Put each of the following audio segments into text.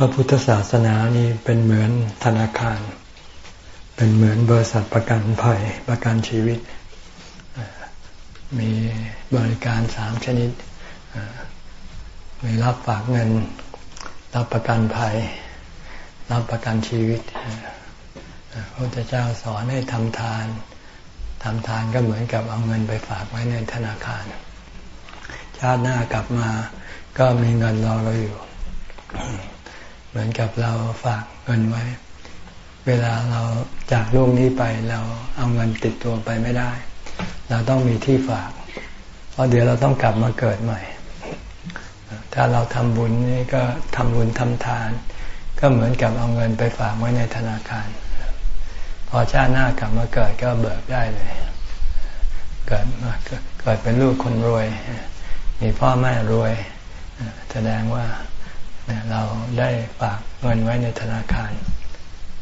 พระพุทธศาสนานี่เป็นเหมือนธนาคาร เป็นเหมือนบริษัทประกันภัยประกันชีวิต มีบริการสามชนิด มีรับฝากเงิน รับประกันภัย รับประกันชีวิต พระพุทธเจ้าสอนให้ทำทานทำทานก็เหมือนกับเอาเงินไปฝากไว้ในธนาคาร ชาติหน้ากลับมาก็มีเงินรอเราอยู่ เหมือนกับเราฝากเงินไว้ เวลาเราจากโลกนี้ไปเราเอาเงินติดตัวไปไม่ได้ เราต้องมีที่ฝาก เพราะเดี๋ยวเราต้องกลับมาเกิดใหม่ ถ้าเราทำบุญนี่ก็ทำบุญทำทาน ก็เหมือนกับเอาเงินไปฝากไว้ในธนาคาร พอชาติหน้ากลับมาเกิดก็เบิกได้เลย เกิดมาเกิดเป็นลูกคนรวย มีพ่อแม่รวย แสดงว่า เราได้ฝากเงินไว้ในธนาคาร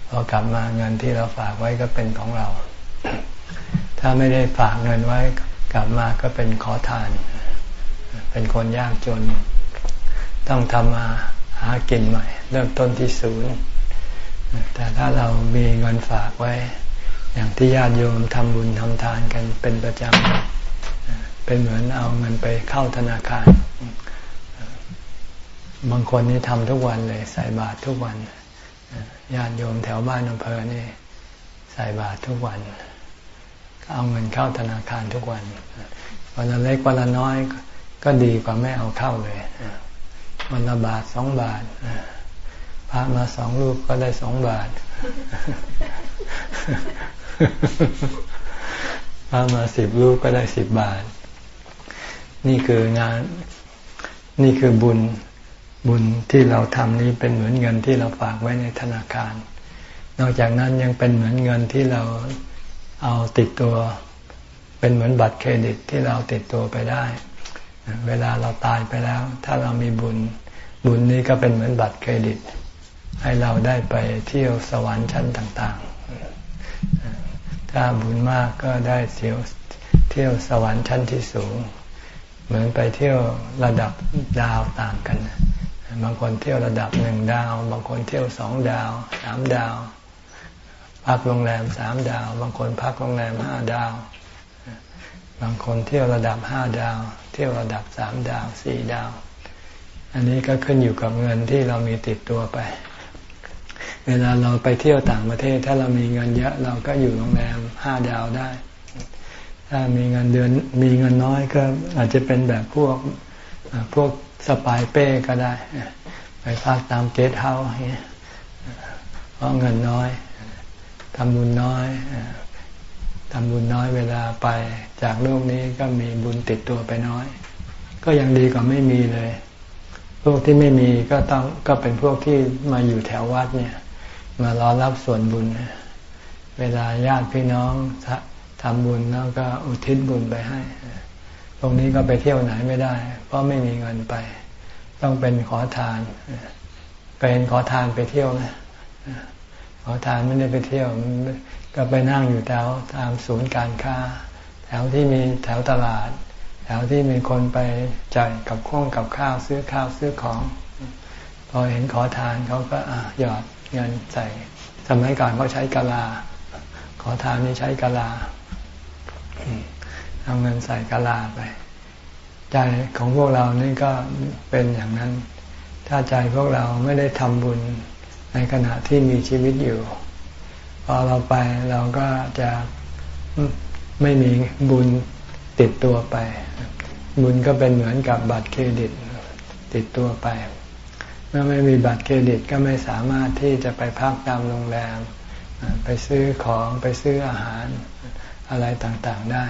พอกลับมาเงินที่เราฝากไว้ก็เป็นของเรา ถ้าไม่ได้ฝากเงินไว้กลับมาก็เป็นขอทาน เป็นคนยากจน ต้องทำมาหากินใหม่ เริ่มต้นที่ศูนย์แต่ถ้าเรามีเงินฝากไว้ อย่างที่ญาติโยมทำบุญทำทานกันเป็นประจำเป็นเหมือนเอาเงินไปเข้าธนาคาร บางคนนี่ทำทุกวันเลย ใส่บาตรทุกวันญาติโยมแถวบ้านอำเภอนี่ใส่บาตรทุกวัน เอาเงินเข้าธนาคารทุกวันวันละเล็กวันละน้อยก็ดีกว่าไม่เอาเข้าเลยวันละบาทสองบาทพระมาสองรูปก็ได้สองบาทพระมาสิบรูปก็ได้สิบบาท นี่คืองาน นี่คือบุญ บุญที่เราทำนี้เป็นเหมือนเงินที่เราฝากไว้ในธนาคาร นอกจากนั้นยังเป็นเหมือนเงินที่เราเอาติดตัว เป็นเหมือนบัตรเครดิตที่เราติดตัวไปได้ เวลาเราตายไปแล้ว ถ้าเรามีบุญ บุญนี้ก็เป็นเหมือนบัตรเครดิต ให้เราได้ไปเที่ยวสวรรค์ชั้นต่างๆ ถ้าบุญมากก็ได้เที่ยวเที่ยวสวรรค์ชั้นที่สูง เหมือนไปเที่ยวระดับดาวต่างกัน บางคนเที่ยวระดับหนึ่งดาว บางคนเที่ยวสองดาวสามดาว พักโรงแรมสามดาว บางคนพักโรงแรมห้าดาว บางคนเที่ยวระดับห้าดาว เที่ยวระดับสามดาวสี่ดาว อันนี้ก็ขึ้นอยู่กับเงินที่เรามีติดตัวไป เวลาเราไปเที่ยวต่างประเทศ ถ้าเรามีเงินเยอะเราก็อยู่โรงแรมห้าดาวได้ ถ้ามีเงินเดือนมีเงินน้อยก็อาจจะเป็นแบบพวกพวก สะพายเป้ก็ได้ ไปพักตามเกสต์เฮาส์เพราะเงินน้อยทำบุญน้อยทำบุญน้อยเวลาไปจากโลกนี้ก็มีบุญติดตัวไปน้อย ก็ยังดีกว่าไม่มีเลย พวกที่ไม่มีก็ต้องก็เป็นพวกที่มาอยู่แถววัดเนี่ย มารอรับส่วนบุญ เวลาญาติพี่น้องทำบุญแล้วก็อุทิศบุญไปให้ รงนี้ก็ไปเที่ยวไหนไม่ได้ เพราะไม่มีเงินไป ต้องเป็นขอทานเป็นขอทานไปเที่ยวนะขอทานไม่ได้ไปเที่ยว ก็ไปนั่งอยู่แถวตามศูนย์การค้า แถวที่มีแถวตลาด แถวที่มีคนไปจ่ายกับข้องกับข้าวซื้อข้าวซื้อของ พอเห็นขอทานเขาก็หยอดเงินใส่สมัยก่อนเขาใช้กะลา ขอทานนี่ใช้กะลา เอาเงินใส่กะลาไป ใจของพวกเรานี่ก็เป็นอย่างนั้น ถ้าใจพวกเราไม่ได้ทำบุญในขณะที่มีชีวิตอยู่ พอเราไปเราก็จะไม่มีบุญติดตัวไป บุญก็เป็นเหมือนกับบัตรเครดิตติดตัวไป เมื่อไม่มีบัตรเครดิตก็ไม่สามารถที่จะไปพักตามโรงแรม ไปซื้อของไปซื้ออาหารอะไรต่างๆได้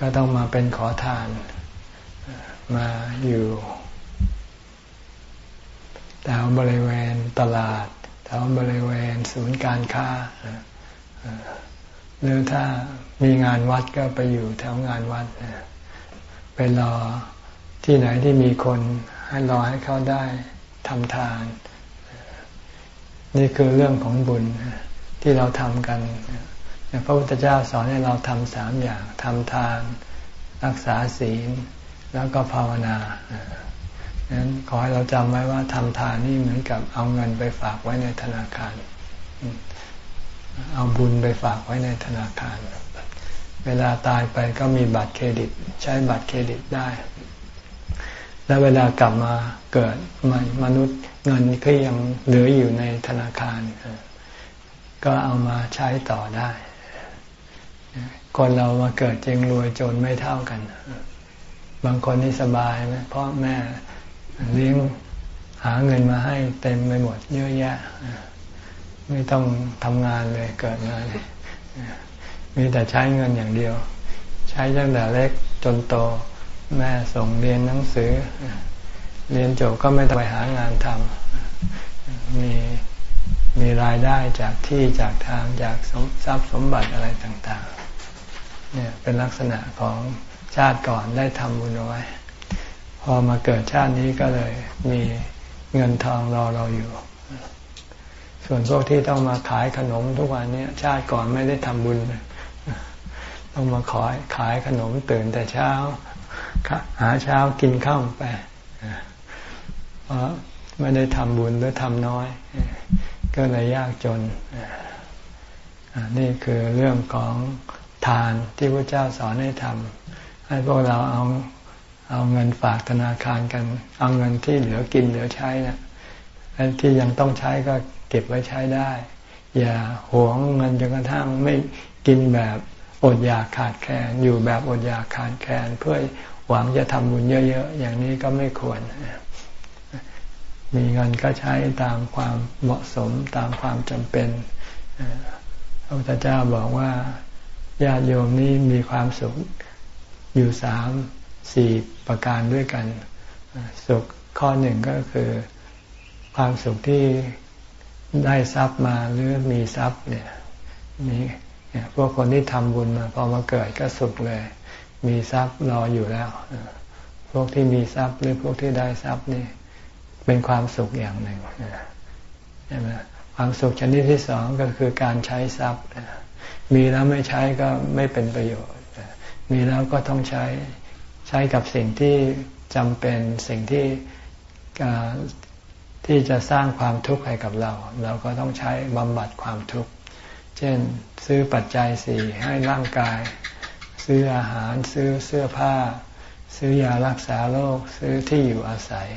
ก็ต้องมาเป็นขอทาน มาอยู่แถวบริเวณตลาดแถวบริเวณศูนย์การค้าหรือถ้ามีงานวัดก็ไปอยู่แถวงานวัดไปรอที่ไหนที่มีคนให้รอให้เขาได้ทำทาน นี่คือเรื่องของบุญที่เราทำกัน พระพุทธเจ้าสอนให้เราทำสามอย่างทำทาน รักษาศีล แล้วก็ภาวนาทนั้นขอให้เราจำไว้ว่าทำทานนี่เหมือนกับเอาเงินไปฝากไว้ในธนาคาร เอาบุญไปฝากไว้ในธนาคาร เวลาตายไปก็มีบัตรเครดิต ใช้บัตรเครดิตได้ แล้วเวลากลับมาเกิดมนุษย์เงินก็ยังเหลืออยู่ในธนาคาร ก็เอามาใช้ต่อได้ คนเรามาเกิดจึงรวยจนไม่เท่ากัน บางคนนี่สบายนะพ่อแม่เลี้ยงหาเงินมาให้เต็มไปหมดเยอะแยะ ไม่ต้องทำงานเลยเกิดมาเลยมีแต่ใช้เงินอย่างเดียว ใช้ตั้งแต่เล็กจนโต แม่ส่งเรียนหนังสือ เรียนจบก็ไม่ต้องไปหางานทำมีมีรายได้จากที่จากทางจากทรัพย์สมบัติอะไรต่างๆ เนี่ยเป็นลักษณะของชาติก่อนได้ทำบุญไว้ พอมาเกิดชาตินี้ก็เลยมีเงินทองรอเราอยู่ ส่วนพวกที่ต้องมาขายขนมทุกวันนี้ชาติก่อนไม่ได้ทำบุญ ต้องมาขายขายขนมตื่นแต่เช้า หาเช้ากินข้าวไปเพราะไม่ได้ทำบุญหรือทำน้อย ก็เลยยากจนนี่คือเรื่องของ ทานที่พระเจ้าสอนให้ทำให้พวกเราเอาเอาเงินฝากธนาคารกัน เอาเงินที่เหลือกินเหลือใช้นะที่ยังต้องใช้ก็เก็บไว้ใช้ได้ อย่าหวงเงินจนกระทั่งไม่กินแบบอดอยากขาดแคลนอยู่แบบอดอยากขาดแคลนเพื่อหวังจะทำบุญเยอะๆอย่างนี้ก็ไม่ควร มีเงินก็ใช้ตามความเหมาะสมตามความจำเป็นพระพุทธเจ้าบอกว่า ญาติโยมนี้มีความสุขอยู่สามสี่ประการด้วยกัน สุขข้อหนึ่งก็คือความสุขที่ได้ทรัพย์มาหรือมีทรัพย์เนี่ยมีพวกคนที่ทำบุญมาพอมาเกิดก็สุขเลย มีทรัพย์รออยู่แล้ว พวกที่มีทรัพย์หรือพวกที่ได้ทรัพย์นี่เป็นความสุขอย่างหนึ่งใช่ไหมความสุขชนิดที่สองก็คือการใช้ทรัพย์ มีแล้วไม่ใช้ก็ไม่เป็นประโยชน์ มีแล้วก็ต้องใช้ใช้กับสิ่งที่จำเป็นสิ่งที่ที่จะสร้างความทุกข์ให้กับเรา เราก็ต้องใช้บำบัดความทุกข์ เช่น ซื้อปัจจัยสี่ให้ร่างกาย ซื้ออาหารซื้อเสื้อผ้า ซื้อยารักษาโรคซื้อที่อยู่อาศัย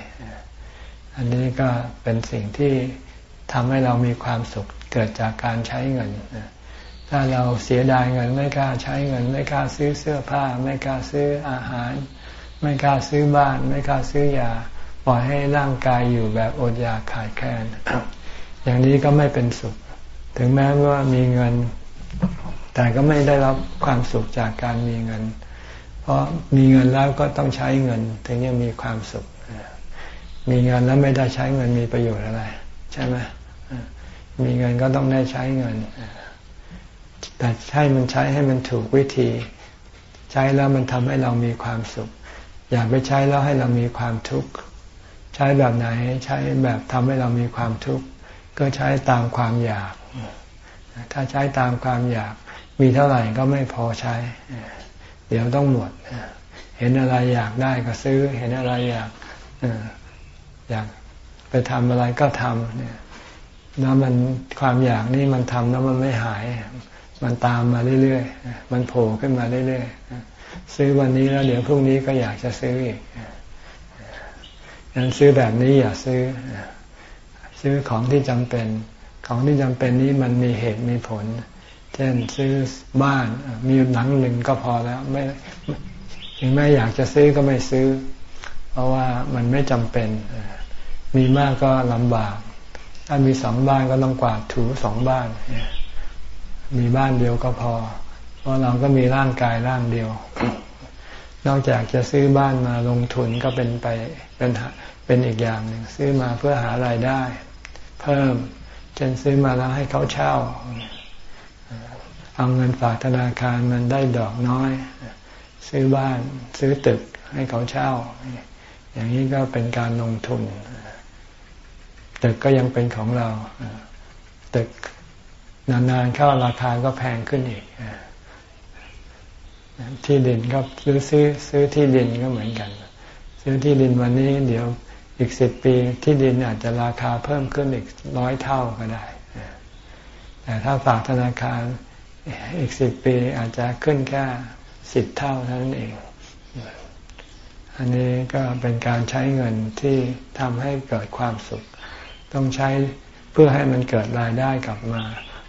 อันนี้ก็เป็นสิ่งที่ทำให้เรามีความสุขเกิดจากการใช้เงิน ถ้าเราเสียดายเงินไม่กล้าใช้เงิน ไม่กล้าซื้อเสื้อผ้า ไม่กล้าซื้ออาหาร ไม่กล้าซื้อบ้าน ไม่กล้าซื้อยาปล่อยให้ร่างกายอยู่แบบอดอยากขาดแคลนอย่างนี้ก็ไม่เป็นสุข ถึงแม้ว่ามีเงิน แต่ก็ไม่ได้รับความสุขจากการมีเงิน เพราะมีเงินแล้วก็ต้องใช้เงิน ถึงจะมีความสุข มีเงินแล้วไม่ได้ใช้เงินมีประโยชน์อะไร ใช่ไหมมีเงินก็ต้องได้ใช้เงิน แต่ใช้มันใช้ให้มันถูกวิธี ใช้แล้วมันทำให้เรามีความสุข อย่าไปใช้แล้วให้เรามีความทุกข์ ใช้แบบไหนใช้แบบทำให้เรามีความทุกข์ ก็ใช้ตามความอยาก ถ้าใช้ตามความอยาก มีเท่าไหร่ก็ไม่พอใช้ เดี๋ยวต้องหมด เห็นอะไรอยากได้ก็ซื้อ เห็นอะไรอยากอยากไปทำอะไรก็ทำเนี่ยแล้วมันความอยากนี่มันทำแล้วมันไม่หาย มันตามมาเรื่อยๆ มันโผล่ขึ้นมาเรื่อยๆ ซื้อวันนี้แล้วเดี๋ยวพรุ่งนี้ก็อยากจะซื้ออีกงั้นซื้อแบบนี้อย่าซื้อ ซื้อของที่จำเป็น ของที่จำเป็นนี้มันมีเหตุมีผล เช่นซื้อบ้านมีหนังหนึ่งก็พอแล้วไม่ถึงแม้อยากจะซื้อก็ไม่ซื้อ เพราะว่ามันไม่จำเป็น มีมากก็ลำบาก ถ้ามีสองบ้านก็ต้องกวาดถูสองบ้าน มีบ้านเดียวก็พอ เพราะเราก็มีร่างกายร่างเดียว นอกจากจะซื้อบ้านมาลงทุนก็เป็นไปเป็นเป็นอีกอย่างหนึ่งซื้อมาเพื่อหารายได้ เพิ่มเช่นซื้อมาแล้วให้เขาเช่า เอาเงินฝากธนาคารมันได้ดอกน้อย ซื้อบ้านซื้อตึกให้เขาเช่า อย่างนี้ก็เป็นการลงทุน ตึกก็ยังเป็นของเรา ตึก นานๆเข้าราคาก็แพงขึ้นอีกที่ดินก็ซื้อซื้อซื้อที่ดินก็เหมือนกัน ซื้อที่ดินวันนี้เดี๋ยวอีกสิบปีที่ดินอาจจะราคาเพิ่มขึ้นอีกร้อยเท่าก็ได้แต่ถ้าฝากธนาคารอีกสิบปีอาจจะขึ้นแค่สิบเท่าเท่านั้นเอง อันนี้ก็เป็นการใช้เงินที่ทำให้เกิดความสุข ต้องใช้เพื่อให้มันเกิดรายได้กลับมา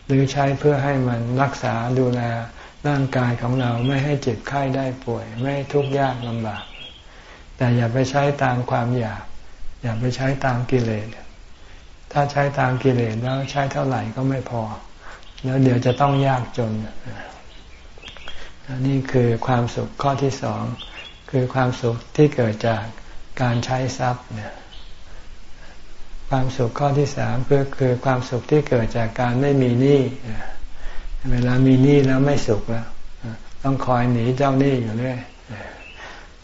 หรือใช้เพื่อให้มันรักษาดูแลร่างกายของเราไม่ให้เจ็บไข้ได้ป่วย ไม่ทุกข์ยากลำบาก แต่อย่าไปใช้ตามความอยาก อย่าไปใช้ตามกิเลส ถ้าใช้ตามกิเลสแล้วใช้เท่าไหร่ก็ไม่พอ แล้วเดี๋ยวจะต้องยากจนนี่คือความสุขข้อที่สอง คือความสุขที่เกิดจากการใช้ทรัพย์เนี่ย ความสุขข้อที่สามคือคือความสุขที่เกิดจากการไม่มีหนี้เวลามีหนี้แล้วไม่สุขแล้ว ต้องคอยหนีเจ้าหนี้อยู่เรื่อย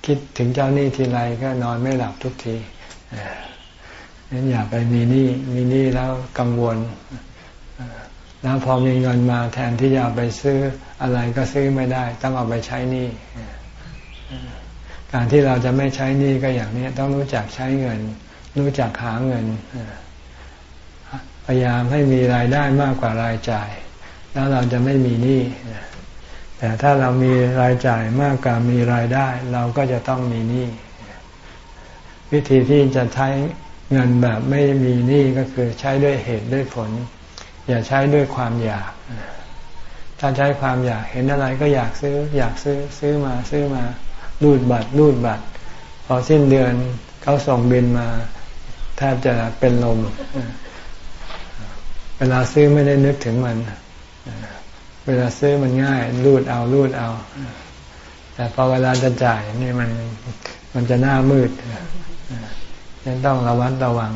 คิดถึงเจ้าหนี้ทีไรก็นอนไม่หลับทุกทีนั้นอย่าไปมีหนี้มีหนี้แล้วกังวลแล้วพอมีเงินมาแทนที่จะไปซื้ออะไรก็ซื้อไม่ได้ ต้องเอาไปใช้หนี้การที่เราจะไม่ใช้หนี้ก็อย่างนี้ต้องรู้จักใช้เงิน รู้จักหาเงิน พยายามให้มีรายได้มากกว่ารายจ่าย แล้วเราจะไม่มีหนี้แต่ถ้าเรามีรายจ่ายมากกว่ามีรายได้ เราก็จะต้องมีหนี้วิธีที่จะใช้เงินแบบไม่มีหนี้ก็คือใช้ด้วยเหตุด้วยผล อย่าใช้ด้วยความอยาก ถ้าใช้ความอยากเห็นอะไรก็อยากซื้อ อยากซื้อซื้อมาซื้อมารูดบัตรรูดบัตรพอสิ้นเดือนเขาส่งบินมา แทบจะเป็นลม เวลาซื้อไม่ได้นึกถึงมัน เวลาซื้อมันง่ายรูดเอารูดเอา แต่พอเวลาจะจ่ายนี่มันมันจะหน้ามืดยังต้องระวัดระวัง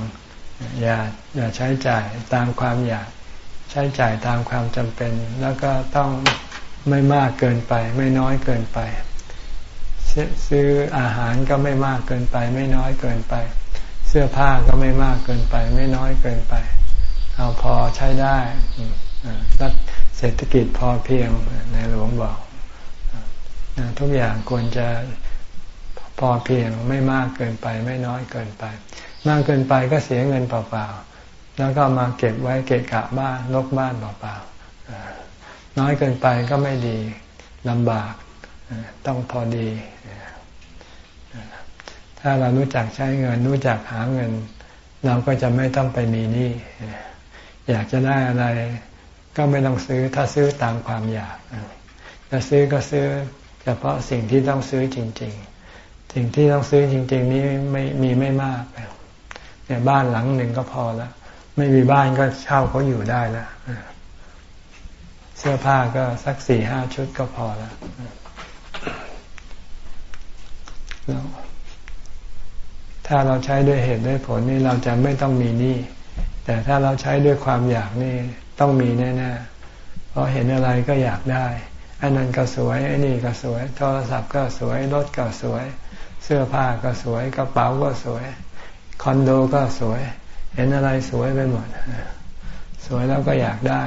อย่าอย่าใช้จ่ายตามความอยาก ใช้จ่ายตามความจำเป็น แล้วก็ต้องไม่มากเกินไป ไม่น้อยเกินไป ซื้ออาหารก็ไม่มากเกินไป ไม่น้อยเกินไป เสื้อผ้าก็ไม่มากเกินไป ไม่น้อยเกินไป เอาพอใช้ได้สักเศรษฐกิจพอเพียงในหลวงบอกทุกอย่างควรจะพอเพียงไม่มากเกินไป ไม่น้อยเกินไป มากเกินไปก็เสียเงินเปล่าๆแล้วก็มาเก็บไว้เกะกะบ้านลกบ้านเปล่าๆน้อยเกินไปก็ไม่ดีลำบากต้องพอดี ถ้าเรารู้จักใช้เงิน รู้จักหาเงิน เราก็จะไม่ต้องไปมีหนี้อยากจะได้อะไร ก็ไม่ต้องซื้อถ้าซื้อตามความอยากจะซื้อก็ซื้อเฉพาะสิ่งที่ต้องซื้อจริง ๆ สิ่งที่ต้องซื้อจริง ๆ นี้ไม่มีไม่มากเนี่ยบ้านหลังหนึ่งก็พอแล้วไม่มีบ้านก็เช่าเขาอยู่ได้แล้วเสื้อผ้าก็สักสี่ห้าชุดก็พอแล้ว ถ้าเราใช้ด้วยเหตุด้วยผลนี่เราจะไม่ต้องมีหนี้แต่ถ้าเราใช้ด้วยความอยากนี่ต้องมีแน่ๆเพราะเห็นอะไรก็อยากได้อันนั้นก็สวยไอ้นี่ก็สวย โทรศัพท์ก็สวยรถก็สวย เสื้อผ้าก็สวยกระเป๋าก็สวย คอนโดก็สวย เห็นอะไรสวยไปหมด สวยแล้วก็อยากได้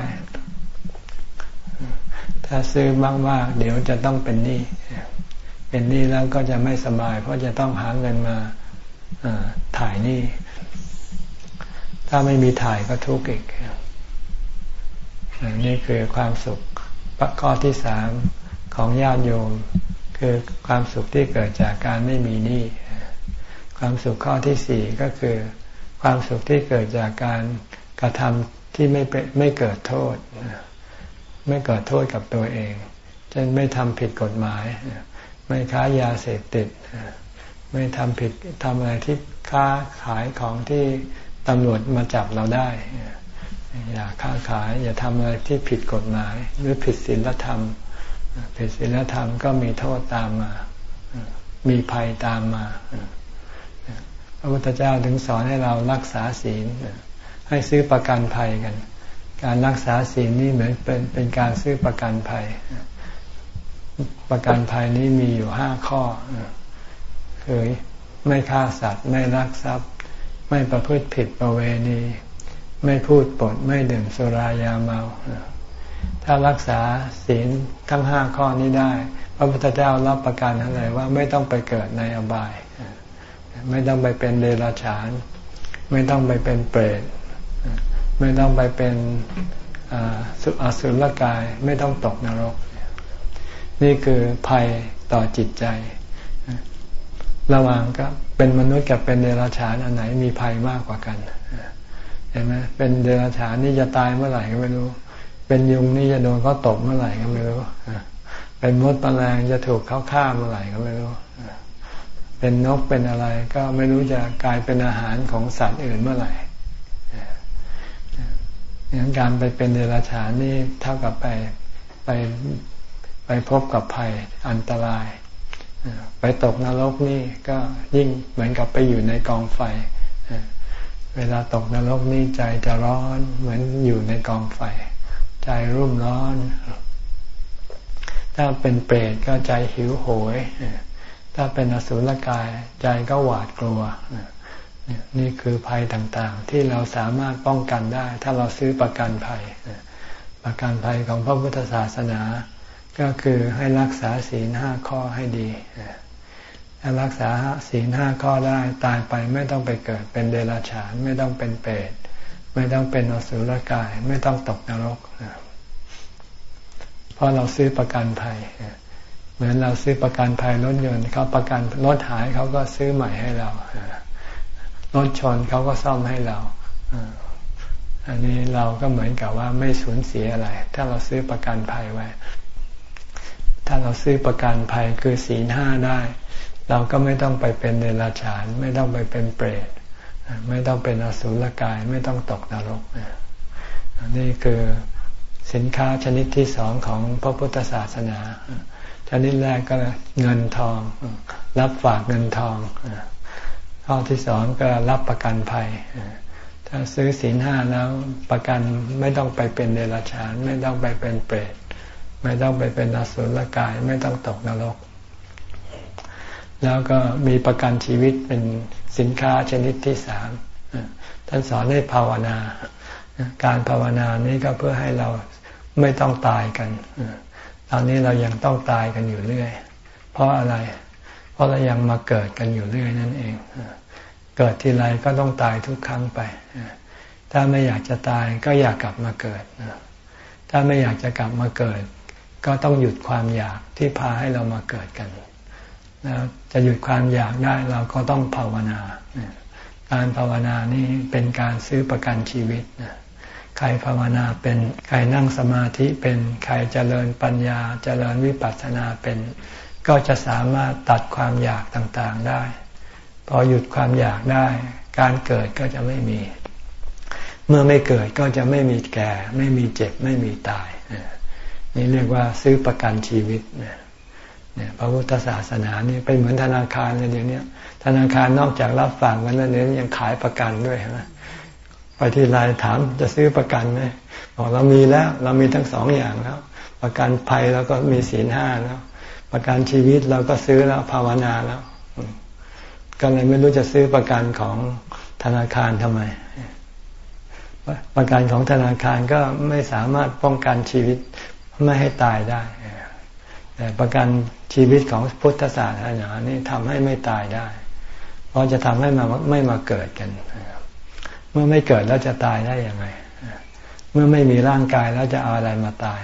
ถ้าซื้อมากๆเดี๋ยวจะต้องเป็นหนี้เป็นหนี้แล้วก็จะไม่สบาย เพราะจะต้องหาเงินมา ถ่ายนี้ถ้าไม่มีถ่ายก็ทุกข์อีกนี่คือความสุขข้อที่สามของญาติโยม คือความสุขที่เกิดจากการไม่มีหนี้ความสุขข้อที่สี่ก็คือ ความสุขที่เกิดจากการกระทำที่ไม่ไม่เกิดโทษ ไม่เกิดโทษกับตัวเองเช่นไม่ทำผิดกฎหมาย ไม่ค้ายาเสพติด ไม่ทำผิดทำอะไรที่ค้าขายของที่ตำรวจมาจับเราได้ อย่าค้าขาย อย่าทำอะไรที่ผิดกฎหมาย หรือผิดศีลธรรม ผิดศีลธรรมก็มีโทษตามมา มีภัยตามมาพระพุทธเจ้าถึงสอนให้เรารักษาศีล ให้ซื้อประกันภัยกัน การรักษาศีลนี่เหมือนเป็นเป็นการซื้อประกันภัย ประกันภัยนี้มีอยู่ห้าข้อ คือไม่ฆ่าสัตว์ ไม่รักทรัพย์ ไม่ประพฤติผิดประเวณี ไม่พูดปด ไม่ดื่มสุรายาเมา ถ้ารักษาศีลทั้งห้าข้อนี้ได้ พระพุทธเจ้ารับประกันอะไรว่าไม่ต้องไปเกิดในอบายไไม่ต้องไปเป็นเดรัจฉาน ไม่ต้องไปเป็นเปรต ไม่ต้องไปเป็นสุอสุรกาย ไม่ต้องตกนรก นี่คือภัยต่อจิตใจ ระหว่างก็เป็นมนุษย์กับเป็นเดรัจฉานอันไหนมีภัยมากกว่ากันเห็นไหมเป็นเดรัจฉานนี่จะตายเมื่อไหร่ก็ไม่รู้ เป็นยุงนี่จะโดนเขาตบเมื่อไหร่ก็ไม่รู้เป็นมดแมลงจะถูกเขาฆ่าเมื่อไหร่ก็ไม่รู้เป็นนกเป็นอะไรก็ไม่รู้จะกลายเป็นอาหารของสัตว์อื่นเมื่อไหร่งั้นการไปเป็นเดรัจฉานนี่เท่ากับไปไปไปพบกับภัยอันตราย ไปตกนรกนี่ก็ยิ่งเหมือนกับไปอยู่ในกองไฟ เวลาตกนรกนี่ใจจะร้อนเหมือนอยู่ในกองไฟ ใจรุ่มร้อน ถ้าเป็นเปรตก็ใจหิวโหย ถ้าเป็นอสุรกายใจก็หวาดกลัว นี่คือภัยต่างๆ ที่เราสามารถป้องกันได้ ถ้าเราซื้อประกันภัย ประกันภัยของพระพุทธศาสนา ก็คือให้รักษาศีลห้าข้อให้ดีถ้ารักษาศีลห้าข้อได้ตายไปไม่ต้องไปเกิดเป็นเดรัจฉาน ไม่ต้องเป็นเปรตไม่ต้องเป็นอสุรกาย ไม่ต้องตกนรกเพราะเราซื้อประกันภัยเหมือนเราซื้อประกันภัยรถยนต์เขาประกันรถหายเขาก็ซื้อใหม่ให้เรารถชนเขาก็ซ่อมให้เราอันนี้เราก็เหมือนกับว่าไม่สูญเสียอะไร ถ้าเราซื้อประกันภัยไว้ ถ้าเราซื้อประกันภัยคือศีลห้าได้ เราก็ไม่ต้องไปเป็นเดรัจฉาน ไม่ต้องไปเป็นเปรตไม่ต้องเป็นอสุรกายไม่ต้องตกนรกนี่คือสินค้าชนิดที่สองของพระพุทธศาสนา ชนิดแรกก็เงินทอง รับฝากเงินทองข้อที่สองก็รับประกันภัย ถ้าซื้อศีลห้าแล้วประกันไม่ต้องไปเป็นเดรัจฉาน ไม่ต้องไปเป็นเปรต ไม่ต้องไปเป็นอสุรกายไม่ต้องตกนรก แล้วก็มีประกันชีวิตเป็นสินค้าชนิดที่สามท่านสอนให้ภาวนา การภาวนานี้ก็เพื่อให้เราไม่ต้องตายกัน ตอนนี้เรายังต้องตายกันอยู่เรื่อย เพราะอะไร เพราะเรายังมาเกิดกันอยู่เรื่อยนั่นเอง เกิดทีไรก็ต้องตายทุกครั้งไป ถ้าไม่อยากจะตายก็อยากกลับมาเกิด ถ้าไม่อยากจะกลับมาเกิด ก็ต้องหยุดความอยากที่พาให้เรามาเกิดกันแล้วจะหยุดความอยากได้เราก็ต้องภาวนา การภาวนานี้เป็นการซื้อประกันชีวิตใครภาวนาเป็นใครนั่งสมาธิเป็นใครเจริญปัญญาเจริญวิปัสสนาเป็น ก็จะสามารถตัดความอยากต่างๆได้ พอหยุดความอยากได้ การเกิดก็จะไม่มี เมื่อไม่เกิดก็จะไม่มีแก่ ไม่มีเจ็บไม่มีตาย นี่เรียกว่าซื้อประกันชีวิตเนี่ยพระพุทธศาสนานี่เป็นเหมือนธนาคารเลยเดี๋ยวนี้ธนาคารนอกจากรับฝากเงินแล้วเนี่ยยังขายประกันด้วยนะไปที่ไลน์ถามจะซื้อประกันไหมบอกเรามีแล้ว เรามีทั้งสองอย่างแล้ว ประกันภัยแล้วก็มีศีลห้าแล้ว ประกันชีวิตเราก็ซื้อแล้วภาวนาแล้วก็เลยไม่รู้จะซื้อประกันของธนาคารทำไม ประกันของธนาคารก็ไม่สามารถป้องกันชีวิต ไม่ให้ตายได้ แต่ประกันชีวิตของพุทธศาสนานี่ทำให้ไม่ตายได้ เพราะจะทำให้มาไม่มาเกิดกัน เมื่อไม่เกิดแล้วจะตายได้ยังไง เมื่อไม่มีร่างกายแล้วจะเอาอะไรมาตาย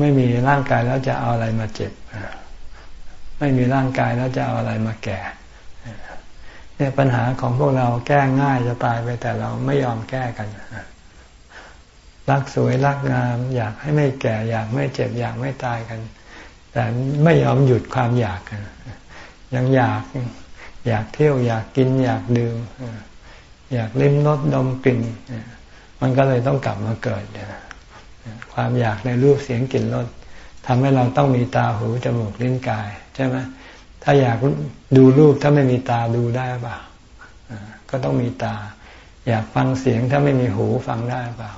ไม่มีร่างกายแล้วจะเอาอะไรมาเจ็บ ไม่มีร่างกายแล้วจะเอาอะไรมาแก่เนี่ยปัญหาของพวกเราแก้ง่ายจะตายไปแต่เราไม่ยอมแก้กัน รักสวยรักงาม อยากให้ไม่แก่ อยากไม่เจ็บ อยากไม่ตายกัน แต่ไม่ยอมหยุดความอยากกันยังอยากอยากเที่ยวอยากกินอยากดื่มอยากลิ้มรสดมกลิ่นมันก็เลยต้องกลับมาเกิดความอยากในรูปเสียงกลิ่นรสทำให้เราต้องมีตาหูจมูกลิ้นกายใช่ไหมถ้าอยากดูรูปถ้าไม่มีตาดูได้เปล่าก็ต้องมีตา อยากฟังเสียงถ้าไม่มีหูฟังได้เปล่า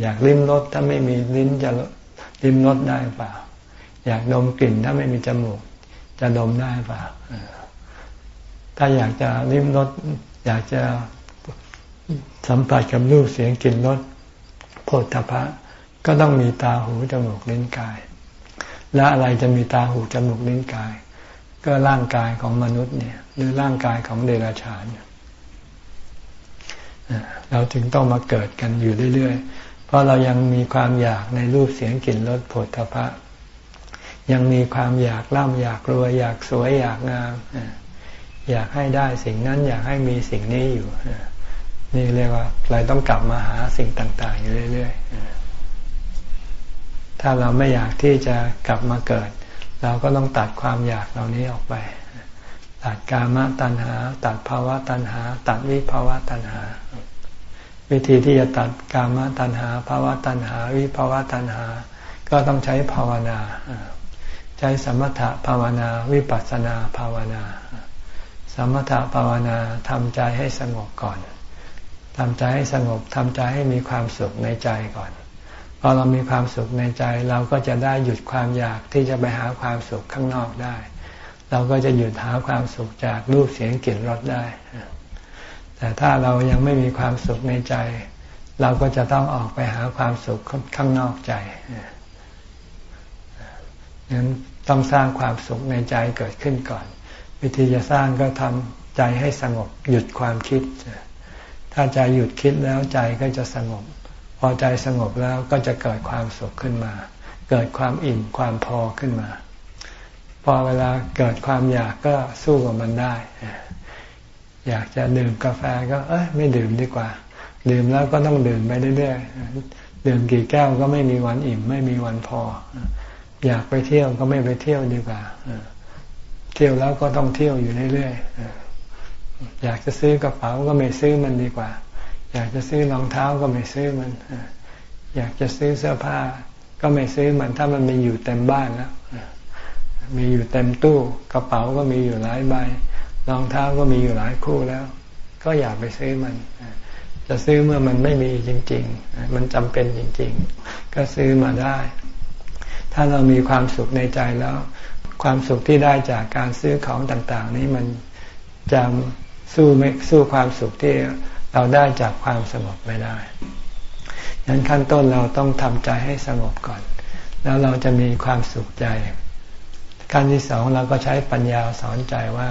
อยากลิ้มรสถ้าไม่มีลิ้นจะลิ้มรสได้เปล่า อยากดมกลิ่นถ้าไม่มีจมูก จะดมได้เปล่าถ้าอยากจะลิ้มรสอยากจะสัมผัสกับรูปเสียงกลิ่นรสโพธพะ ก็ต้องมีตาหูจมูกลิ้นกาย และอะไรจะมีตาหูจมูกลิ้นกาย ก็ร่างกายของมนุษย์เนี่ย หรือร่างกายของเดรัจฉานเเราจึงต้องมาเกิดกันอยู่เรื่อยๆ เพราะเรายังมีความอยากในรูปเสียงกลิ่นรสผลทพะ ยังมีความอยากร่ำอยากรวยอยากสวยอยากงาม อยากให้ได้สิ่งนั้นอยากให้มีสิ่งนี้อยู่ นี่เรียกว่าเราต้องกลับมาหาสิ่งต่าง ๆ อยู่เรื่อยๆ ถ้าเราไม่อยากที่จะกลับมาเกิด เราก็ต้องตัดความอยากเหล่านี้ออกไป ตัดกามตัณหา ตัดภาวะตัณหา ตัดวิภาวะตัณหา วิธีที่จะตัดกามตัณหาภาวะตัณหา วิภาวะตัณหา ก็ต้องใช้ภาวนา ใช้สมถะภาวนา วิปัสสนาภาวนา สมถะภาวนาทำใจให้สงบก่อนทำใจให้สงบทำใจให้มีความสุขในใจก่อนพอเรามีความสุขในใจเราก็จะได้หยุดความอยากที่จะไปหาความสุขข้างนอกได้ เราก็จะหยุดหาความสุขจากรูปเสียงกลิ่นรสได้ แต่ถ้าเรายังไม่มีความสุขในใจ เราก็จะต้องออกไปหาความสุขข้างนอกใจงั้นต้องสร้างความสุขในใจเกิดขึ้นก่อน วิธีจะสร้างก็ทำใจให้สงบหยุดความคิด ถ้าใจหยุดคิดแล้วใจก็จะสงบ พอใจสงบแล้วก็จะเกิดความสุขขึ้นมา เกิดความอิ่มความพอขึ้นมา พอเวลาเกิดความอยากก็สู้กับมันได้ อยากจะดื่มกาแฟก็ เอ้ยไม่ดื่มดีกว่า ดื่มแล้วก็ต้องดื่มไปเรื่อยๆดื่มกี่แก้วก็ไม่มีวันอิ่ม ไม่มีวันพอ อยากไปเที่ยวก็ไม่ไปเที่ยวดีกว่าเที่ยวแล้วก็ต้องเที่ยวอยู่เรื่อยๆอยากจะซื้อกระเป๋าก็ไม่ซื้อมันดีกว่า อยากจะซื้อรองเท้าก็ไม่ซื้อมันอยากจะซื้อเสื้อผ้า ก็ไม่ซื้อมันถ้ามันมีอยู่เต็มบ้านแล้ว มีอยู่เต็มตู้กระเป๋าก็มีอยู่หลายใบรองเท้าก็มีอยู่หลายคู่แล้ว ก็อยากไปซื้อมัน จะซื้อเมื่อมันไม่มีจริง ๆ มันจำเป็นจริง ๆ ก็ซื้อมาได้ ถ้าเรามีความสุขในใจแล้ว ความสุขที่ได้จากการซื้อของต่าง ๆ นี้มันจะสู้ไม่สู้ความสุขที่เราได้จากความสงบไม่ได้ดังนั้นขั้นต้นเราต้องทำใจให้สงบก่อน แล้วเราจะมีความสุขใจ ขั้นที่สองเราก็ใช้ปัญญาสอนใจว่า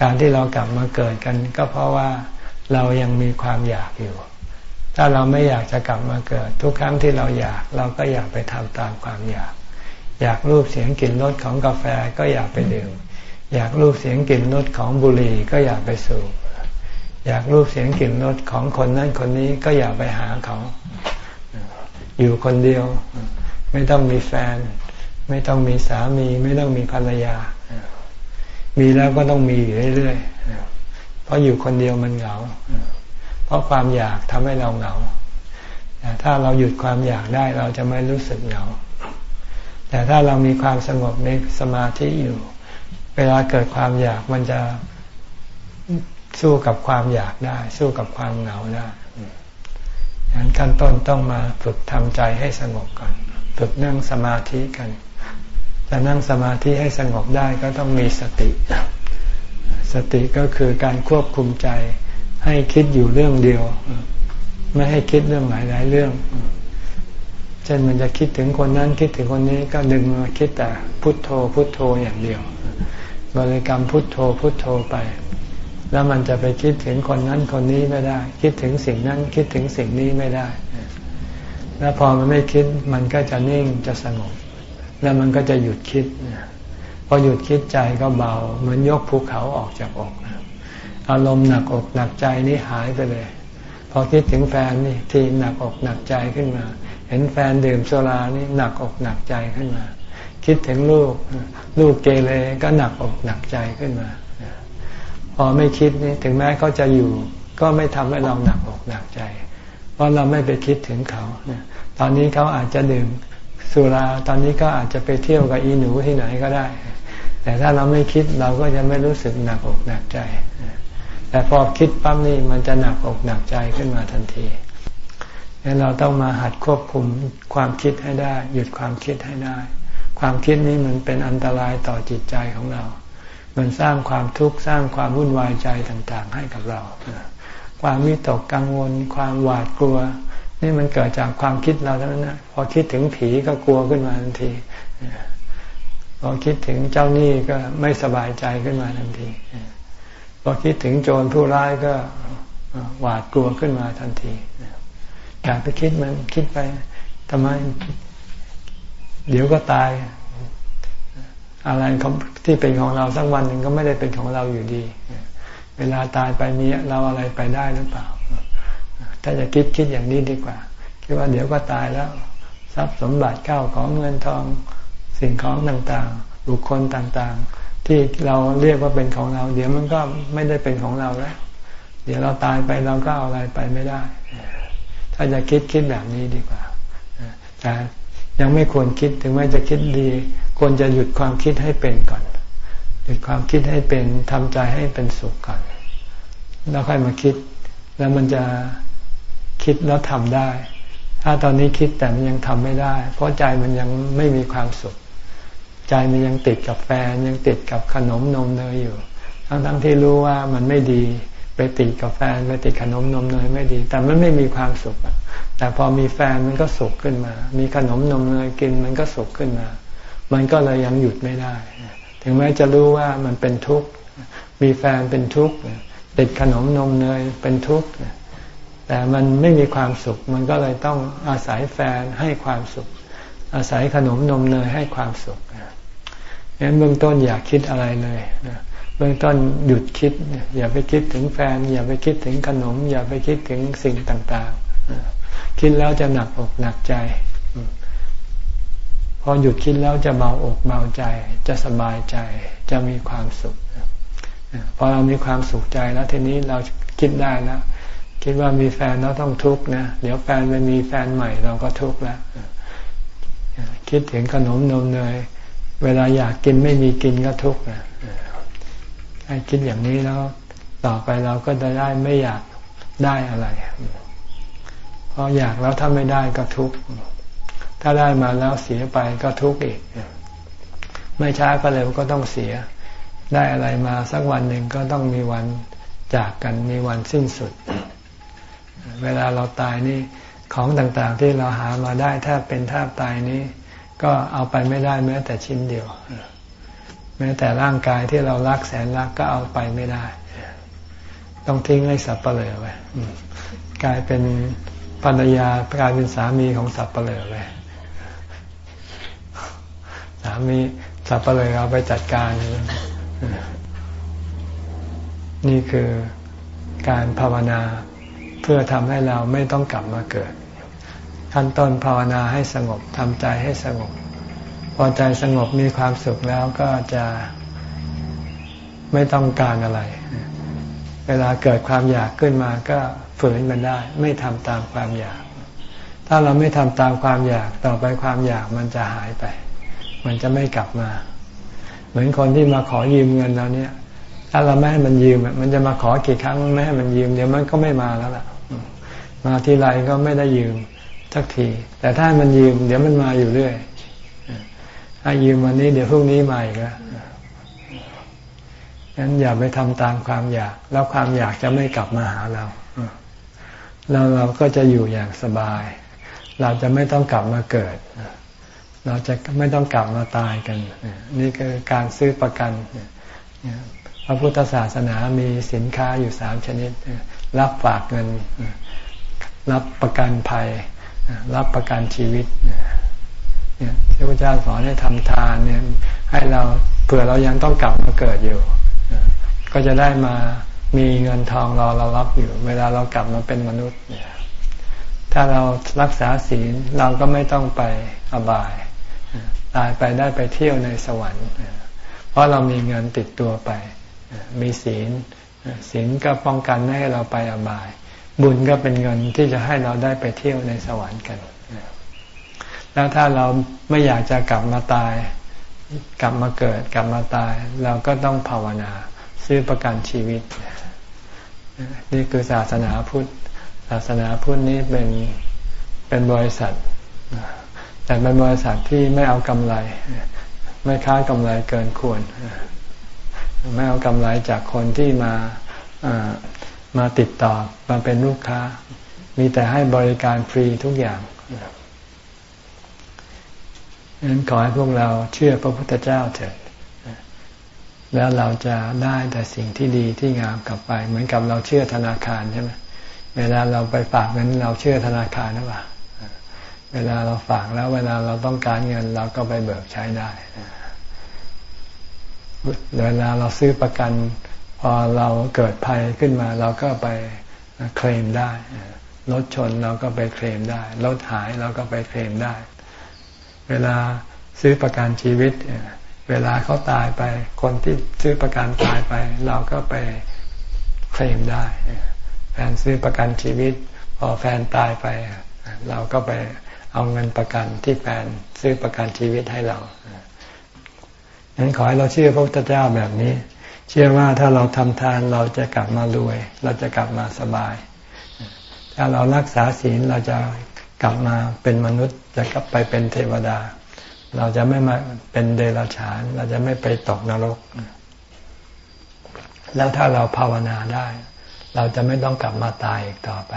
การที่เรากลับมาเกิดกัน ก็เพราะว่าเรายังมีความอยากอยู่ ถ้าเราไม่อยากจะกลับมาเกิด ทุกครั้งที่เราอยากเราก็อยากไปทำตามความอยาก อยากรูปเสียงกลิ่นรสของกาแฟก็อยากไปดื่มอยากรูปเสียงกลิ่นรสของบุหรี่ก็อยากไปสูบอยากรูปเสียงกลิ่นรสของคนนั้นคนนี้ก็อยากไปหาเขา อยู่คนเดียว ไม่ต้องมีแฟน ไม่ต้องมีสามี ไม่ต้องมีภรรยา มีแล้วก็ต้องมีอยู่เรื่อยๆเพราะอยู่คนเดียวมันเหงา เพราะความอยากทำให้เราเหงาแต่ถ้าเราหยุดความอยากได้เราจะไม่รู้สึกเหงา แต่ถ้าเรามีความสงบในสมาธิอยู่ เวลาเกิดความอยากมันจะสู้กับความอยากได้ สู้กับความเหงาได้ดังนั้นขั้นต้นต้องมาฝึกทำใจให้สงบก่อน ฝึกนั่งสมาธิกัน จะนั่งสมาธิให้สงบได้ก็ต้องมีสติ สติก็คือการควบคุมใจให้คิดอยู่เรื่องเดียว ไม่ให้คิดเรื่องหลายๆเรื่อง เช่นมันจะคิดถึงคนนั้นคิดถึงคนนี้ก็ดึงมาคิดแต่พุทโธพุทโธอย่างเดียว บริกรรมพุทโธพุทโธไป แล้วมันจะไปคิดถึงคนนั้นคนนี้ไม่ได้ คิดถึงสิ่งนั้นคิดถึงสิ่งนี้ไม่ได้ แล้วพอมันไม่คิดมันก็จะนิ่งจะสงบ แล้วมันก็จะหยุดคิดพอหยุดคิดใจก็เบา เหมือนยกภูเขาออกจากอกอารมณ์หนักอกหนักใจนี่หายไปเลย พอคิดถึงแฟนนี่ทีหนักอกหนักใจขึ้นมา เห็นแฟนดื่มโซรานี่หนักอกหนักใจขึ้นมา คิดถึงลูก ลูกเกเรก็หนักอกหนักใจขึ้นมา พอไม่คิดนี่ถึงแม้เขาจะอยู่ ก็ไม่ทำให้เราหนักอกหนักใจ เพราะเราไม่ไปคิดถึงเขาตอนนี้เขาอาจจะดื่ม สุราตอนนี้ก็อาจจะไปเที่ยวกับอีหนูที่ไหนก็ได้ แต่ถ้าเราไม่คิดเราก็จะไม่รู้สึกหนักอกหนักใจ แต่พอคิดปั๊มนี่มันจะหนักอกหนักใจขึ้นมาทันทีงั้นเราต้องมาหัดควบคุมความคิดให้ได้ หยุดความคิดให้ได้ ความคิดนี้มันเป็นอันตรายต่อจิตใจของเรา มันสร้างความทุกข์สร้างความวุ่นวายใจต่างๆ ให้กับเรา ความมิตกกังวล ความหวาดกลัว นี่มันเกิดจากความคิดเราเท่านั้นนะพอคิดถึงผีก็กลัวขึ้นมาทันที พอคิดถึงเจ้าหนี้ก็ไม่สบายใจขึ้นมาทันที พอคิดถึงโจรผู้ร้ายก็หวาดกลัวขึ้นมาทันทีอย่าไปคิดมันคิดไปทำไม เดี๋ยวก็ตาย อะไรที่เป็นของเราสักวันหนึ่งก็ไม่ได้เป็นของเราอยู่ดี เวลาตายไปมีเราอะไรไปได้หรือเปล่า ถ้าจะคิดคิดอย่างนี้ดีกว่า คิดว่าเดี๋ยวก็ตายแล้ว ทรัพย์สมบัติเก้าของเงินทองสิ่งของต่างๆ บุคคลต่างๆ ที่เราเรียกว่าเป็นของเรา เดี๋ยวมันก็ไม่ได้เป็นของเราแล้ว เดี๋ยวเราตายไปเราก็เอาอะไรไปไม่ได้ ถ้าจะคิดคิดแบบนี้ดีกว่าแต่ยังไม่ควรคิดถึงแม้จะคิดดี ควรจะหยุดความคิดให้เป็นก่อน หยุดความคิดให้เป็นทำใจให้เป็นสุขก่อน แล้วค่อยมาคิด แล้วมันจะ คิดแล้วทำได้ ถ้าตอนนี้คิดแต่มันยังทำไม่ได้ เพราะใจมันยังไม่มีความสุข ใจมันยังติดกับแฟน ยังติดกับขนมนมเนยอยู่ ทั้งๆทที่รู้ว่ามันไม่ดีไปติดกับแฟนไปติดขนมนมเนยไม่ดี แต่มันไม่มีความสุขแต่พอมีแฟนมันก็สุขขึ้นมา มีขนมนมเนยกินมันก็สุขขึ้นมา มันก็เลยยังหยุดไม่ได้ ถึงแม้จะรู้ว่ามันเป็นทุกข์มีแฟนเป็นทุกข์ติดขนมนมเนยเป็นทุกข์ แต่มันไม่มีความสุข มันก็เลยต้องอาศัยแฟนให้ความสุข อาศัยขนมนมเนยให้ความสุขงั้นเบื้องต้นอย่าคิดอะไรเลยเบื้องต้นหยุดคิด อย่าไปคิดถึงแฟน อย่าไปคิดถึงขนม อย่าไปคิดถึงสิ่งต่างๆ คิดแล้วจะหนักอกหนักใจ พอหยุดคิดแล้วจะเบาอกเบาใจ จะสบายใจ จะมีความสุข พอเรามีความสุขใจแล้วทีนี้เราคิดได้แล้ว คิดว่ามีแฟนแล้วต้องทุกข์นะ เดี๋ยวแฟนไปมีแฟนใหม่เราก็ทุกข์แล้วคิดถึงขนมนมเนยเวลาอยากกินไม่มีกินก็ทุกข์นะให้คิดอย่างนี้แล้วต่อไปเราก็จะได้ไม่อยากได้อะไร เพราะอยากแล้วถ้าไม่ได้ก็ทุกข์ ถ้าได้มาแล้วเสียไปก็ทุกข์อีก ไม่ช้าก็เร็วก็ต้องเสีย ได้อะไรมาสักวันหนึ่งก็ต้องมีวันจากกันมีวันสิ้นสุด เวลาเราตายนี่ของต่างๆที่เราหามาได้ถ้าเป็นท่าตายนี้ ก็เอาไปไม่ได้แม้แต่ชิ้นเดียว แม้แต่ร่างกายที่เรารักแสนรักก็เอาไปไม่ได้ ต้องทิ้งให้สับเปลือไว้กลายเป็นภรรยากลายเป็นสามีของสับเปลือไปสามีสับเปลือเอาไปจัดการนี่คือการภาวนา พื่อทำให้เราไม่ต้องกลับมาเกิด ขั้นต้นภาวนาให้สงบทำใจให้สงบ พอใจสงบมีความสุขแล้วก็จะไม่ต้องการอะไร เวลาเกิดความอยากขึ้นมาก็ฝืนมันได้ ไม่ทำตามความอยาก ถ้าเราไม่ทำตามความอยากต่อไปความอยากมันจะหายไป มันจะไม่กลับมา เหมือนคนที่มาขอยืมเงินเราเนี่ยถ้าเราไม่ให้มันยืมมันจะมาขอกี่ครั้งไม่ให้มันยืมเดี๋ยวมันก็ไม่มาแล้วล่ะ มาทีไรก็ไม่ได้ยืมสักที แต่ถ้ามันยืม เดี๋ยวมันมาอยู่เรื่อยถ้ายืมวันนี้เดี๋ยวพรุ่งนี้มาอีกแล้วงั้นอย่าไปทำตามความอยาก แล้วความอยากจะไม่กลับมาหาเราเราเราก็จะอยู่อย่างสบาย เราจะไม่ต้องกลับมาเกิด เราจะไม่ต้องกลับมาตายกัน นี่คือการซื้อประกันพระพุทธศาสนามีสินค้าอยู่สามชนิด รับฝากเงิน รับประกันภัย รับประกันชีวิตเนี่ยพระพุทธเจ้าสอนให้ทำทานเนี่ยให้เราเผื่อเรายังต้องกลับมาเกิดอยู่ ก็จะได้มามีเงินทองรอเรารับอยู่ เวลาเรากลับมาเป็นมนุษย์เนี่ยถ้าเรารักษาศีลเราก็ไม่ต้องไปอบาย ตายไปได้ไปเที่ยวในสวรรค์ เพราะเรามีเงินติดตัวไป มีศีลศีลก็ป้องกันไม่ให้เราไปอบาย บุญก็เป็นเงินที่จะให้เราได้ไปเที่ยวในสวรรค์กัน แล้วถ้าเราไม่อยากจะกลับมาตาย กลับมาเกิด กลับมาตาย เราก็ต้องภาวนา ซื้อประกันชีวิต นี่คือศาสนาพุทธ ศาสนาพุทธนี้เป็นเป็นบริษัท แต่เป็นบริษัทที่ไม่เอากำไร ไม่ค้ากำไรเกินควร ไม่เอากำไรจากคนที่มา มาติดต่อมาเป็นลูกค้า มีแต่ให้บริการฟรีทุกอย่างฉะนั้นขอให้พวกเราเชื่อพระพุทธเจ้าเถิดแล้วเราจะได้แต่สิ่งที่ดีที่งามกลับไป เหมือนกับเราเชื่อธนาคารใช่ไหมเวลาเราไปฝากเงินเราเชื่อธนาคารหรือเปล่าเวลาเราฝากแล้วเวลาเราต้องการเงินเราก็ไปเบิกใช้ได้เวลาเราซื้อประกัน พอเราเกิดภัยขึ้นมาเราก็ไปเคลมได้รถชนเราก็ไปเคลมได้รถหายเราก็ไปเคลมได้ เวลาซื้อประกันชีวิต เวลาเขาตายไป คนที่ซื้อประกันตายไป เราก็ไปเคลมได้ แฟนซื้อประกันชีวิต พอแฟนตายไป เราก็ไปเอาเงินประกันที่แฟนซื้อประกันชีวิตให้เราฉะนั้นขอให้เราเชื่อพระพุทธเจ้าแบบนี้ เชื่อว่าถ้าเราทำทานเราจะกลับมารวย เราจะกลับมาสบาย ถ้าเรารักษาศีลเราจะกลับมาเป็นมนุษย์จะกลับไปเป็นเทวดา เราจะไม่มาเป็นเดรัจฉาน เราจะไม่ไปตกนรก แล้วถ้าเราภาวนาได้ เราจะไม่ต้องกลับมาตายอีกต่อไป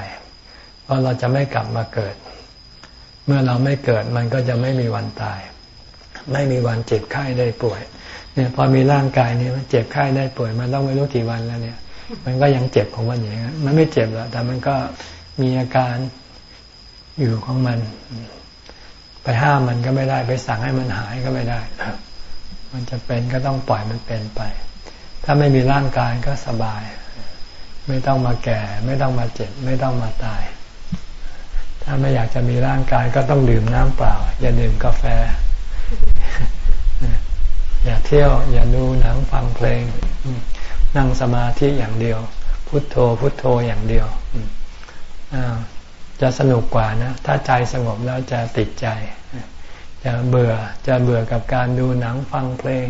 เพราะเราจะไม่กลับมาเกิด เมื่อเราไม่เกิดมันก็จะไม่มีวันตาย ไม่มีวันเจ็บไข้ได้ป่วย เนี่ยพอมีร่างกายเนี้มันเจ็บไข้ได้ป่วยมันต้องไม่รู้กี่วันแล้วเนี่ย มันก็ยังเจ็บของมันอย่างนี้มันไม่เจ็บหรอกแต่มันก็มีอาการอยู่ของมัน ไปห้ามมันก็ไม่ได้ ไปสั่งให้มันหายก็ไม่ได้มันจะเป็นก็ต้องปล่อยมันเป็นไป ถ้าไม่มีร่างกายก็สบาย ไม่ต้องมาแก่ ไม่ต้องมาเจ็บ ไม่ต้องมาตาย ถ้าไม่อยากจะมีร่างกายก็ต้องดื่มน้ำเปล่า อย่าดื่มกาแฟ อย่าเที่ยว อย่าดูหนังฟังเพลง นั่งสมาธิอย่างเดียว พุทโธพุทโธอย่างเดียวจะสนุกกว่านะ ถ้าใจสงบแล้วจะติดใจ จะเบื่อจะเบื่อกับการดูหนังฟังเพลง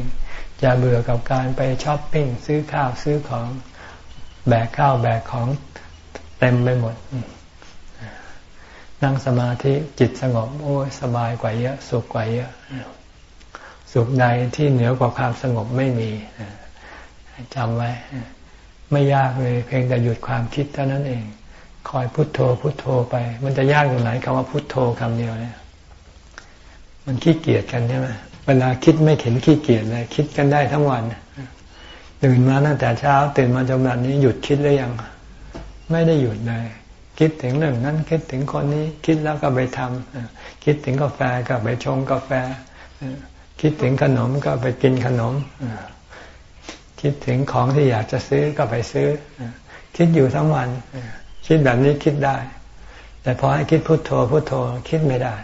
จะเบื่อกับการไปช้อปปิ้งซื้อข้าวซื้อของแบกข้าวแบกของเต็มไปหมด นั่งสมาธิจิตสงบ โอ้ยสบายกว่าเยอะ สุขกว่าเยอะ สุขใดที่เหนือกว่าความสงบไม่มีจำไว้ ไม่ยากเลยเพียงแต่หยุดความคิดเท่านั้นเอง คอยพุโทโธพุโทโธไป มันจะยากตรงไหนคำว่าพุโทโธคำเดียวเนี่ยมันขี้เกียจกันใช่ไหมเวลาคิดไม่เข็นขี้เกียจเลยคิดกันได้ทั้งวันตื่นมาตั้งแต่เช้าตื่นมาจนแบบนี้หยุดคิดหรือยัง ไม่ได้หยุดเลยคิดถึงเรื่องนั้นคิดถึงคนนี้คิดแล้วก็ไปทำคิดถึงกาแฟก็ไปชงกาแฟ คิดถึงขนมก็ไปกินขนม คิดถึงของที่อยากจะซื้อก็ไปซื้อ คิดอยู่ทั้งวัน คิดแบบนี้คิดได้ แต่พอให้คิดพุโทโธพุโทโธคิดไม่ได้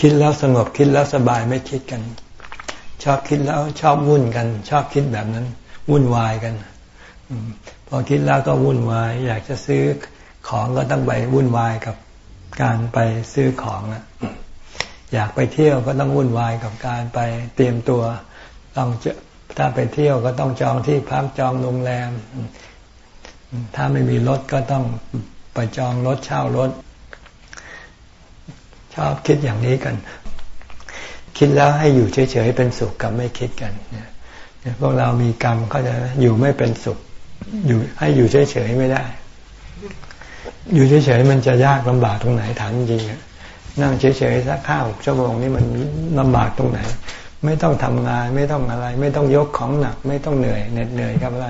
คิดแล้วสงบคิดแล้วสบายไม่คิดกัน ชอบคิดแล้วชอบวุ่นกัน ชอบคิดแบบนั้น วุ่นวายกันพอคิดแล้วก็วุ่นวาย อยากจะซื้อของก็ต้องไปวุ่นวายกับ การไปซื้อของนะอยากไปเที่ยวก็ต้องวุ่นวายกับการไปเตรียมตัวต้องจะถ้าไปเที่ยวก็ต้องจองที่พักจองโรงแรม ถ้าไม่มีรถก็ต้องไปจองรถเช่ารถ ชอบคิดอย่างนี้กัน คิดแล้วให้อยู่เฉยๆเป็นสุขกับไม่คิดกันพวกเรามีกรรมก็จะอยู่ไม่เป็นสุขอยู่ให้อยู่เฉยๆไม่ได้ อยู่เฉยๆมันจะยากลำบากตรงไหนถามจริงๆนั่งเฉยๆสักข้าวชั่วโมงนี่มันลำบากตรงไหน ไม่ต้องทำงานไม่ต้องอะไร ไม่ต้องยกของหนัก ไม่ต้องเหนื่อยเหน็ดเหนื่อยกับอะไร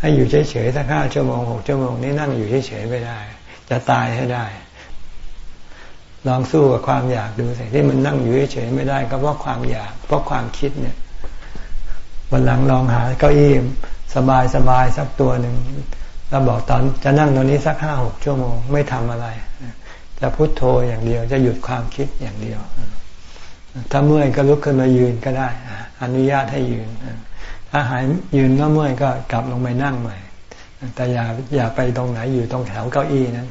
ให้อยู่เฉยๆสักห้าชั่วโมงหกชั่วโมงนี่นั่งอยู่เฉยๆไม่ได้ จะตายให้ได้ ลองสู้กับความอยากดูสิที่มันนั่งอยู่เฉยๆไม่ได้ก็เพราะความอยาก เพราะความคิดเนี่ยวันหลังลองหาเก้าอี้สบายสบายสักตัวหนึ่ง เราบอกตอนจะนั่งตรงนี้สักห้าหกชั่วโมงไม่ทำอะไร จะพุโทโธอย่างเดียวจะหยุดความคิดอย่างเดียว ถ้าเมื่อยก็ลุกขึ้นมายืนก็ได้ อนุญาตให้ยืน ถ้าหายยืนแล้วเมื่อยก็กลับลงไปนั่งใหม่ แต่อย่าอย่าไปตรงไหนอยู่ตรงแถวเก้าอี้นั้น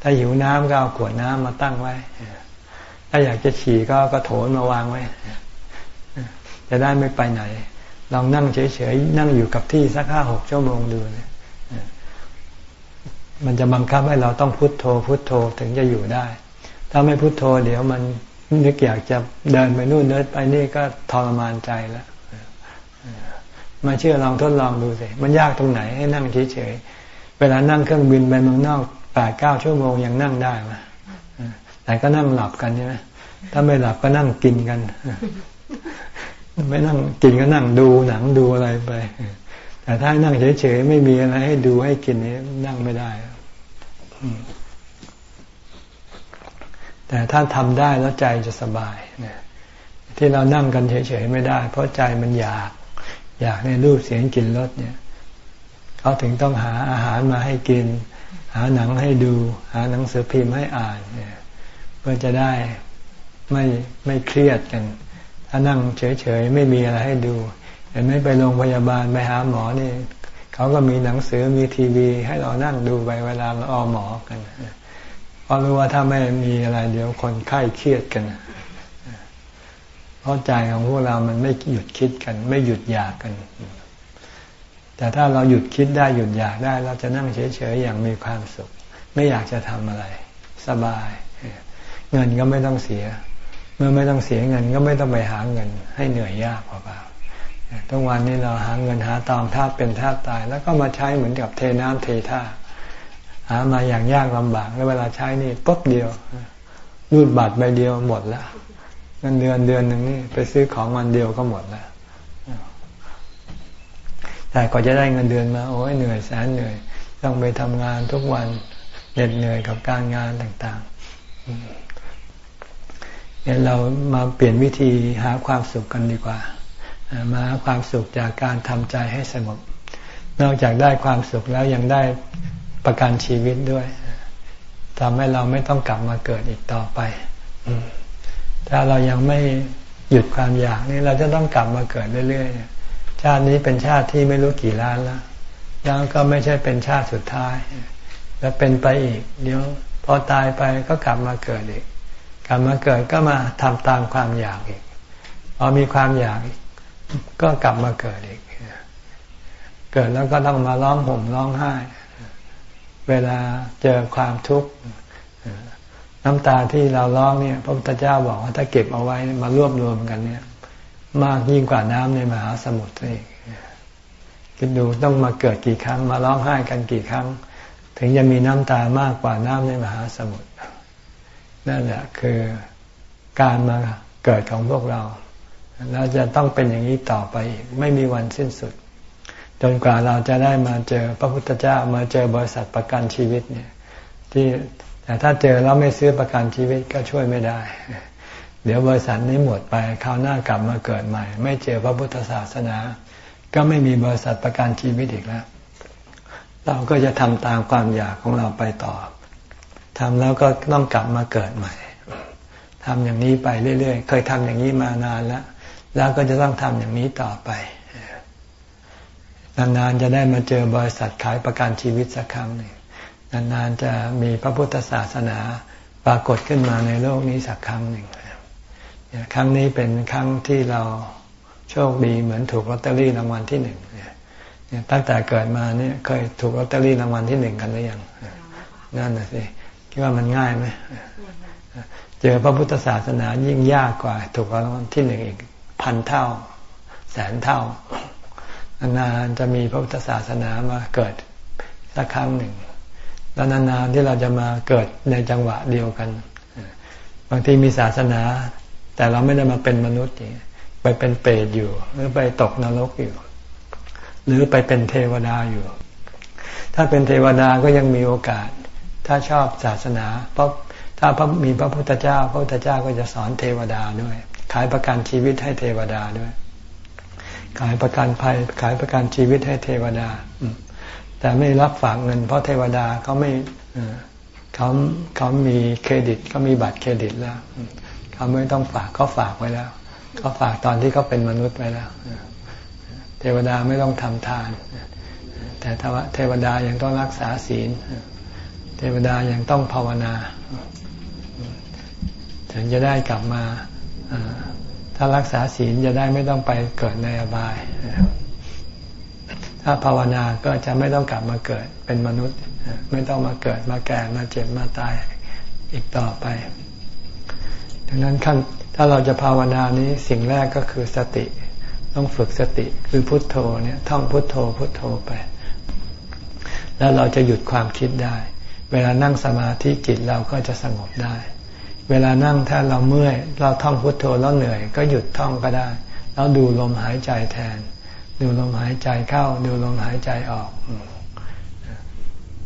ถ้าหิวน้ำก็เอาขวดน้ำมาตั้งไว้ ถ้าอยากจะฉี่ก็ก็โถนมาวางไว้ จะได้ไม่ไปไหน ลองนั่งเฉยๆนั่งอยู่กับที่สักห้าหกชั่วโมงดูเนี่ย มันจะบังคับให้เราต้องพุโทโธ พุโทโธถึงจะอยู่ได้ ถ้าไม่พุโทโธ เดี๋ยวมันนึกอยากจะเดินไปนู่นเดินไปนี่ก็ทรมานใจแล้วมาเชื่อลองทดลองดูสิมันยากตรงไหนให้นั่งเฉยๆเวลานั่งเครื่องบินไปเมืองนอกแปดเก้าชั่วโมงยังนั่งได้ไหมแต่ก็นั่งหลับกันใช่ไหมถ้าไม่หลับก็นั่งกินกัน ไม่นั่งกินก็นั่งดูหนังดูอะไรไป แต่ถ้านั่งเฉยๆไม่มีอะไรให้ดูให้กินนี้นั่งไม่ได้ แต่ถ้าทำได้แล้วใจจะสบายนะที่เรานั่งกันเฉยๆไม่ได้ เพราะใจมันอยาก อยากในรูปเสียงกลิ่นรสเนี่ยเขาถึงต้องหาอาหารมาให้กิน หาหนังให้ดู หาหนังสือพิมพ์ให้อ่านเนี่ยเพื่อจะได้ไม่ไม่เครียดกัน ถ้านั่งเฉยๆไม่มีอะไรให้ดู เห็นไหมไปโรงพยาบาลไปหาหมอนี่เขาก็มีหนังสือมีทีวี ให้เรานั่งดูไปเวลาเราออหมอกันเพราะรู้ว่าถ้าไม่มีอะไรเดี๋ยวคนไข้เครียดกันเพราะใจของพวกเรามันไม่หยุดคิดกัน ไม่หยุดอยากกัน แต่ถ้าเราหยุดคิดได้หยุดอยากได้ เราจะนั่งเฉยๆอย่างมีความสุข ไม่อยากจะทำอะไร สบาย เงินก็ไม่ต้องเสีย เมื่อไม่ต้องเสียเงินก็ไม่ต้องไปหาเงิน ให้เหนื่อยยากเปล่าๆ ทุกวันนี้เราหาเงินหาตามท่าเป็นท่าตาย แล้วก็มาใช้เหมือนกับเทน้ำเทท่า หามาอย่างยากลำบาก แล้วเวลาใช้นี่ปุ๊บเดียวรูดบัตรใบเดียวหมดแล้วเงินเดือนเดือนหนึ่งนี่ไปซื้อของวันเดียวก็หมดแล้วแต่ก็จะได้เงินเดือนมาโอ้ยเหนื่อยแสนเหนื่อย ต้องไปทำงานทุกวันเหน็ดเหนื่อยกับการงานต่างๆเนี่ยเรามาเปลี่ยนวิธีหาความสุขกันดีกว่า มาหาความสุขจากการทำใจให้สงบ นอกจากได้ความสุขแล้วยังได้ประกันชีวิตด้วยทำให้เราไม่ต้องกลับมาเกิดอีกต่อไปถ้าเรายังไม่หยุดความอยากนี่เราจะต้องกลับมาเกิดเรื่อยๆชาตินี้เป็นชาติที่ไม่รู้กี่ล้านแล้วแล้วก็ไม่ใช่เป็นชาติสุดท้าย แล้วเป็นไปอีก เดี๋ยวพอตายไปก็กลับมาเกิดอีก กลับมาเกิดก็มาทำตามความอยากอีกพอมีความอยาก ก็กลับมาเกิดอีก เกิดแล้วก็ต้องมาร้องห่มร้องไห้ เวลาเจอความทุกข์น้ำตาที่เราร้องเนี่ยพระพุทธเจ้าบอกว่าถ้าเก็บเอาไว้มารวบรวมกันเนี่ย มากยิ่งกว่าน้ำในมหาสมุทรอีกคิดดูต้องมาเกิดกี่ครั้ง มาร้องไห้กันกี่ครั้ง ถึงจะมีน้ำตามากกว่าน้ำในมหาสมุทรนั่นแหละคือการมาเกิดของพวกเรา แล้วจะต้องเป็นอย่างนี้ต่อไปอีกไม่มีวันสิ้นสุด จนกว่าเราจะได้มาเจอพระพุทธเจ้ามาเจอบริษัทประกันชีวิตเนี่ย ที่แต่ถ้าเจอแล้วไม่ซื้อประกันชีวิตก็ช่วยไม่ได้ เดี๋ยวบริษัทนี้หมดไปคราวหน้ากลับมาเกิดใหม่ ไม่เจอพระพุทธศาสนา ก็ไม่มีบริษัทประกันชีวิตอีกแล้ว เราก็จะทำตามความอยากของเราไปต่อทำแล้วก็ต้องกลับมาเกิดใหม่ทำอย่างนี้ไปเรื่อยๆ เคยทำอย่างนี้มานานแล้ว แล้วก็จะต้องทำอย่างนี้ต่อไปนานๆจะได้มาเจอบริษัทขายประกันชีวิตสักครั้งหนึ่งนานๆจะมีพระพุทธศาสนาปรากฏขึ้นมาในโลกนี้สักครั้งหนึ่งครั้งนี้เป็นครั้งที่เราโชคดีเหมือนถูกลอตเตอรี่รางวัลที่หนึ่งตั้งแต่เกิดมาเนี่ยเคยถูกลอตเตอรี่รางวัลที่หนึ่งกันหรือยังนั่นน่ะสิคิดว่ามันง่ายไหมเจอพระพุทธศาสนายิ่งยากกว่า ถูกรางวัลที่หนึ่งอีก พันเท่า แสนเท่านานๆจะมีพระพุทธศาสนามาเกิดสักครั้งหนึ่งแล้วนานๆที่เราจะมาเกิดในจังหวะเดียวกัน บางทีมีศาสนา แต่เราไม่ได้มาเป็นมนุษย์ไปเป็นเปรตอยู่ หรือไปตกนรกอยู่ หรือไปเป็นเทวดาอยู่ ถ้าเป็นเทวดาก็ยังมีโอกาส ถ้าชอบศาสนาเพราะถ้าพระมีพระพุทธเจ้า พระพุทธเจ้าก็จะสอนเทวดาด้วย ขายประกันชีวิตให้เทวดาด้วย ขายประกันภัยขายประกันชีวิตให้เทวดา แต่ไม่รับฝากเงิน เพราะเทวดาเขาไม่เขาเขามีเครดิตเขามีบัตรเครดิตแล้วเขาไม่ต้องฝากเขาฝากไว้แล้วเขาฝากตอนที่เขาเป็นมนุษย์ไว้แล้วเทวดาไม่ต้องทำทาน แต่เทวดายังต้องรักษาศีล เทวดายังต้องภาวนา ถึงจะได้กลับมา ถ้ารักษาศีลจะได้ไม่ต้องไปเกิดในอบาย ถ้าภาวนาก็จะไม่ต้องกลับมาเกิดเป็นมนุษย์ ไม่ต้องมาเกิดมาแก่มาเจ็บมาตายอีกต่อไป ดังนั้นขั้นถ้าเราจะภาวนานี้สิ่งแรกก็คือสติ ต้องฝึกสติคือพุทโธเนี่ยท่องพุทโธพุทโธไป แล้วเราจะหยุดความคิดได้ เวลานั่งสมาธิจิตเราก็จะสงบได้ เวลานั่งถ้าเราเมื่อย เราท่องพุทโธแล้วเหนื่อย ก็หยุดท่องก็ได้ แล้วดูลมหายใจแทน ดูลมหายใจเข้า ดูลมหายใจออก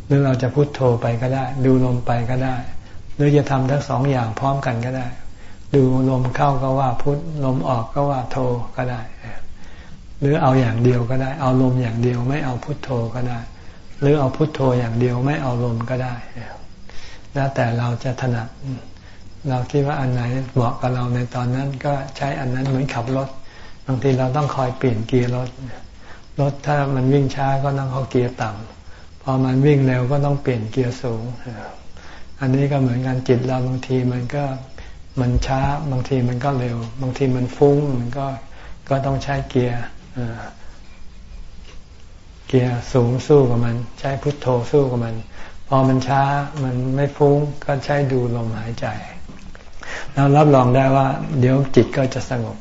หรือเราจะพุทโธไปก็ได้ ดูลมไปก็ได้ หรือจะทำทั้งสองอย่างพร้อมกันก็ได้ ดูลมเข้าก็ว่าพุทลมออกก็ว่าโธก็ได้ หรือเอาอย่างเดียวก็ได้ เอาลมอย่างเดียวไม่เอาพุทโธก็ได้ หรือเอาพุทโธอย่างเดียวไม่เอาลมก็ได้แล้วแต่เราจะถนัด เราคิดว่าอันไหนเหมาะกับเราในตอนนั้นก็ใช้อันนั้นเหมือนขับรถ บางทีเราต้องคอยเปลี่ยนเกียร์รถ รถถ้ามันวิ่งช้าก็ต้องเข้าเกียร์ต่ำพอมันวิ่งเร็วก็ต้องเปลี่ยนเกียร์สูง อันนี้ก็เหมือนกันจิตเราบางทีมันก็มันช้าบางทีมันก็เร็ว บางทีมันฟุ้งมันก็ก็ต้องใช้เกียร์เกียร์สูงสู้กับมัน ใช้พุทโธสู้กับมัน พอมันช้ามันไม่ฟุ้งก็ใช้ดูลมหายใจ แล้วรับรองได้ว่า เดี๋ยวจิตก็จะสงบ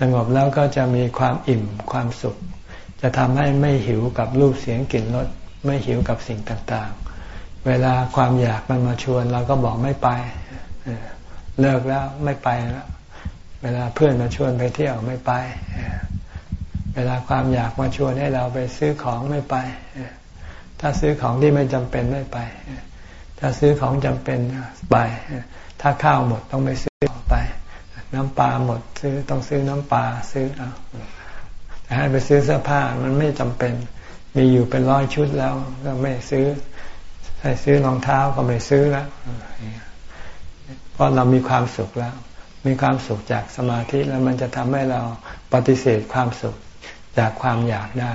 สงบแล้วก็จะมีความอิ่มความสุข จะทำให้ไม่หิวกับรูปเสียงกลิ่นรสไม่หิวกับสิ่งต่างๆ เวลาความอยากมันมาชวน เราก็บอกไม่ไป เลิกแล้วไม่ไปแล้ว เวลาเพื่อนมาชวนไปเที่ยวไม่ไป เวลาความอยากมาชวนให้เราไปซื้อของไม่ไป ถ้าซื้อของที่ไม่จำเป็นไม่ไป ถ้าซื้อของจำเป็นไป ถ้าข้าวหมดต้องไปซื้อออกไป น้ำปลาหมดซื้อต้องซื้อน้ำปลาซื้อเอาแต่ให้ไปซื้อเสื้อผ้ามันไม่จำเป็น มีอยู่เป็นร้อยชุดแล้ว ก็ไม่ซื้อให้ซื้อรองเท้าก็ไม่ซื้อแล้วเพราะเรามีความสุขแล้ว มีความสุขจากสมาธิแล้วมันจะทำให้เราปฏิเสธความสุขจากความอยากได้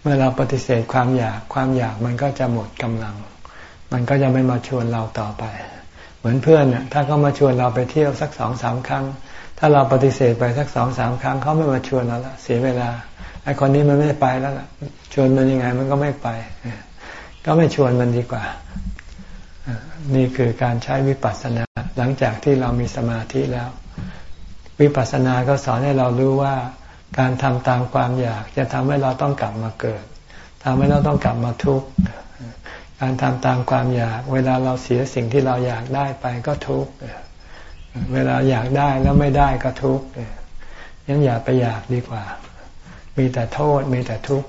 เมื่อเราปฏิเสธความอยาก ความอยากมันก็จะหมดกำลัง มันก็จะไม่มาชวนเราต่อไป เหมือนเพื่อนเนี่ยถ้าเขามาชวนเราไปเที่ยวสักสองสามครั้ง ถ้าเราปฏิเสธไปสักสองสามครั้งเขาไม่มาชวนเราละเสียเวลาไอ้คนนี้มันไม่ไปแล้วล่ะชวนมันยังไงมันก็ไม่ไป ก็ไม่ชวนมันดีกว่า นี่คือการใช้วิปัสสนาหลังจากที่เรามีสมาธิแล้ว วิปัสสนาก็สอนให้เรารู้ว่าการทำตามความอยาก จะทำให้เราต้องกลับมาเกิดทำให้เราต้องกลับมาทุกข์ การทำตามความอยาก เวลาเราเสียสิ่งที่เราอยากได้ไปก็ทุกข์เวลาอยากได้แล้วไม่ได้ก็ทุกข์ยังอย่าไปอยากดีกว่า มีแต่โทษมีแต่ทุกข์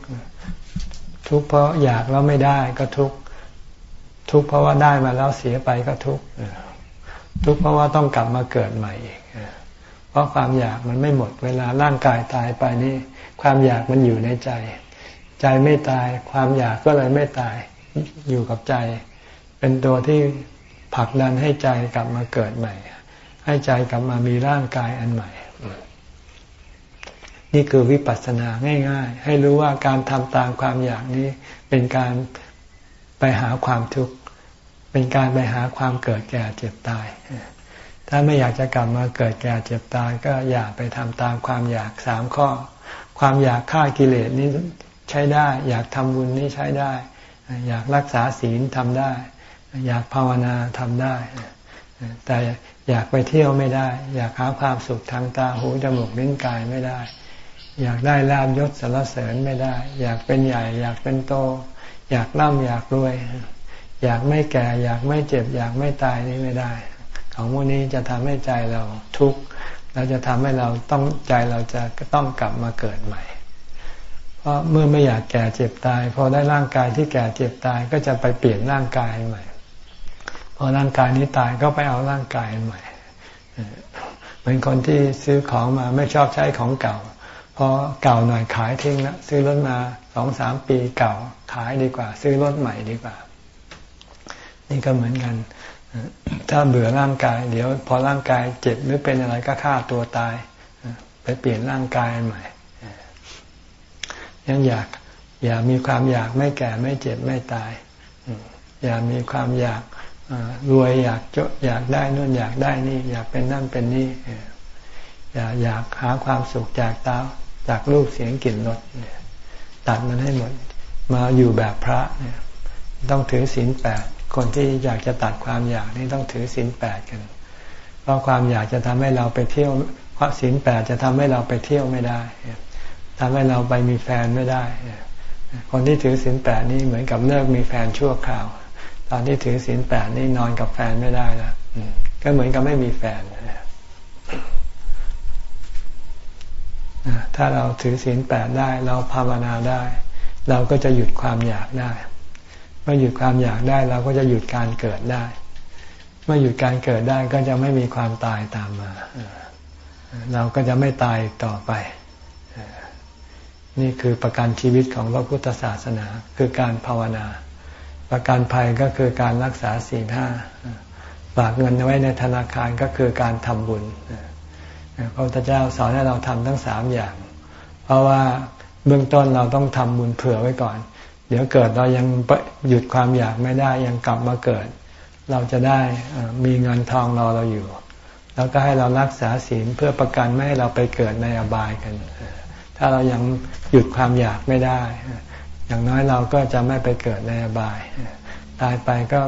ทุกข์เพราะอยากแล้วไม่ได้ก็ทุกข์ทุกข์เพราะว่าได้มาแล้วเสียไปก็ทุกข์ทุกข์เพราะว่าต้องกลับมาเกิดใหม่อีกเพราะความอยากมันไม่หมด เวลาร่างกายตายไปนี่ ความอยากมันอยู่ในใจ ใจไม่ตาย ความอยากก็เลยไม่ตาย อยู่กับใจ เป็นตัวที่ผลักดันให้ใจกลับมาเกิดใหม่ ให้ใจกลับมามีร่างกายอันใหม่ นี่คือวิปัสสนาง่าย ๆ ให้รู้ว่าการทำตามความอยากนี้ เป็นการไปหาความทุกข์ เป็นการไปหาความเกิดแก่เจ็บตาย ถ้าไม่อยากจะกลับมาเกิดแก่เจ็บตาย ก็อย่าไปทำตามความอยากสามข้อ ความอยากฆ่ากิเลสนี้ใช้ได้ อยากทำบุญนี้ใช้ได้ อยากรักษาศีลทำได้ อยากภาวนาทำได้ แต่อยากไปเที่ยวไม่ได้ อยากหาความสุขทางตาหูจมูกลิ้นกายไม่ได้ อยากได้ลาบยศสารเสริญไม่ได้ อยากเป็นใหญ่ อยากเป็นโต อยากร่ำอยากรวย อยากไม่แก่ อยากไม่เจ็บ อยากไม่ตายนี่ไม่ได้ ของพวกนี้จะทำให้ใจเราทุกข์เราจะทำให้เราต้องใจเราจะต้องกลับมาเกิดใหม่ เพราะเมื่อไม่อยากแก่เจ็บตาย พอได้ร่างกายที่แก่เจ็บตายก็จะไปเปลี่ยนร่างกายใหม่ พอร่างกายนี้ตายก็ไปเอาร่างกายใหม่เหมือนคนที่ซื้อของมาไม่ชอบใช้ของเก่าพอเก่าหน่อยขายทิ้งแล้วซื้อรถมาสองสามปีเก่าขายดีกว่า ซื้อรถใหม่ดีกว่า นี่ก็เหมือนกัน ถ้าเบื่อร่างกาย เดี๋ยว พอร่างกายเจ็บหรือเป็นอะไรก็ฆ่าตัวตาย ไปเปลี่ยนร่างกายใหม่ ยังอยาก อย่ามีความอยากไม่แก่ไม่เจ็บไม่ตาย อย่ามีความอยากรวยอยากจอยากได้นู่นอยากได้นี่ อยากเป็นนั่นเป็นนี่อย่าอยากหาความสุขจากตาจากรูปเสียงกลิ่นรสตัดมันให้หมดมาอยู่แบบพระเนี่ยต้องถือศีลแปดคนที่อยากจะตัดความอยากนี่ต้องถือศีลแปดกัน เพราะความอยากจะทำให้เราไปเที่ยวศีลแปดจะทำให้เราไปเที่ยวไม่ได้ ทำให้เราไปมีแฟนไม่ได้ คนที่ถือศีลแปดนี่เหมือนกับเลิกมีแฟนชั่วคราว ตอนที่ถือศีลแปดนี่นอนกับแฟนไม่ได้แล้วก็เหมือนกับไม่มีแฟนถ้าเราถือศีลแปดได้ เราภาวนาได้ เราก็จะหยุดความอยากได้ เมื่อหยุดความอยากได้ เราก็จะหยุดการเกิดได้ เมื่อหยุดการเกิดได้ก็จะไม่มีความตายตามมา เราก็จะไม่ตายต่อไป นี่คือประกันชีวิตของพระพุทธศาสนา คือการภาวนา ประกันภัยก็คือการรักษาศีลห้าฝากเงินไว้ในธนาคารก็คือการทำบุญพระพุทธเจ้าสอนให้เราทำทั้งสามอย่าง เพราะว่าเบื้องต้นเราต้องทำบุญเผื่อไว้ก่อน เดี๋ยวเกิดเรายังหยุดความอยากไม่ได้ยังกลับมาเกิด เราจะได้มีเงินทองรอเราอยู่ แล้วก็ให้เรารักษาศีลเพื่อประกันไม่ให้เราไปเกิดในอบายกัน ถ้าเรายังหยุดความอยากไม่ได้ อย่างน้อยเราก็จะไม่ไปเกิดในอบาย ตายไปก็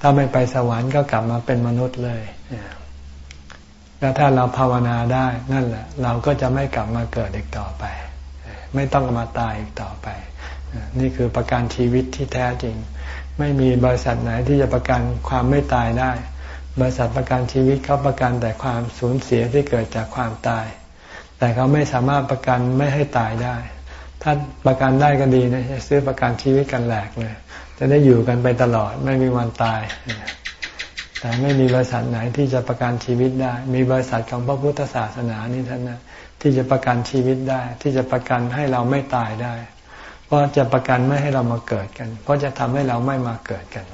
ถ้าไม่ไปสวรรค์ก็กลับมาเป็นมนุษย์เลยแล้วถ้าเราภาวนาได้นั่นแหละ เราก็จะไม่กลับมาเกิดอีกต่อไป ไม่ต้องมาตายอีกต่อไป นี่คือประกันชีวิตที่แท้จริง ไม่มีบริษัทไหนที่จะประกันความไม่ตายได้ บริษัทประกันชีวิตเขาประกันแต่ความสูญเสียที่เกิดจากความตาย แต่เขาไม่สามารถประกันไม่ให้ตายได้ ถ้าประกันได้ก็ดีนะซื้อประกันชีวิตกันแหลกเลยจะได้อยู่กันไปตลอดไม่มีวันตาย แต่ไม่มีบริษัทไหนที่จะประกันชีวิตได้ มีบริษัทของพระพุทธศาสนานี่ท่านนะที่จะประกันชีวิตได้ ที่จะประกันให้เราไม่ตายได้ เพราะจะประกันไม่ให้เรามาเกิดกัน เพราะจะทำให้เราไม่มาเกิดกัน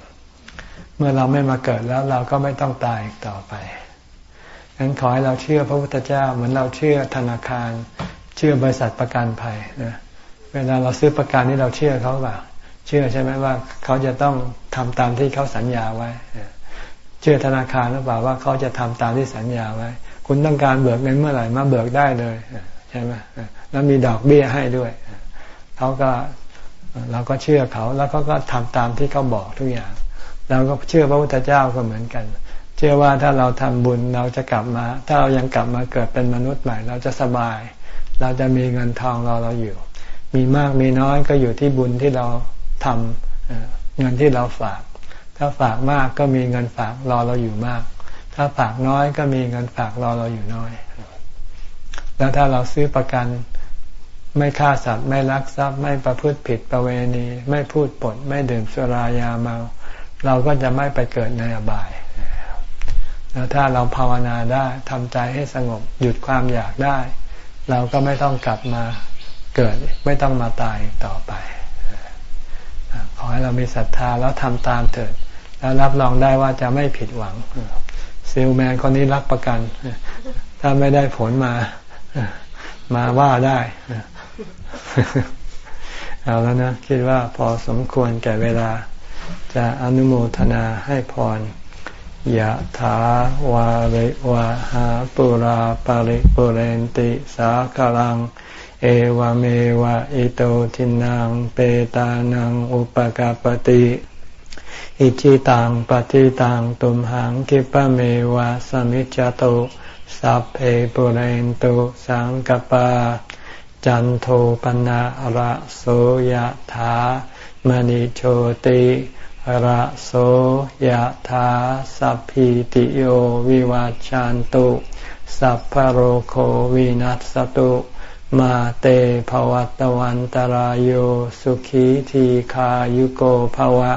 เมื่อเราไม่มาเกิดแล้วเราก็ไม่ต้องตายอีกต่อไป งั้นขอให้เราเชื่อพระพุทธเจ้า เหมือนเราเชื่อธนาคาร เชื่อบริษัทประกันภัยนะเวลาเราซื้อประกันนี่เราเชื่อเขาเปล่าเชื่อใช่ไหมว่าเขาจะต้องทำตามที่เขาสัญญาไว้ เชื่อธนาคารหรือเปล่าว่าเขาจะทำตามที่สัญญาไว้ คุณต้องการเบิกเงินเมื่อไหร่มาเบิกได้เลยใช่ไหมแล้วมีดอกเบี้ยให้ด้วยเขาก็เราก็เชื่อเขาแล้วเขาก็ทำตามที่เขาบอกทุกอย่าง เราก็เชื่อพระพุทธเจ้าก็เหมือนกัน เชื่อว่าถ้าเราทำบุญเราจะกลับมา ถ้าเรายังกลับมาเกิดเป็นมนุษย์ใหม่ เราจะสบาย เราจะมีเงินทองเราเราอยู่ มีมากมีน้อยก็อยู่ที่บุญที่เราทำเงินที่เราฝาก ถ้าฝากมากก็มีเงินฝากรอเราอยู่มาก ถ้าฝากน้อยก็มีเงินฝากรอเราอยู่น้อย แล้วถ้าเราซื้อประกันไม่ฆ่าสัตว์ไม่ลักทรัพย์ไม่ประพฤติผิดประเวณี ไม่พูดปด ไม่ดื่มสุรายาเมา เราก็จะไม่ไปเกิดในอบาย แล้วถ้าเราภาวนาได้ทำใจให้สงบหยุดความอยากได้ เราก็ไม่ต้องกลับมาเกิดไม่ต้องมาตายต่อไป ขอให้เรามีศรัทธาแล้วทำตามเถิด แล้วรับรองได้ว่าจะไม่ผิดหวังซิลแมนคนนี้รับประกัน ถ้าไม่ได้ผลมามาว่าได้เอาแล้วนะ คิดว่าพอสมควรแก่เวลา จะอนุโมทนาให้พร ยะถาวาริวะหาปุราปาริปุเรนติสากลัง เอวเมวะอิโตทินังเปตานังอุปกาปติอิจิตังปฏิตังตุมหังคิปะเมวะสมิจจโตสัพเพปุเรนตุสังกปา จันโทปนะระโสยะถามณิโชติ ระโสยถาสัพพิติโยวิวัจจันตุ สัพพโรโควินัสตุ มาเตภวัตวันตารโยสุขีทีขายุโกภวะ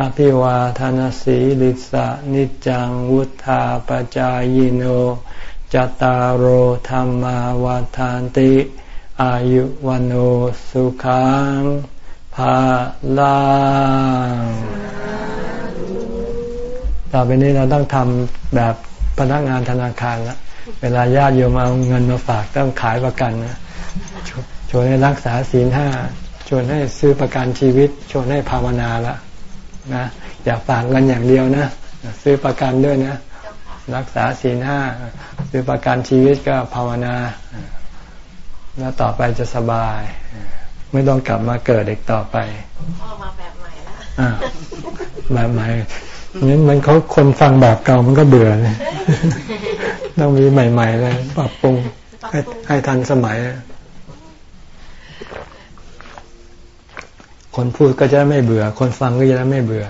อภิวาทานสีลิสะนิจังวุธาปจายโนจตารโหธรรมาวาทานติ อายุวันโอสุขัง ภาลังต่อไปนี้เราต้องทำแบบพนักงานธนาคารล้วเวลาญาติโยมเอาเงินมาฝากต้องขายประกันนะชวนให้รักษาศีลห้าชวนให้ซื้อประกันชีวิต ชวนให้ภาวนาละนะอย่าฝากเงินอย่างเดียวนะ ซื้อประกันด้วยนะ รักษาศีลห้าซื้อประกันชีวิตก็ภาวนา แล้วต่อไปจะสบาย ไม่ต้องกลับมาเกิดอีกต่อไปพ่อมาแบบใหม่ละแบบใหม่นั้นมันเขาคนฟังแบบเก่ามันก็เบื่อเลยต้องมีใหม่ๆเลยปรับปรุงให้ให้ทันสมัย คนพูดก็จะไม่เบื่อ คนฟังก็จะไม่เบื่อ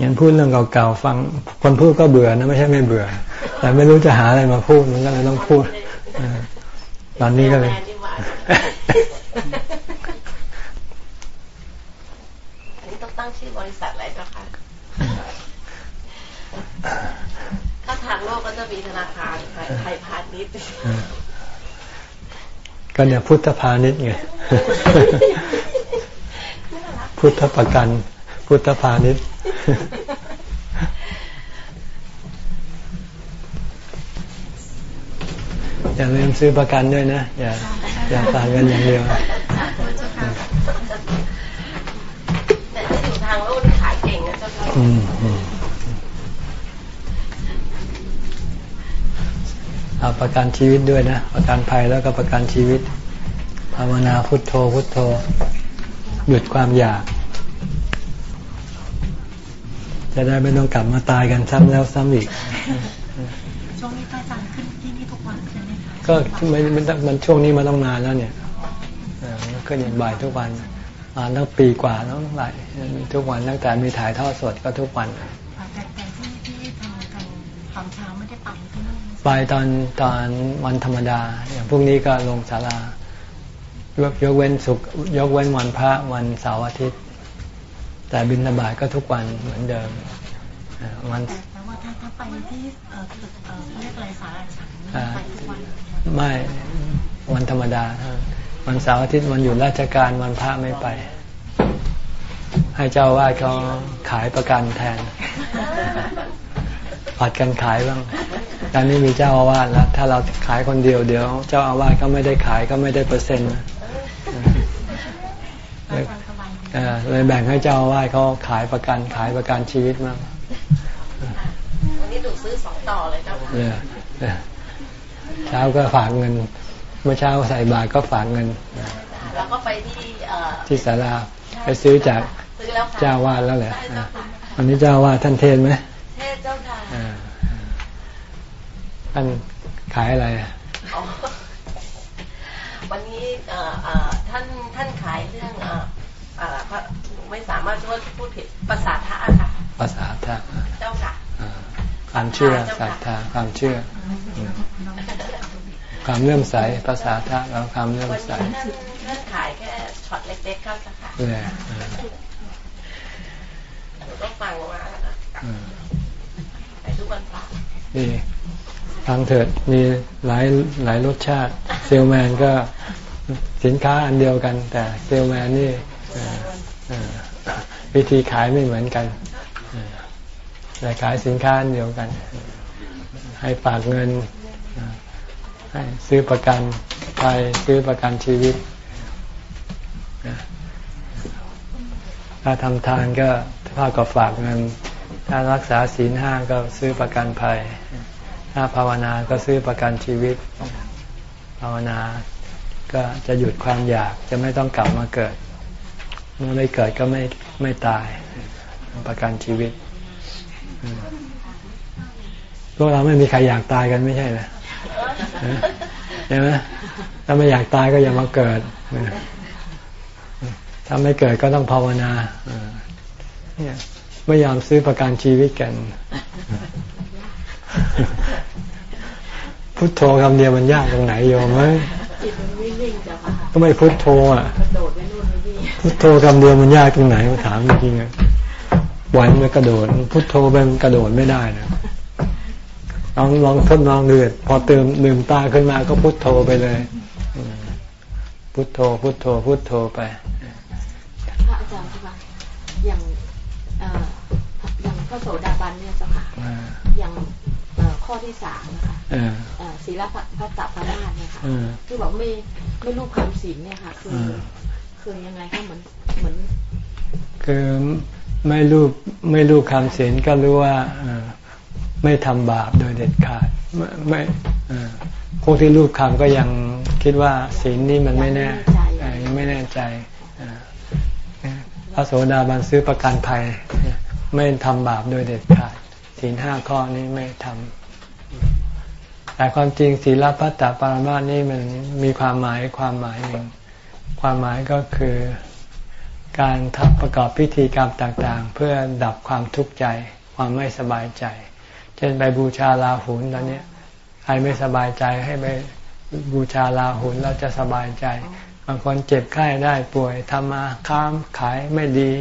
งั้นพูดเรื่องเก่าๆฟัง คนพูดก็เบื่อนะไม่ใช่ไม่เบื่อ แต่ไม่รู้จะหาอะไรมาพูดมันก็เลยต้องพูดตอนนี้ก็เลยอันนี้ ต้องตั้งชื่อบริษัทอะไรเจ้าค่ะถ้าทางโลกก็จะมีธนาคารไทยพาณิชย์ก็เนี่ยพุทธพาณิชย์ไงพุทธประกัน พุทธพาณิชย์อย่าลืมซื้อประกันด้วยนะ อย่าอย่าฝากเงินอย่างเดียว เจ้าค่ะเอาประกันชีวิตด้วยนะ ประกันภัยแล้วก็ประกันชีวิต ภาวนาพุทโธพุทโธ หยุดความอยาก จะได้ไม่ต้องกลับมาตายกันซ้ำแล้วซ้ำอีกช่วงนี้พระอาจารย์ขึ้นที่นี่ทุกวันใช่ไหมคะก็ไม่มันช่วงนี้มาต้องนานแล้วเนี่ยก็ยังบ่ายทุกวัน มาตั้งปีกว่าแล้วหลายทุกวันตั้งแต่มีถ่ายทอดสดก็ทุกวันแต่แต่ที่ที่ทำกันตอนเช้าไม่ได้ไปที่นั่นไปตอนตอนวันธรรมดา อย่างพรุ่งนี้ก็ลงศาลายกยกเว้นสุกยกเว้นวันพระวันเสาร์อาทิตย์ แต่บินธบาตก็ทุกวันเหมือนเดิมวันแต่ว่าถ้าถ้าไปที่เอ่อเอ่อเรียกอะไรสาราฉันไปทุกวันไม่วันธรรมดา วันเสาร์อาทิตย์วันอยู่ราชการวันพระไม่ไป ให้เจ้าว่าเขาขายประกันแทนผัดกันขายบ้างตอนนี้มีเจ้าอาวาสแล้ว ถ้าเราขายคนเดียวเดี๋ยว เจ้าอาวาสก็ไม่ได้ขายก็ไม่ได้เปอร์เซ็นต์เลยแบ่งให้เจ้าอาวาสเขาขายประกันขายประกันชีวิตมากวันนี้ถูกซื้อสองต่อเลยเจ้าเช้าก็ฝากเงิน เมื่อเช้าใส่บาตรก็ฝากเงินแล้วก็ไปที่ที่ศาลาไปซื้อจากเจ้าวาดแล้วแหละวันนี้เจ้าวาดท่านเทศไหมเทศเจ้าค่ะท่านขายอะไรวันนี้ท่านท่านขายเรื่องไม่สามารถพูดพูดผิดภาษาท่าค่ะภาษาท่าเจ้าค่ะความเชื่อศรัทธาความเชื่อ ความเลื่อมใสภาษาท่าแล้วความเลื่อมใสท่านขายแค่ช็อตเล็กๆก็ค่ะก็ฟังมาแล้วนะไปทุกวันพระดีฟังเถิดมีหลายหลายรสชาติ เซลแมนก็สินค้าอันเดียวกัน แต่เซลแมนนี่วิธีขายไม่เหมือนกันแต่ขายสินค้าอันเดียวกัน ให้ฝากเงินให้ ซื้อประกันไปซื้อประกันชีวิต ถ้าทำทานก็เท่ากับฝากเงิน ถ้ารักษาศีลห้าก็ซื้อประกันภัย ถ้าภาวนาก็ซื้อประกันชีวิต ภาวนาก็จะหยุดความอยากจะไม่ต้องกลับมาเกิด เมื่อไม่เกิดก็ไม่ไม่ตาย ประกันชีวิตพวกเราไม่มีใครอยากตายกันไม่ใช่เหรอ ใช่ไหมถ้าไม่อยากตายก็อย่ามาเกิดถ้าไม่เกิดก็ต้องภาวนาไม่ยอมซื้อประกันชีวิตกัน พุทโธคำเดียวมันยากตรงไหนโยมไหมก็ไม่พุทโธอะพุทโธคำเดียวมันยากตรงไหนมาถามจริงๆอะไหวมันกระโดด พุทโธไปมันกระโดดไม่ได้นะ ลองลองทดลองดูพอเติมลืมตาขึ้นมาก็พุทโธไปเลย พุทโธ พุทโธ พุทโธไปพระอาจารย์คะอย่างอย่างพระโสดาบันเนี่ยจ้ะค่ะอย่างข้อที่สามนะคะศีลพัตตปราชเนี่ยค่ะที่บอกไม่ไม่รู้ความศีลเนี่ยค่ะ คือคือยังไงคะเหมือนเหมือน คือไม่รู้ไม่รู้คำศีลก็รู้ว่า ไม่ทำบาปโดยเด็ดขาดไม่พวกที่รูปคำก็ยังคิดว่าศีลนี่มันไม่แน่ยังไม่แน่ใจพระโสดาบันซื้อประกันภัย ไม่ทำบาปโดยเด็ดขาดศีลห้าข้อนี้ไม่ทำแต่ความจริงศีลพัตตปรมาสนี่มันมีความหมายความหมายหนึ่งความหมายก็คือการทำประกอบพิธีกรรมต่าง ๆ เพื่อดับความทุกข์ใจความไม่สบายใจ เช่นไปบูชาลาหุนตอนนี้ใครไม่สบายใจให้ไปบูชาลาหุนเราจะสบายใจ บางคนเจ็บไข้ได้ป่วยทำมาค้ามขายไม่ดี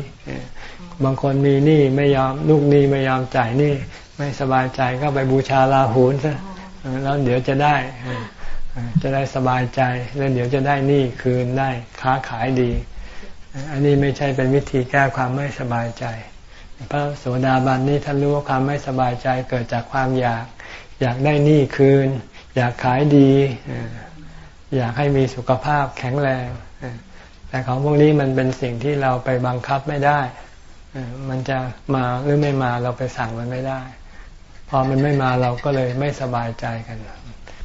บางคนมีหนี้ไม่ยอมลูกหนี้ไม่ยอมจ่ายหนี้ไม่สบายใจก็ไปบูชาลาหุนซะแล้วเดี๋ยวจะได้จะได้สบายใจแล้วเดี๋ยวจะได้หนี้คืนได้ค้าขายดี อันนี้ไม่ใช่เป็นวิธีแก้ความไม่สบายใจ พระโสดาบันนี้ท่านรู้ว่าความไม่สบายใจเกิดจากความอยาก อยากได้หนี้คืน อยากขายดี อยากให้มีสุขภาพแข็งแรงแต่ของพวกนี้มันเป็นสิ่งที่เราไปบังคับไม่ได้มันจะมาหรือไม่มาเราไปสั่งมันไม่ได้ พอมันไม่มาเราก็เลยไม่สบายใจกัน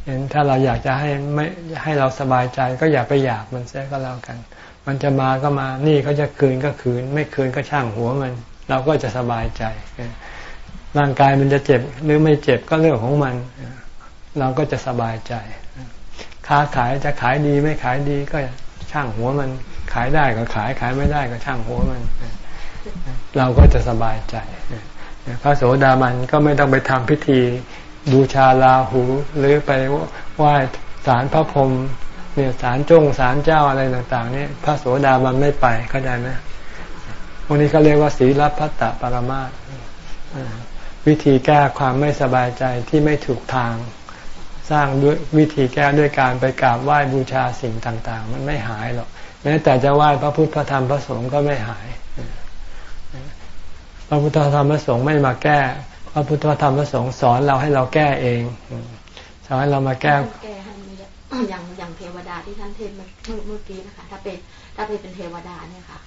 เห็นถ้าเราอยากจะให้ไม่ให้เราสบายใจก็อย่าไปอยากมันเสียก็แล้วกัน มันจะมาก็มานี่เขาจะคืนก็คืน ไม่คืนก็ช่างหัวมัน เราก็จะสบายใจ ร่างกายมันจะเจ็บหรือไม่เจ็บก็เรื่องของมัน เราก็จะสบายใจ ค้าขายจะขายดีไม่ขายดีก็ช่างหัวมัน ขายได้ก็ขายขายไม่ได้ก็ช่างหัวมัน เราก็จะสบายใจพระโสดาบันก็ไม่ต้องไปทำพิธีบูชาลาหูหรือไปไหว้ศาลพระพรหมเนี่ยศาลจงศาลเจ้าอะไรต่างๆนี่พระโสดาบันไม่ไปเข้าใจไหม พวกนี้เขาเรียกว่าศีลพัตตปรมาวิธีแก้ความไม่สบายใจที่ไม่ถูกทาง สร้างด้วยวิธีแก้ด้วยการไปกราบไหว้บูชาสิ่งต่าง ๆ มันไม่หายหรอกแม้แต่จะไหว้พระพุทธพระธรรมพระสงฆ์ก็ไม่หาย พระพุทธธรรมพระสงฆ์ไม่มาแก้ พระพุทธธรรมพระสงฆ์สอนเราให้เราแก้เองสอนให้เรามาแก้แก้อย่างอย่างเทวดาที่ท่านเทศเมื่อเมื่อกี้นะคะ ถ้าเป็นถ้าเป็นเป็นเทวดาเนี่ยค่ะ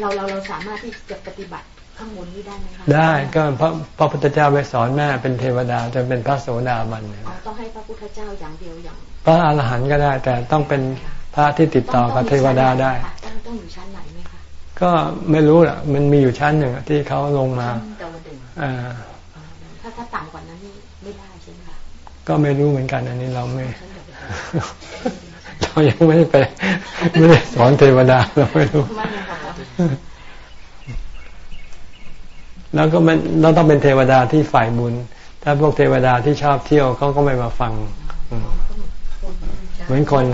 เราเราเราสามารถที่จะปฏิบัติข้างบนนี้ได้ไหมคะได้ก็พระพระพุทธเจ้าไปสอนแม่เป็นเทวดาจนเป็นพระโสดาบันต้องให้พระพุทธเจ้าอย่างเดียวอย่าง พระอรหันต์ก็ได้ แต่ต้องเป็นพระที่ติดต่อกับเทวดาได้ต้องต้องอยู่ชั้นไหนไหมคะก็ไม่รู้แหละมันมีอยู่ชั้นหนึ่งที่เขาลงมาถ้าถ้าต่ำกว่านั้นไม่ได้ใช่ไหมคะก็ไม่รู้เหมือนกันอันนี้เราไม่เรายังไม่ได้ไปไม่ได้สอนเทวดาเราไม่รู้ แล้วก็มันเราต้องเป็นเทวดาที่ฝ่ายบุญ ถ้าพวกเทวดาที่ชอบเที่ยวเขาก็ไม่มาฟัง เหมือนคน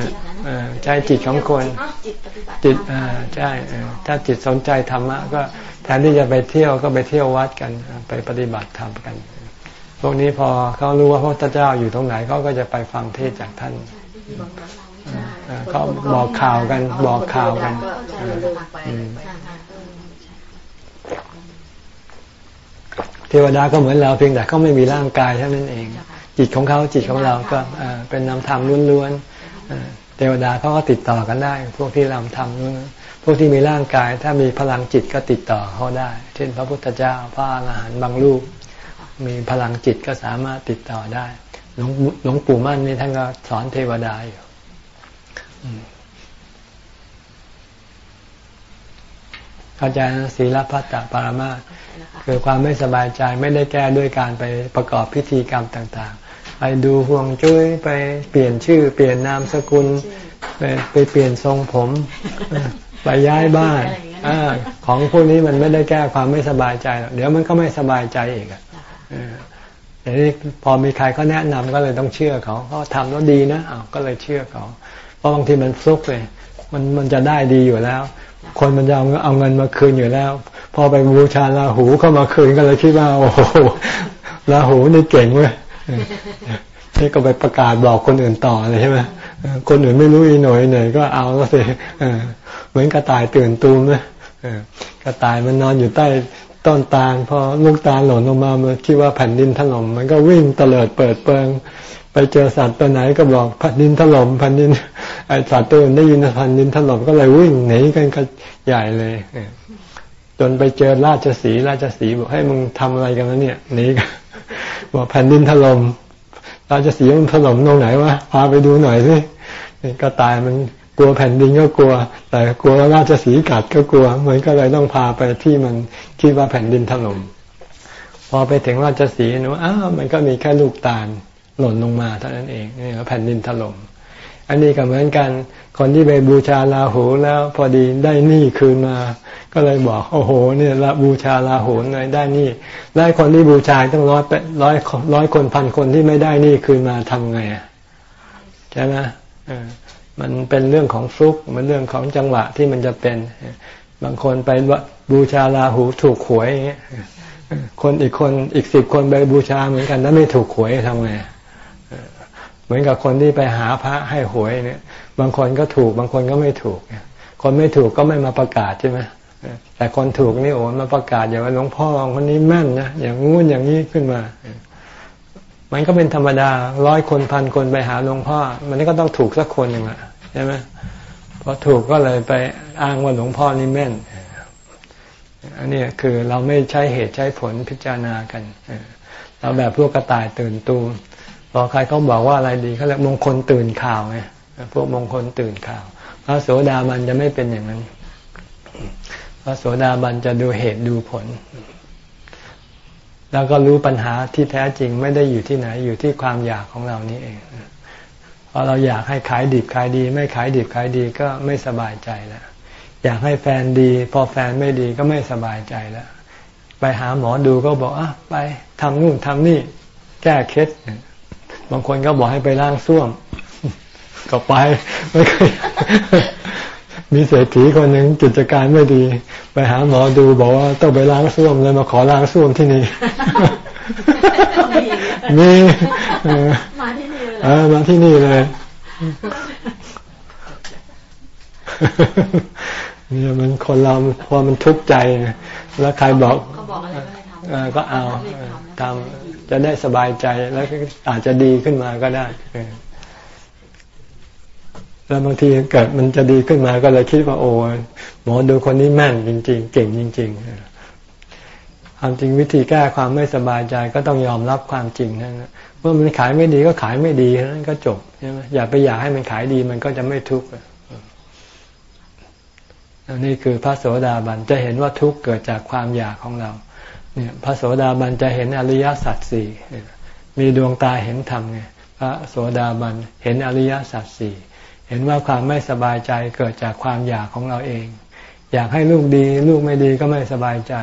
ใจจิตของคน จิตใช่ถ้าจิตสนใจธรรมะก็แทนที่จะไปเที่ยวก็ไปเที่ยววัดกัน ไปปฏิบัติธรรมกัน พวกนี้พอเขารู้ว่าพระพุทธเจ้าอยู่ตรงไหนเขาก็จะไปฟังเทศจากท่าน เขาบอกข่าวกันบอกข่าวกันเทวดาก็เหมือนเราเพียงแต่เขาไม่มีร่างกายเท่านั้นเอง จิตของเขาจิตของเราก็เป็นนามธรรมล้วนๆเทวดาเขาก็ติดต่อกันได้ พวกที่รำธรรมล้วนพวกที่มีร่างกายถ้ามีพลังจิตก็ติดต่อเขาได้ เช่น พระพุทธเจ้าพระอรหันต์บางรูป มีพลังจิตก็สามารถติดต่อได้หลวงปู่มั่นนี่ท่านก็สอนเทวดาอยู่ เข้าใจนะศีลพัตตปารามาคือความไม่สบายใจไม่ได้แก้ด้วยการไปประกอบพิธีกรรมต่าง ๆ ไปดูห่วงจุ้ยไปเปลี่ยนชื่อ เปลี่ยนนามสกุล ไปไปเปลี่ยนทรงผมไปย้ายบ้านอของพวกนี้มันไม่ได้แก้ความไม่สบายใจหรอกเดี๋ยวมันก็ไม่สบายใจอีกอะเดี๋ยวนี้พอมีใครเขาแนะนำก็เลยต้องเชื่อเขาเขาทำแล้วดีนะอ้าวก็เลยเชื่อเขา เพราะบางทีมันฟลุกเลย มันมันจะได้ดีอยู่แล้ว คนมันจะเอาเอาเงินมาคืนอยู่แล้ว พอไปบูชาลาหูเข้ามาคืนก็เลยคิดว่า โอ้โหลาหูนี่เก่งเว้ยนี่ก็ไปประกาศบอกคนอื่นต่อเลยใช่ไหมคนอื่นไม่รู้อีหน่อยหน่อยก็เอาแล้วสิเหมือนกระต่ายตื่นตูมนะกระต่ายมันนอนอยู่ใต้ต้นตาลพอลูกตาลหล่นลงมามันคิดว่าแผ่นดินถล่มมันก็วิ่งเตลิดเปิดเปิง ไปเจอสัตว์ตัวไหนก็บอกแผ่นดินถล่มแผ่นดินไอสัตว์ตัวอื่นได้ยินแผ่นดินถล่มก็เลยวิ่งหนีกันก็ใหญ่เลยจนไปเจอราชสีราชสีบอกให้มึงทำอะไรกันแล้วเนี่ยหนีกันบอกแผ่นดินถล่มราชสีมันถล่มตรงไหนวะพาไปดูหน่อยสิก็ตายมันกลัวแผ่นดินก็กลัว แต่กลัวราชสีกัดก็กลัวเหมือนก็เลยต้องพาไปที่มันคิดว่าแผ่นดินถล่มพอไปถึงราชสีหนูอ้าวมันก็มีแค่ลูกตาล หล่นลงมาเท่านั้นเองนี่แผ่นดินถล่มอันนี้ก็เหมือนกัน คนที่ไปบูชาลาหูแล้ว พอดีได้นี่คืนมา ก็เลยบอกโอ้โหเนี่ยละบูชาลาหูเลยได้นี่ได้คนที่บูชาต้องร้อยร้อยร้อยคนพันคนที่ไม่ได้นี่คืนมาทำไงใช่ไหมมันเป็นเรื่องของฟลุกมันเรื่องของจังหวะที่มันจะเป็น บางคนไปบูชาลาหูถูกหวยอย่างเงี้ยคนอีกคนอีกสิบคนไปบูชาเหมือนกันแล้วไม่ถูกหวยทำไง มือนกับคนที่ไปหาพระให้หวยเนี่ย บางคนก็ถูก บางคนก็ไม่ถูก คนไม่ถูกก็ไม่มาประกาศใช่ไหมแต่คนถูกนี่โอ้มาประกาศอย่างว่าหลวงพ่อคนนี้แม่นนะอย่างงู้นอย่างนี้ขึ้นมา มันก็เป็นธรรมดาร้อยคนพันคนไปหาหลวงพ่อ มันก็ต้องถูกสักคนหนึ่งอะใช่ไหมพอถูกก็เลยไปอ้างว่าหลวงพ่อนี่แม่นอันนี้คือเราไม่ใช้เหตุใช้ผลพิจารณากันเราแบบพวกกระต่ายตื่นตูม พอใครเขาบอกว่าอะไรดีเขาเรียกมงคลตื่นข่าวไงพวกมงคลตื่นข่าว พระโสดาบันจะไม่เป็นอย่างนั้น พระโสดาบันจะดูเหตุดูผล แล้วก็รู้ปัญหาที่แท้จริงไม่ได้อยู่ที่ไหน อยู่ที่ความอยากของเรานี่เองพอเราอยากให้ขายดิบขายดี ไม่ขายดิบขายดีก็ไม่สบายใจแล้วอยากให้แฟนดี พอแฟนไม่ดีก็ไม่สบายใจแล้วไปหาหมอดูก็บอกอะไปทำนู่นทำนี่ แก้เคล็ด บางคนก็บอกให้ไปล้างส้วม ก็ไปไม่เคยมีเศรษฐีคนหนึ่งกิจการไม่ดี ไปหาหมอดูบอกว่าต้องไปล้างส้วมเลยมาขอล้างส้วมที่นี่มีมาที่นี่เลยมาที่นี่เลยเนี่ยมันคนเราพอมันทุกข์ใจแล้วใครบอกก็เอาทำ จะได้สบายใจแล้วอาจจะดีขึ้นมาก็ได้แล้วบางทีเกิดมันจะดีขึ้นมาก็เลยคิดว่าโอ้หมอดูคนนี้แม่นจริง ๆ เก่งจริงๆความจริงวิธีแก้ความไม่สบายใจก็ต้องยอมรับความจริงนั่นเมื่อมันขายไม่ดีก็ขายไม่ดีนั่นก็จบใช่ไหมอย่าไปอยากให้มันขายดีมันก็จะไม่ทุกข์นี่คือพระโสดาบันจะเห็นว่าทุกข์เกิดจากความอยากของเรา เนี่ยพระโสดาบันจะเห็นอริยสัจสี่มีดวงตาเห็นธรรมไงพระโสดาบันเห็นอริยสัจสี่เห็นว่าความไม่สบายใจเกิดจากความอยากของเราเอง อยากให้ลูกดีลูกไม่ดีก็ไม่สบายใจ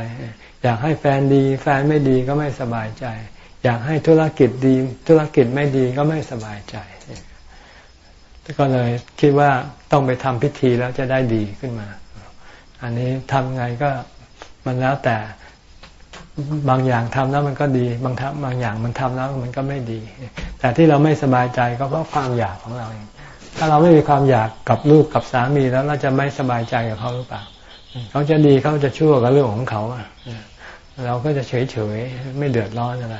อยากให้แฟนดี แฟนไม่ดีก็ไม่สบายใจ อยากให้ธุรกิจดี ธุรกิจไม่ดีก็ไม่สบายใจ ก็เลยคิดว่าต้องไปทำพิธีแล้วจะได้ดีขึ้นมา อันนี้ทำไงก็มันแล้วแต่ บางอย่างทำแล้วมันก็ดี บางทบางอย่างมันทำแล้วมันก็ไม่ดี แต่ที่เราไม่สบายใจก็เพราะความอยากของเราเองถ้าเราไม่มีความอยากกับลูกกับสามีแล้วเราจะไม่สบายใจกับเขาหรือเปล่าเขาจะดีเขาจะชั่วกับเรื่องของเขาเราก็จะเฉยเฉยไม่เดือดร้อนอะไร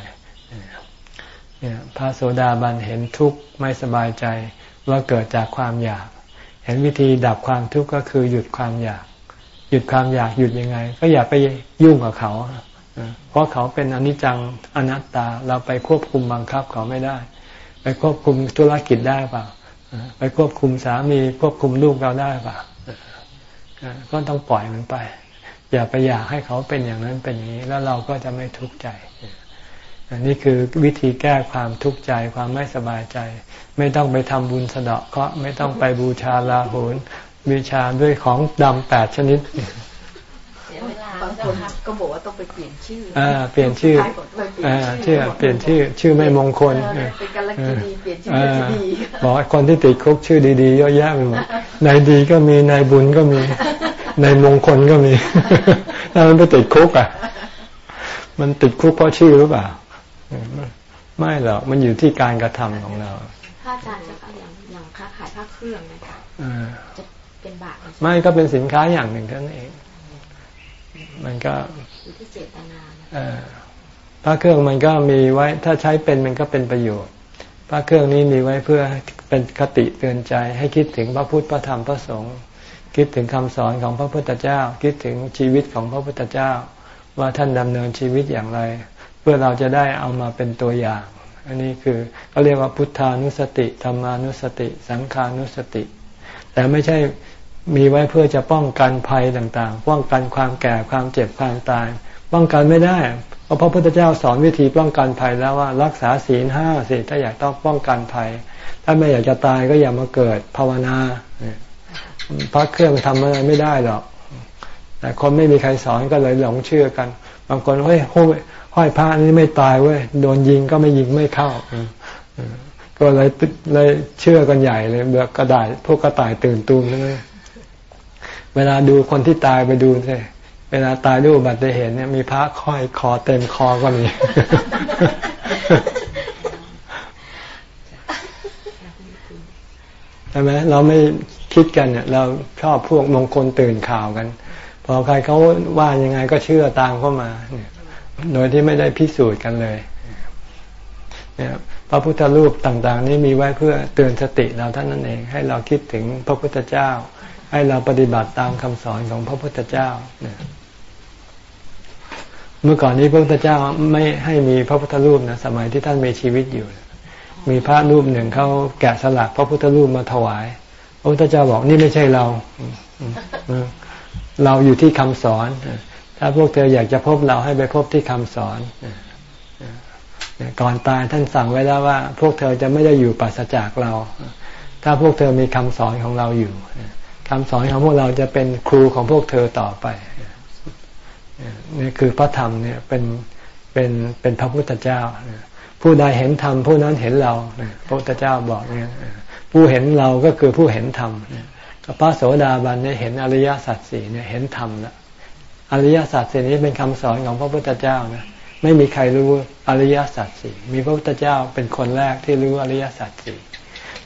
เนี่ยพระโสดาบันเห็นทุกข์ไม่สบายใจว่าเกิดจากความอยาก เห็นวิธีดับความทุกข์ก็คือหยุดความอยาก หยุดความอยากหยุดยังไง ก็อย่าไปยุ่งกับเขา เพราะเขาเป็นอนิจจังอนัตตาเราไปควบคุมบังคับเขาไม่ได้ ไปควบคุมธุรกิจได้เปล่าไปควบคุมสามีควบคุมลูกเราได้เปล่าก็ต้องปล่อยมันไป อย่าไปอยากให้เขาเป็นอย่างนั้นเป็นอย่างนี้ แล้วเราก็จะไม่ทุกข์ใจอันนี้คือวิธีแก้ความทุกข์ใจความไม่สบายใจ ไม่ต้องไปทำบุญสะเดาะเคราะไม่ต้องไปบูชาลาหุนบูชาด้วยของดำแปดชนิด บางคนก็บอกว่าต้องไปเปลี่ยนชื่ออ่าเปลี่ยนชื่ออ่าชื่อเปลี่ยนชื่อชื่อไม่มงคลเป็นการลักินีเปลี่ยนชื่อดีบอกคนที่ติดคุกชื่อดีๆเยอะแยะไปหมดนายดีก็มีนายบุญก็มีนายมงคลก็มีถ้ามันไปติดคุกอะ มันติดคุกเพราะชื่อหรือเปล่า ไม่หรอกมันอยู่ที่การกระทำของเราถ้าอาจารย์จะอย่างอย่างค้าขายผ้าเครื่องนะคะจะเป็นบาทไม่ก็เป็นสินค้าอย่างหนึ่งเท่านั้นเอง มันก็อยู่ที่เจตนาพระเครื่องมันก็มีไว้ ถ้าใช้เป็นมันก็เป็นประโยชน์ พระเครื่องนี้มีไว้เพื่อเป็นคติเตือนใจ ให้คิดถึงพระพุทธพระธรรมพระสงฆ์คิดถึงคำสอนของพระพุทธเจ้า คิดถึงชีวิตของพระพุทธเจ้า ว่าท่านดำเนินชีวิตอย่างไร เพื่อเราจะได้เอามาเป็นตัวอย่างอันนี้คือเขาเรียกว่าพุทธานุสติธรรมานุสติ สังขานุสติ แต่ไม่ใช่ มีไว้เพื่อจะป้องกันภัยต่างๆ ป้องกันความแก่ความเจ็บความตาย ป้องกันไม่ได้พราะพระพุทธเจ้าสอนวิธีป้องกันภัยแล้วว่ารักษาศีลห้าสิถ้าอยากต้องป้องกันภัย ถ้าไม่อยากจะตายก็อย่ามาเกิดภาวนาพระเครื่องทำอะไรไม่ได้หรอก แต่คนไม่มีใครสอนก็เลยหลงเชื่อกัน บางคนเฮ้ยห้อยพระนี่ไม่ตายเว้ยโดนยิงก็ไม่ยิงไม่เข้าก็เลยเลยเชื่อกันใหญ่เลยเบือกระดาษพวกกระต่ายตื่นตูมเลย เวลาดูคนที่ตายไปดูสิเวลาตายด้วยอุบัติเหตุเนี่ยมีพระค่อยคอเต็มคอก็มีใช่ไหมเราไม่คิดกันเนี่ย เราชอบพวกมงคลตื่นข่าวกัน พอใครเขาว่ายังไงก็เชื่อตามเข้ามาเนี่ยโดยที่ไม่ได้พิสูจน์กันเลยเนี่ยพระพุทธรูปต่าง ๆ นี้มีไว้เพื่อเตือนสติเราท่านนั่นเอง ให้เราคิดถึงพระพุทธเจ้า ให้เราปฏิบัติตามคำสอนของพระพุทธเจ้า เมื่อก่อนนี้พระพุทธเจ้าไม่ให้มีพระพุทธรูปนะสมัยที่ท่านมีชีวิตอยู่ มีพระรูปหนึ่งเขาแกะสลักพระพุทธรูปมาถวาย พระพุทธเจ้าบอกนี่ไม่ใช่เรา เราอยู่ที่คำสอน ถ้าพวกเธออยากจะพบเราให้ไปพบที่คำสอนก่อนตายท่านสั่งไว้แล้วว่า พวกเธอจะไม่ได้อยู่ปราศจากเรา ถ้าพวกเธอมีคำสอนของเราอยู่ คำสอนของพวกเราจะเป็นครูของพวกเธอต่อไปนี่คือพระธรรมเนี่ยเป็นเป็นเป็นพระพุทธเจ้า ผู้ใดเห็นธรรมผู้นั้นเห็นเราพระพุทธเจ้าบอกเนี่ยผู้เห็นเราก็คือผู้เห็นธรรมพระโสดาบันเนี่ยเห็นอริยสัจสี่เนี่ยเห็นธรรมละอริยสัจสี่นี้เป็นคำสอนของพระพุทธเจ้านะไม่มีใครรู้อริยสัจสี่มีพระพุทธเจ้าเป็นคนแรกที่รู้อริยสัจสี่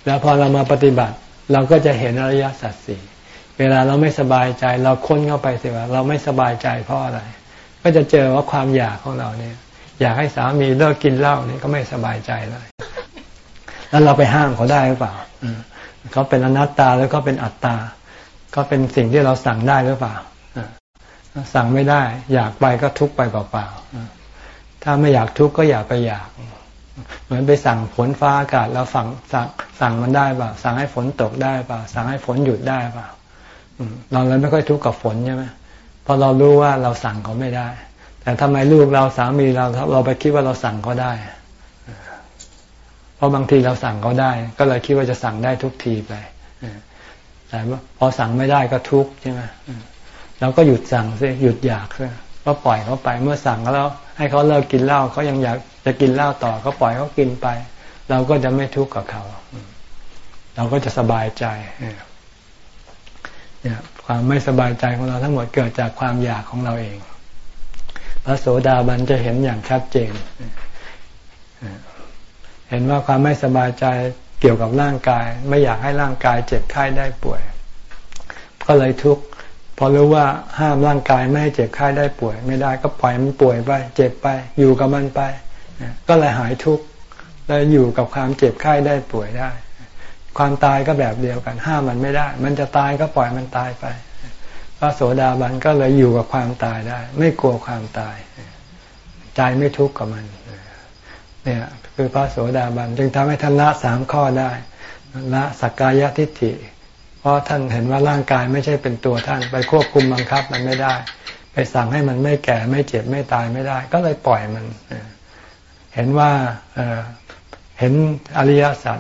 แล้วพอเรามาปฏิบัติ เราก็จะเห็นอริยสัจสี่ เวลาเราไม่สบายใจเราค้นเข้าไปสิว่าเราไม่สบายใจเพราะอะไร ก็จะเจอว่าความอยากของเราเนี่ย อยากให้สามีเลิกกินเหล้านี่ก็ไม่สบายใจเลย แล้วเราไปห้ามเขาได้หรือเปล่าเขาเป็นอนัตตาแล้วก็เป็นอัตตา ก็เป็นสิ่งที่เราสั่งได้หรือเปล่าสั่งไม่ได้ อยากไปก็ทุกไปเปล่าๆถ้าไม่อยากทุกข์ก็อย่าไปอยาก เหมือนไปสั่งฝนฟ้าอากาศแล้วสั่งสั่งสั่งมันได้เปล่าสั่งให้ฝนตกได้เปล่าสั่งให้ฝนหยุดได้เปล่า เราเลยไม่ค่อยทุกข์กับฝนใช่ไหมเพราะเรารู้ว่าเราสั่งเขาไม่ได้ แต่ทำไมลูกเราสามีเราเราไปคิดว่าเราสั่งเขาได้ เพราะบางทีเราสั่งเขาได้ ก็เลยคิดว่าจะสั่งได้ทุกทีไปแต่พอสั่งไม่ได้ก็ทุกข์ใช่ไหมเราก็หยุดสั่งซิหยุดอยากซิก็ปล่อยเขาไปเมื่อสั่งแล้ว ให้เขาเลิกกินเหล้าเขายังอยากจะกินเหล้าต่อก็ปล่อยเขากินไป เราก็จะไม่ทุกข์กับเขา เราก็จะสบายใจ เนี่ยความไม่สบายใจของเราทั้งหมดเกิดจากความอยากของเราเอง พระโสดาบันจะเห็นอย่างชัดเจน เห็นว่าความไม่สบายใจเกี่ยวกับร่างกาย ไม่อยากให้ร่างกายเจ็บไข้ได้ป่วย ก็เลยทุกข์พอรู้ว่าห้ามร่างกายไม่ให้เจ็บไข้ได้ป่วย ไม่ได้ก็ปล่อยมันป่วยไป เจ็บไป อยู่กับมันไป ก็เลยหายทุกข์แล้วอยู่กับความเจ็บไข้ได้ป่วยได้ ความตายก็แบบเดียวกัน ห้ามมันไม่ได้ มันจะตายก็ปล่อยมันตายไปพระโสดาบันก็เลยอยู่กับความตายได้ ไม่กลัวความตายใจไม่ทุกข์กับมันเนี่ยคือพระโสดาบันจึงทำให้ท่านละสามข้อได้ละสักกายทิฏฐิ เพราะท่านเห็นว่าร่างกายไม่ใช่เป็นตัวท่าน ไปควบคุมบังคับมันไม่ได้ ไปสั่งให้มันไม่แก่ไม่เจ็บไม่ตายไม่ได้ ก็เลยปล่อยมัน เห็นว่าเห็นอริยสัจ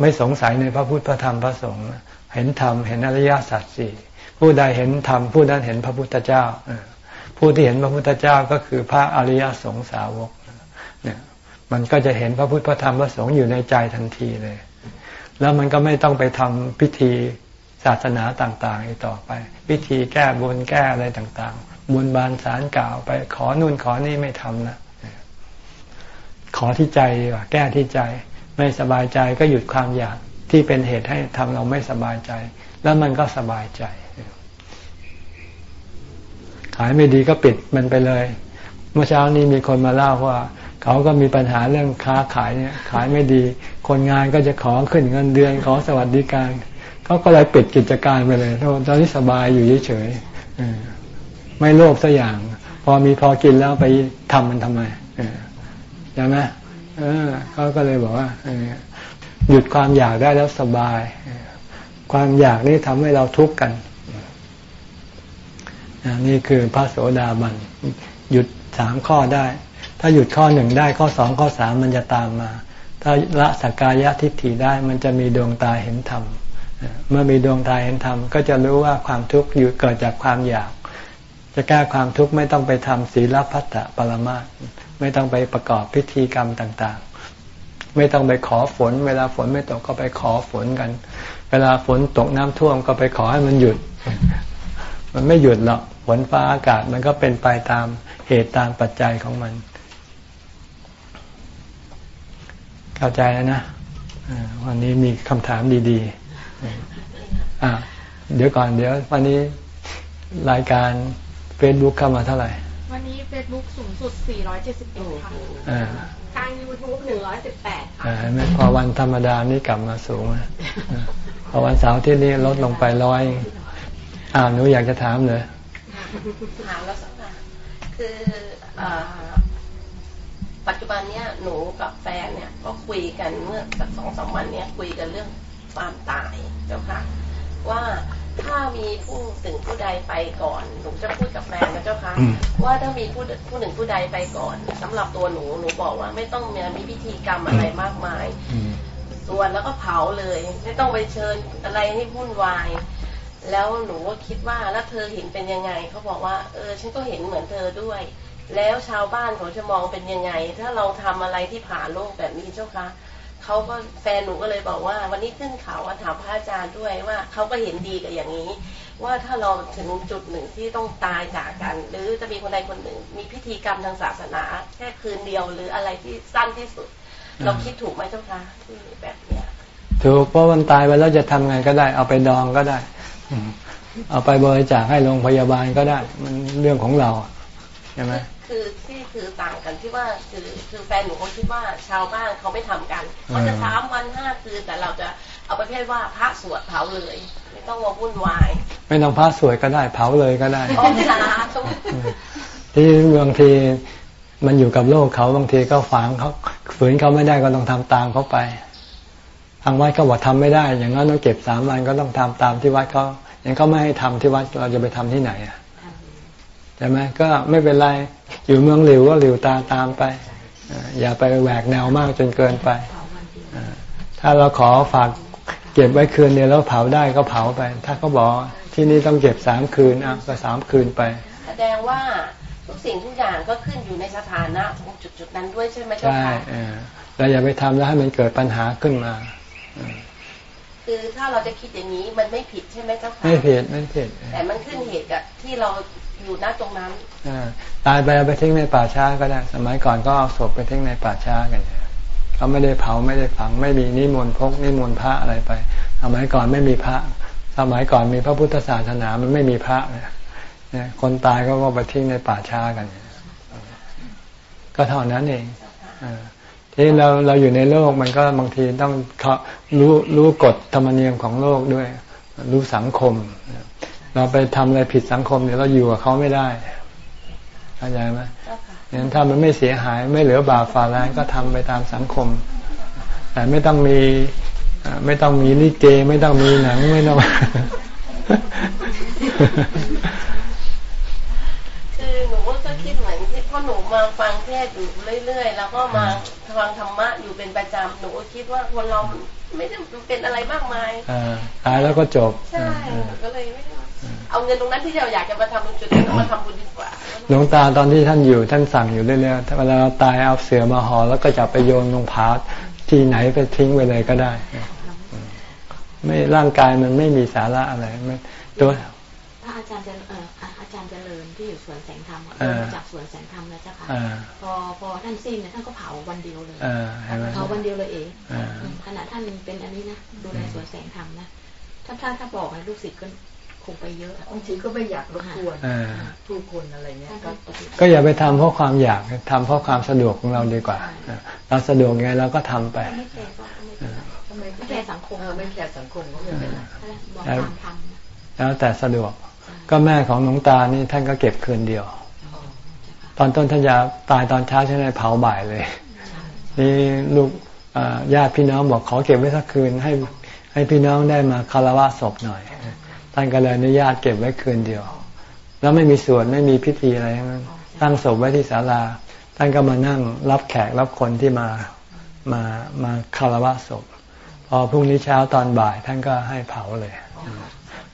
ไม่สงสัยในพระพุทธพระธรรมพระสงฆ์เห็นธรรมเห็นอริยสัจสี่ผู้ใดเห็นธรรมผู้นั้นเห็นพระพุทธเจ้าผู้ที่เห็นพระพุทธเจ้าก็คือพระอริยสงสาวกเนี่ยมันก็จะเห็นพระพุทธพระธรรมพระสงฆ์อยู่ในใจทันทีเลย แล้วมันก็ไม่ต้องไปทำพิธีศาสนาต่างๆอีกต่อไป พิธีแก้บนแก้อะไรต่างๆ บุญบานสารกล่าวไปขอนู่นขอนี่ไม่ทำนะขอที่ใจดีกว่าแก้ที่ใจ ไม่สบายใจก็หยุดความอยากที่เป็นเหตุให้ทำเราไม่สบายใจ แล้วมันก็สบายใจ ขายไม่ดีก็ปิดมันไปเลย เมื่อเช้านี้มีคนมาเล่าว่า เขาก็มีปัญหาเรื่องค้าขายเนี่ย ขายไม่ดี คนงานก็จะขอขึ้นเงินเดือนขอสวัสดิการ เขาก็เลยปิดกิจการไปเลยตอนนี้สบายอยู่เฉยๆไม่โลภสักอย่าง พอมีพอกินแล้วไปทำมันทำไมใช่ไหม เขาก็เลยบอกว่าหยุดความอยากได้แล้วสบาย ความอยากนี่ทำให้เราทุกข์กันนี่คือพระโสดาบันหยุดสามข้อได้ ถ้าหยุดข้อหนึ่งได้ข้อสองข้อสามมันจะตามมา ถ้าละสักกายทิฏฐิได้มันจะมีดวงตาเห็นธรรมเมื่อมีดวงตาเห็นธรรมก็จะรู้ว่าความทุกข์อยู่เกิดจากความอยาก จะแก้ความทุกข์ไม่ต้องไปทำศีลพัตตปรมา ไม่ต้องไปประกอบพิธีกรรมต่างๆ ไม่ต้องไปขอฝน เวลาฝนไม่ตกก็ไปขอฝนกัน เวลาฝนตกน้ำท่วมก็ไปขอให้มันหยุด มันไม่หยุดหรอกฝนฟ้าอากาศมันก็เป็นไปตามเหตุตามปัจจัยของมัน เข้าใจแล้วนะวันนี้มีคำถามดีๆ เดี๋ยวก่อนเดี๋ยว วันนี้รายการเฟซบุ๊กเข้ามาเท่าไหร่ วันนี้เฟซบุ๊กสูงสุด 471 ค่ะทางยูทูบ118 ค่ะไม่พอวันธรรมดานี่กลับมาสูงพอวันเสาร์ที่นี่ลดลงไปร้อยอ่าหนูอยากจะถามเลยถามแล้วสักคือปัจจุบันเนี้ยหนูกับแฟนเนี่ยก็คุยกันเมื่อสักสองสามวันเนี้ยคุยกันเรื่องความตายเจ้าค่ะ ว่าถ้ามีผู้ถึงผู้ใดไปก่อนหนูจะพูดกับแฟนนะเจ้าค่ะว่าถ้ามีผู้ผู้หนึ่งผู้ใดไปก่อนสำหรับตัวหนูหนูบอกว่าไม่ต้องมีพิธีกรรมอะไรมากมายส่วนแล้วก็เผาเลย ไม่ต้องไปเชิญอะไรให้วุ่นวาย แล้วหนูก็คิดว่าแล้วเธอเห็นเป็นยังไงเขาบอกว่าเออฉันก็เห็นเหมือนเธอด้วย แล้วชาวบ้านเขาจะมองเป็นยังไง ถ้าเราทำอะไรที่ผ่านโลกแบบนี้เจ้าคะ เขาก็แฟนหนูก็เลยบอกว่า วันนี้ขึ้นเขาถามพระอาจารย์ด้วยว่าเขาก็เห็นดีกับอย่างนี้ ว่าถ้าเราถึงจุดหนึ่งที่ต้องตายจากกัน หรือจะมีคนใดคนหนึ่ง มีพิธีกรรมทางศาสนา แค่คืนเดียวหรืออะไรที่สั้นที่สุด เราคิดถูกไหมเจ้าคะที่แบบเนี้ยถูกเพราะมันตายไปแล้วจะทำไงก็ได้ เอาไปดองก็ได้ เอาไปบริจาคให้โรงพยาบาลก็ได้ มันเรื่องของเราใช่ไหม คือที่คือต่างกันที่ว่าคือคือแฟนหนูเขาคิดว่าชาวบ้านเขาไม่ทำกันเขาจะสามวันห้าคืนแต่เราจะเอาประเภทว่าพระสวดเผาเลย ไม่ต้องมาวุ่นวาย ไม่ต้องพระสวดก็ได้เผาเลยก็ได้ที่บางทีมันอยู่กับโลกเขาบางทีก็ฝังเขาฝืนเขาไม่ได้ก็ต้องทำตามเขาไป ทางวัดเขาบอกทำไม่ได้ อย่างนั้นต้องเก็บสามวันก็ต้องทำตามที่วัดเขาอย่างเขาไม่ให้ทำที่วัดเราจะไปทำที่ไหนอะ ใช่ไหมก็ไม่เป็นไรอยู่เมืองหลิวก็หลิวตาตามไป อย่าไปแหวกแนวมากจนเกินไป ถ้าเราขอฝากเก็บไว้คืนเดียวแล้วเผาได้ก็เผาไป ถ้าเขาบอกที่นี่ต้องเก็บสามคืนอะก็สามคืนไป แสดงว่าทุกสิ่งทุกอย่างก็ขึ้นอยู่ในสถานะของจุดๆนั้นด้วยใช่ไหมเจ้าค่ะใช่เราอย่าไปทำแล้วให้มันเกิดปัญหาขึ้นมา คือถ้าเราจะคิดอย่างนี้มันไม่ผิดใช่ไหมเจ้าค่ะไม่ผิดไม่ผิดแต่มันขึ้นเหตุกับที่เรา อยู่ณตรงนั้นตายไปเอาไปทิ้งในป่าช้าก็ได้ สมัยก่อนก็เอาศพไปทิ้งในป่าช้ากันเขาไม่ได้เผาไม่ได้ฝัง ไม่มีนิมนต์พกนิมนต์พระอะไรไป สมัยก่อนไม่มีพระ สมัยก่อนมีพระพุทธศาสนามันไม่มีพระเนี่ยคนตายก็ก็ไปทิ้งในป่าช้ากัน ก็เท่านั้นเองที่เราเราอยู่ในโลกมันก็บางทีต้องรู้รู้กฎธรรมเนียมของโลกด้วย รู้สังคม เราไปทำอะไรผิดสังคมเนี่ยเราอยู่กับเขาไม่ได้เข้าใจไหมเนี่ยถ้ามันไม่เสียหายไม่เหลือบาปฝ่าแรงก็ทำไปตามสังคม แต่ไม่ต้องมีไม่ต้องมีลิเก ไม่ต้องมีหนังไม่ต้องคือหนูก็คิดเหมือนที่พ่อหนูมาฟังเทศอยู่เรื่อยๆ แล้วก็มาฟังธรรมะอยู่เป็นประจำหนูก็คิดว่าคนเราไม่ได้เป็นอะไรมากมายตายแล้วก็จบใช่ก็เลยไม่ เอาเงินตรงนั้นที่เราอยากจะมาทำตรงจุดนี้มาทำบุญดีกว่าหลวงตาตอนที่ท่านอยู่ท่านสั่งอยู่เรื่อยๆเวลาเราตายเอาเสือมาห่อแล้วก็จับไปโยนลงพาที่ไหนไปทิ้งไปเลยก็ได้ ไม่ร่างกายมันไม่มีสาระอะไรไม่ตัวพระอาจารย์จะเอออาจารย์เจริญที่อยู่สวนแสงธรรมเดินจากสวนแสงธรรมนะเจ้าค่ะพอพอท่านสิ้นเนี่ยท่านก็เผาวันเดียวเลยเผาวันเดียวเลยเองขณะท่านเป็นอันนี้นะดูแลสวนแสงธรรมนะถ้าถ้าถ้าบอกให้ลูกศิษย์ก็ คงไปเยอะบางทีก็ไม่อยากรบกวนผู้คนอะไรเงี้ยก็อย่าไปทำเพราะความอยากทำเพราะความสะดวกของเราดีกว่า เราสะดวกไงเราก็ทำไปไม่แคร์สังคมไม่แคร์สังคมก็ไม่เป็นไรแล้วแต่สะดวกก็แม่ของหลวงตานี่ท่านก็เก็บคืนเดียว ตอนต้นท่านจะตายตอนเช้าใช่ไหมเผาบ่ายเลยนี่ลูกญาติพี่น้องบอกขอเก็บไว้สักคืนให้ให้พี่น้องได้มาคารวะศพหน่อย ท่านก็เลยอนุญาตเก็บไว้คืนเดียว แล้วไม่มีสวดไม่มีพิธีอะไรทั้งนั้นตั้งศพไว้ที่ศาลา ท่านก็มานั่งรับแขกรับคนที่มามามาคารวะศพ พอพรุ่งนี้เช้าตอนบ่ายท่านก็ให้เผาเลย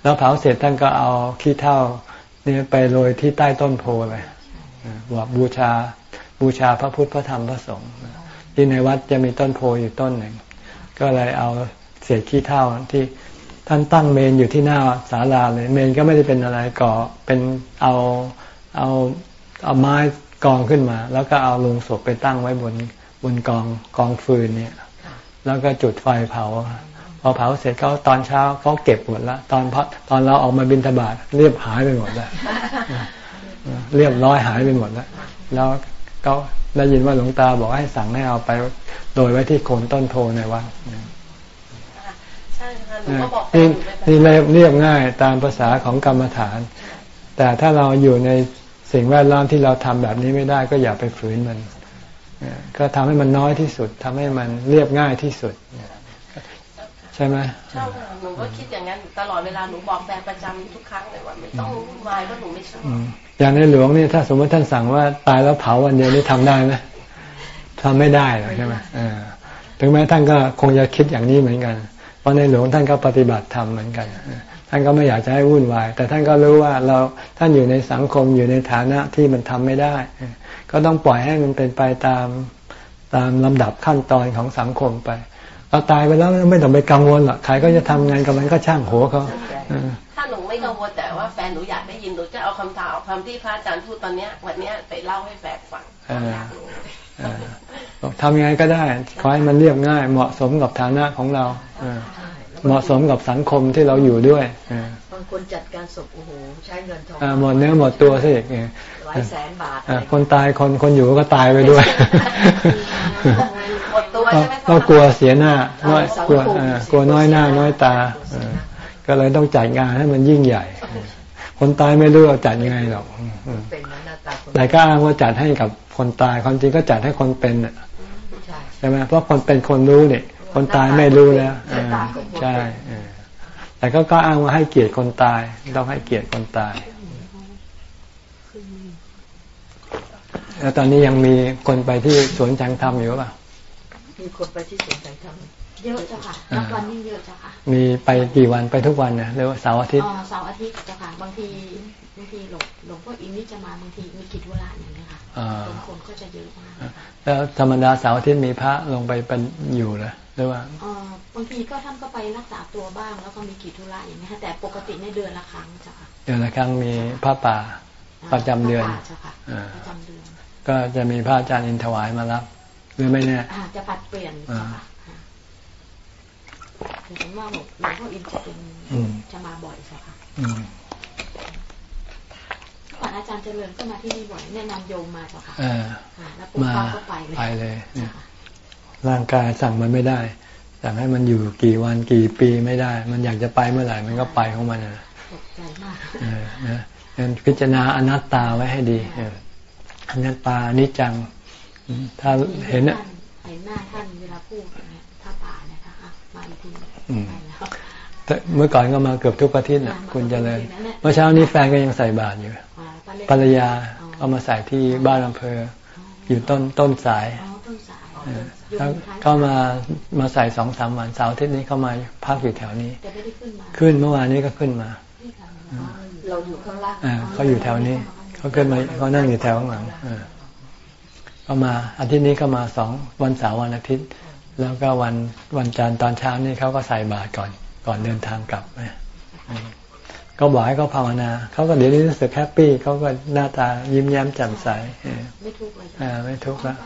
แล้วเผาเสร็จท่านก็เอาขี้เท่านี่ไปโรยที่ใต้ต้นโพเลยบอกบูชาบูชาพระพุทธพระธรรมพระสงฆ์ที่ในวัดจะมีต้นโพอยู่ต้นหนึ่ง ก็เลยเอาเศษขี้เท่าที่ ท่านตั้งเมนอยู่ที่หน้าศาลาเลย เมนก็ไม่ได้เป็นอะไรก่อเป็นเอาเอาเอาไม้กองขึ้นมา แล้วก็เอาลงศพไปตั้งไว้บนบนกองกองฟืนเนี่ย แล้วก็จุดไฟเผา พอเผาเสร็จเขาตอนเช้าเขาเก็บหมดล้วตอนพตอนเราออกมาบินทบาทเรียบหายไปหมดแล้วเรียบร้อยหายไปหมดแล้วแล้วก็ได้ยินว่าหลวงตาบอกให้สั่งให้เอาไป โดยไว้ที่โคนต้นโพในวัด นี่นี่เรียบเรียบง่ายตามภาษาของกรรมฐาน แต่ถ้าเราอยู่ในสิ่งแวดล้อมที่เราทำแบบนี้ไม่ได้ก็อย่าไปฝืนมัน ก็ทำให้มันน้อยที่สุดทำให้มันเรียบง่ายที่สุดใช่ไหมใช่ค่ะหนูก็คิดอย่างนั้นตลอดเวลาหนูบอกแฟนประจำทุกครั้งเลยว่าไม่ต้องวุ่นวายว่าหนูไม่ชอบอย่างในหลวงนี่ถ้าสมมติท่านสั่งว่าตายแล้วเผาวันเดียวนี่ทำได้ไหมทำไม่ได้หรอกใช่ไหมถึงแม้ท่านก็คงจะคิดอย่างนี้เหมือนกันเพ ราะในหลวงท่านก็ปฏิบัติธรรมเหมือนกัน ท่านก็ไม่อยากจะให้วุ่นวาย แต่ท่านก็รู้ว่าเราท่านอยู่ในสังคมอยู่ในฐานะที่มันทำไม่ได้ ก็ต้องปล่อยให้มันเป็นไปตามตามลำดับขั้นตอนของสังคมไปเราตายไปแล้วไม่ต้องไปกังวลหรอกใครก็จะทำงานกับมันก็ช่างหัวเขาถ้าหนูไม่กังวลแต่ว่าแฟนหนูอยากได้ยินหนูจะเอาคำถามคำที่พระอาจารย์พูดตอนเนี้ยวันเนี้ยไปเล่าให้แฟนฟัง ทำยังไงก็ได้ ขอให้มันเรียบง่าย เหมาะสมกับฐานะของเราเหมาะสมกับสังคมที่เราอยู่ด้วยบางคนจัดการศพโอ้โหใช้เงินทองหมดเนื้อหมดตัวสิหลายแสนบาทคนตายคนคนอยู่ก็ตายไปด้วยก็กลัวเสียหน้าน้อยกลัวกลัวน้อยหน้าน้อยตาก็เลยต้องจัดงานให้มันยิ่งใหญ่ คนตายไม่รู้ว่าจัดยังไงหรอก แต่ก็อ้างว่าจัดให้กับคนตายความจริงก็จัดให้คนเป็นใช่ไหมเพราะคนเป็นคนรู้เนี่ย คนตายไม่รู้แล้วใช่แต่ก็ก็อ้างว่าให้เกียรติคนตายต้องให้เกียรติคนตาย แล้วตอนนี้ยังมีคนไปที่สวนจังธรรมอยู่ป่ะมีคนไปที่สวนใจธรรมเยอะจ้ะค่ะนับวันนี้เยอะจ้ะค่ะ มีไปกี่วันไปทุกวันนะหรือว่าเสาร์อาทิตย์อ๋อเสาร์อาทิตย์จ้ะค่ะ บางทีบางทีหลวง หลวงพ่ออินนี่จะมาบางทีมีกิจธุระอย่างนี้ค่ะบางคนก็จะเยอะมากแล้วธรรมดาเสาร์อาทิตย์มีพระลงไปเป็นอยู่เหรอหรือว่าอ๋อบางทีก็ท่านก็ไปรักษาตัวบ้าง แล้วก็มีกิจธุระอย่างนี้ค่ะแต่ปกติในเดือนละครั้งจ้ะค่ะเดือนละครั้งมีพระป่าประจำเดือนประจำเดือน ก็จะมีพระอาจารย์อินทวายมารับหรือไม่เนี่ยจะผัดเปลี่ยนค่ะแต่ผมว่าหลวงพ่ออินจะเป็นจะมาบ่อยใช่ค่ะ ก่อนอาจารย์เจริญก็มาที่นี่บ่อยแนะนำโยมมาจ้ะค่ะแล้วปุ๊บปั๊บก็ไปเลยไปเลยร่างกายสั่งมันไม่ได้สั่งให้มันอยู่กี่วันกี่ปีไม่ได้ มันอยากจะไปเมื่อไหร่มันก็ไปของมันนะตกใจมากนะพิจารณาอนัตตาไว้ให้ดีอนัตตานิจัง ถ้าเห็นอะเห็นหน้าท่านเวลาพูดถ้าป่านะคะมาอีกทีเมื่อก่อนก็มาเกือบทุกอาทิตย์นะคุณเจริญเมื่อเช้านี้แฟนก็ยังใส่บาตรอยู่ ภรรยาเอามาใส่ที่บ้านอำเภอ อยู่ต้นต้นสายเขามามาใส่สองสามวันเสาร์อาทิตย์นี้เขามาพักอยู่แถวนี้ ขึ้นเมื่อวานนี้ก็ขึ้นมาเราอยู่ข้างล่างเขาอยู่แถวนี้ เขาขึ้นมาเขานั่งอยู่แถวข้างหลังก็มาอาทิตย์นี้ก็มาสองวันเสาร์วันอาทิตย์ แล้วก็วันวันจันทร์ตอนเช้านี่เขาก็ใส่บาตรก่อน ก่อนเดินทางกลับ ก็บอกให้เขาภาวนาเขาก็เดี๋ยวนี้รู้สึกแฮปปี้เขาก็หน้าตายิ้มแย้มแจ่มใสไม่ทุกข์เลยอ่าไม่ทุกข์แล้ว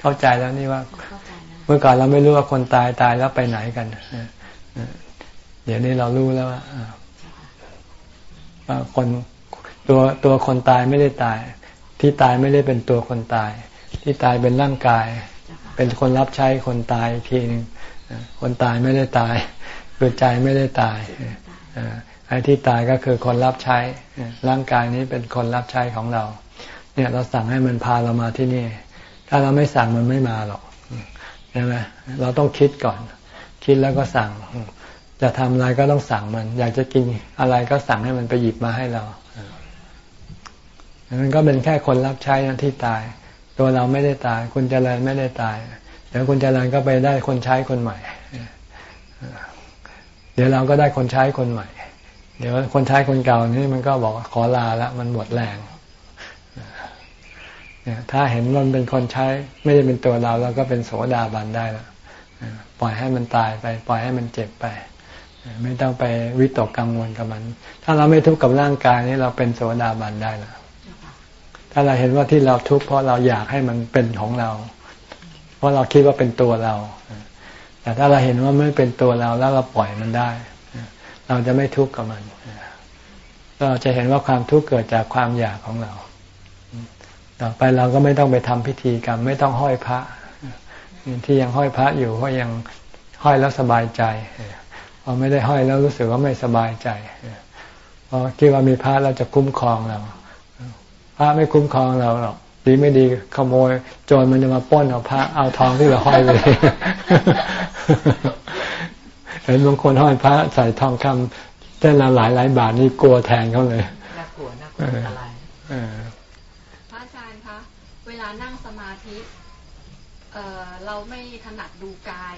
เข้าใจแล้วนี่ว่า เมื่อก่อนเราไม่รู้ว่าคนตายตายแล้วไปไหนกันเดี๋ยวนี้เรารู้แล้วว่าคนตัวตัวคนตายไม่ได้ตาย ที่ตายไม่ได้เป็นตัวคนตาย ที่ตายเป็นร่างกาย เป็นคนรับใช้คนตายทีหนึ่งคนตายไม่ได้ตาย คือใจไม่ได้ตายไอ้ที่ตายก็คือคนรับใช้ ร่างกายนี้เป็นคนรับใช้ของเรา เนี่ยเราสั่งให้มันพาเรามาที่นี่ ถ้าเราไม่สั่งมันไม่มาหรอกใช่ไหมเราต้องคิดก่อน คิดแล้วก็สั่ง จะทำอะไรก็ต้องสั่งมัน อยากจะกินอะไรก็สั่งให้มันไปหยิบมาให้เรามันก็เป็นแค่คนรับใช้นะที่ตาย ตัวเราไม่ได้ตาย คุณเจริญไม่ได้ตาย เดี๋ยวคุณเจริญก็ไปได้คนใช้คนใหม่ ดี๋ยวเราก็ได้คนใช้คนใหม่ เดี๋ยวคนใช้คนเก่านี่มันก็บอกขอลาละมันหมดแรงถ้าเห็นมันเป็นคนใช้ ไม่ได้เป็นตัวเราเราก็เป็นโสดาบันได้ล้วปล่อยให้มันตายไป ปล่อยให้มันเจ็บไป ไม่ต้องไปวิตกกังวลกับมัน ถ้าเราไม่ทุกข์กับร่างกายนี้เราเป็นโสดาบันได้ล้วถ้าเราเห็นว่าที่เราทุกข์เพราะเราอยากให้มันเป็นของเรา เพราะเราคิดว่าเป็นตัวเรา แต่ถ้าเราเห็นว่าไม่เป็นตัวเราแล้วเราปล่อยมันได้ เราจะไม่ทุกข์กับมันเราจะเห็นว่าความทุกข์เกิดจากความอยากของเรา ต่อไปเราก็ไม่ต้องไปทำพิธีกรรม ไม่ต้องห้อยพระ ที่ยังห้อยพระอยู่เพราะยังห้อยแล้วสบายใจพอไม่ได้ห้อยแล้วรู้สึกว่าไม่สบายใจเพราะคิดว่ามีพระเราจะคุ้มครองเรา พระไม่คุ้มครองเราหรอก ดีไม่ดีขโมยโจรมันจะมาป้นเอาพระเอาทองที่เราห้อยไปเห็นบางคนห้อยพระใส่ทองคำเส้นละหลายหลายบาทนี่กลัวแทนเขาเลยน่ากลัวน่ากลัวอะไรพระอาจารย์คะเวลานั่งสมาธิเออเราไม่ถนัดดูกาย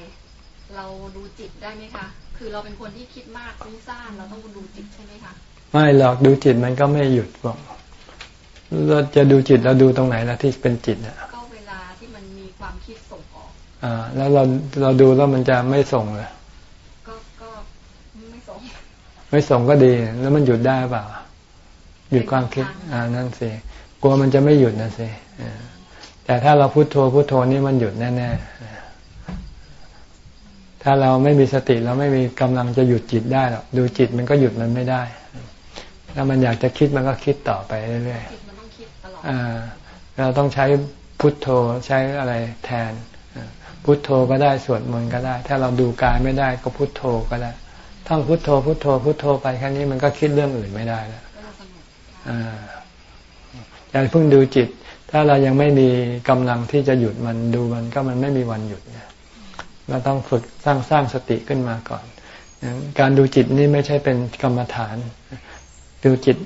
เราดูจิตได้ไหมคะ คือเราเป็นคนที่คิดมากฟุ้งซ่านเราต้องดูจิตใช่ไหมคะไม่หรอกดูจิตมันก็ไม่หยุดบอก เราจะดูจิตเราดูตรงไหนละที่เป็นจิตอะก็เวลาที่มันมีความคิดส่งออก อ่า แล้วเราเราดูแล้วมันจะไม่ส่งเลยก็ก็ไม่ส่ง ไม่ส่งก็ดี แล้วมันหยุดได้เปล่า หยุดความคิด อ่านั่นสิกลัวมันจะไม่หยุดนะสิอ่าแต่ถ้าเราพุโทโธพุโทโธนี่มันหยุดแน่ๆถ้าเราไม่มีสติเราไม่มีกำลังจะหยุดจิตได้หรอกดูจิตมันก็หยุดมันไม่ได้ถ้ามันอยากจะคิดมันก็คิดต่อไปเรื่อยๆ เราต้องใช้พุทโธใช้อะไรแทน พุทโธก็ได้สวดมนต์ก็ได้ ถ้าเราดูกายไม่ได้ก็พุทโธก็ได้ท่องพุทโธพุทโธพุทโธไปแค่นี้มันก็คิดเรื่องอื่นไม่ได้แล้วอย่าเพิ่งดูจิต ถ้าเรายังไม่มีกำลังที่จะหยุดมันดูมันก็มันไม่มีวันหยุดเราต้องฝึกสร้างสร้างสติขึ้นมาก่อน การดูจิตนี่ไม่ใช่เป็นกรรมฐาน ดูจิต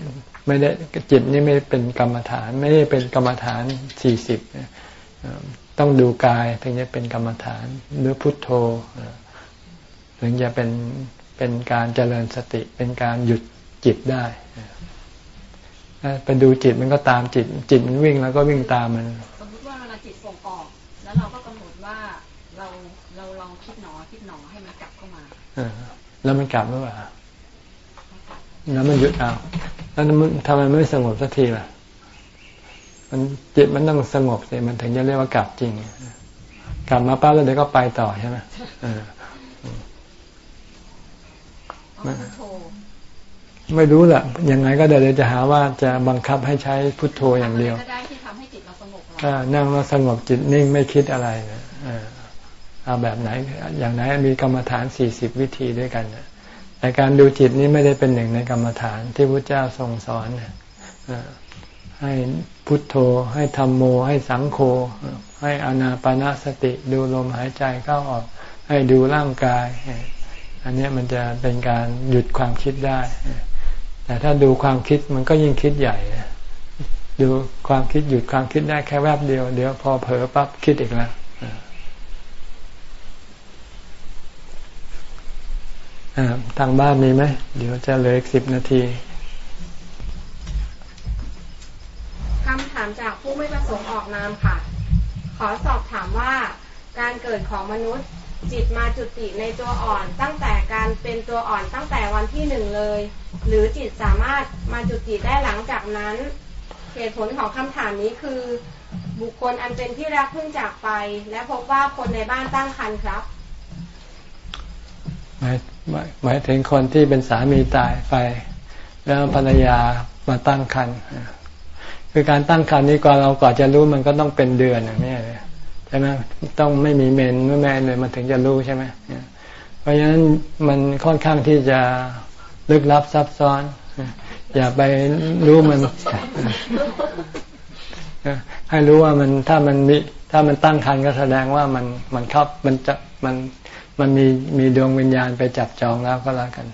ไม่ได้จิตนี่ไม่เป็นกรรมฐาน ไม่ได้เป็นกรรมฐานสี่สิบต้องดูกายถึงจะเป็นกรรมฐานหรือพุทโธถึงจะเป็นเป็นการเจริญสติ เป็นการหยุดจิตได้ไปดูจิตมันก็ตามจิต จิตมันวิ่งแล้วก็วิ่งตามมันสมมติว่าเวลาจิตส่งออกแล้วเราก็กำหนดว่าเราเราลองคิดหนอคิดหนอให้มันกลับเข้ามาอแล้วมันกลับหรือเปล่าแล้วมันหยุดเอา แล้วมันทำไมไม่สงบสักทีล่ะ มันจิตมันต้องสงบสิมันถึงจะเรียกว่ากลับจริง กลับมาป้าแล้วเดี๋ยวก็ไปต่อใช่ไหมเออไม่รู้แหละยังไงก็เดี๋ยวจะหาว่าจะบังคับให้ใช้พุทโธอย่างเดียวก็ได้ที่ทำให้จิตเราสงบนั่งแล้วสงบจิตนิ่งไม่คิดอะไรนะเอาแบบไหน อย่างไหนมีกรรมฐานสี่สิบวิธีด้วยกัน แต่การดูจิตนี้ไม่ได้เป็นหนึ่งในกรรมฐานที่พระเจ้าทรงสอนให้พุทโธ ให้ธรรมโม ให้สังโฆให้อนาปานาสติดูลมหายใจเข้าออก ให้ดูร่างกาย อันนี้มันจะเป็นการหยุดความคิดได้ แต่ถ้าดูความคิดมันก็ยิ่งคิดใหญ่ ดูความคิดหยุดความคิดได้แค่แวบเดียว เดี๋ยวพอเผลอปั๊บคิดอีกแล้ว ทางบ้านมีไหม เดี๋ยวจะเหลืออีกสิบนาทีคำถามจากผู้ไม่ประสงค์ออกนามค่ะ ขอสอบถามว่าการเกิดของมนุษย์จิตมาจุติในตัวอ่อนตั้งแต่การเป็นตัวอ่อนตั้งแต่วันที่หนึ่งเลย หรือจิตสามารถมาจุติได้หลังจากนั้น เหตุผลของคำถามนี้คือ บุคคลอันเป็นที่รักเพิ่งจากไป และพบว่าคนในบ้านตั้งครรภ์ครับ หมายถึงคนที่เป็นสามีตายไป แล้วภรรยามาตั้งครรภ์คือการตั้งครรภ์นี้ก่อนเราก่อนจะรู้มันก็ต้องเป็นเดือนอย่างนี้ใช่ไหมต้องไม่มีเมนไม่แม่เลยมันถึงจะรู้ใช่ไหมเพราะฉะนั้นมันค่อนข้างที่จะลึกลับซับซ้อน อย่าไปรู้มัน ให้รู้ว่ามันถ้ามันมีถ้ามันตั้งคันก็แสดงว่ามันมันเข้ามันจะมัน มันมีมีดวงวิญญาณไปจับจองแล้วก็แล้วกัน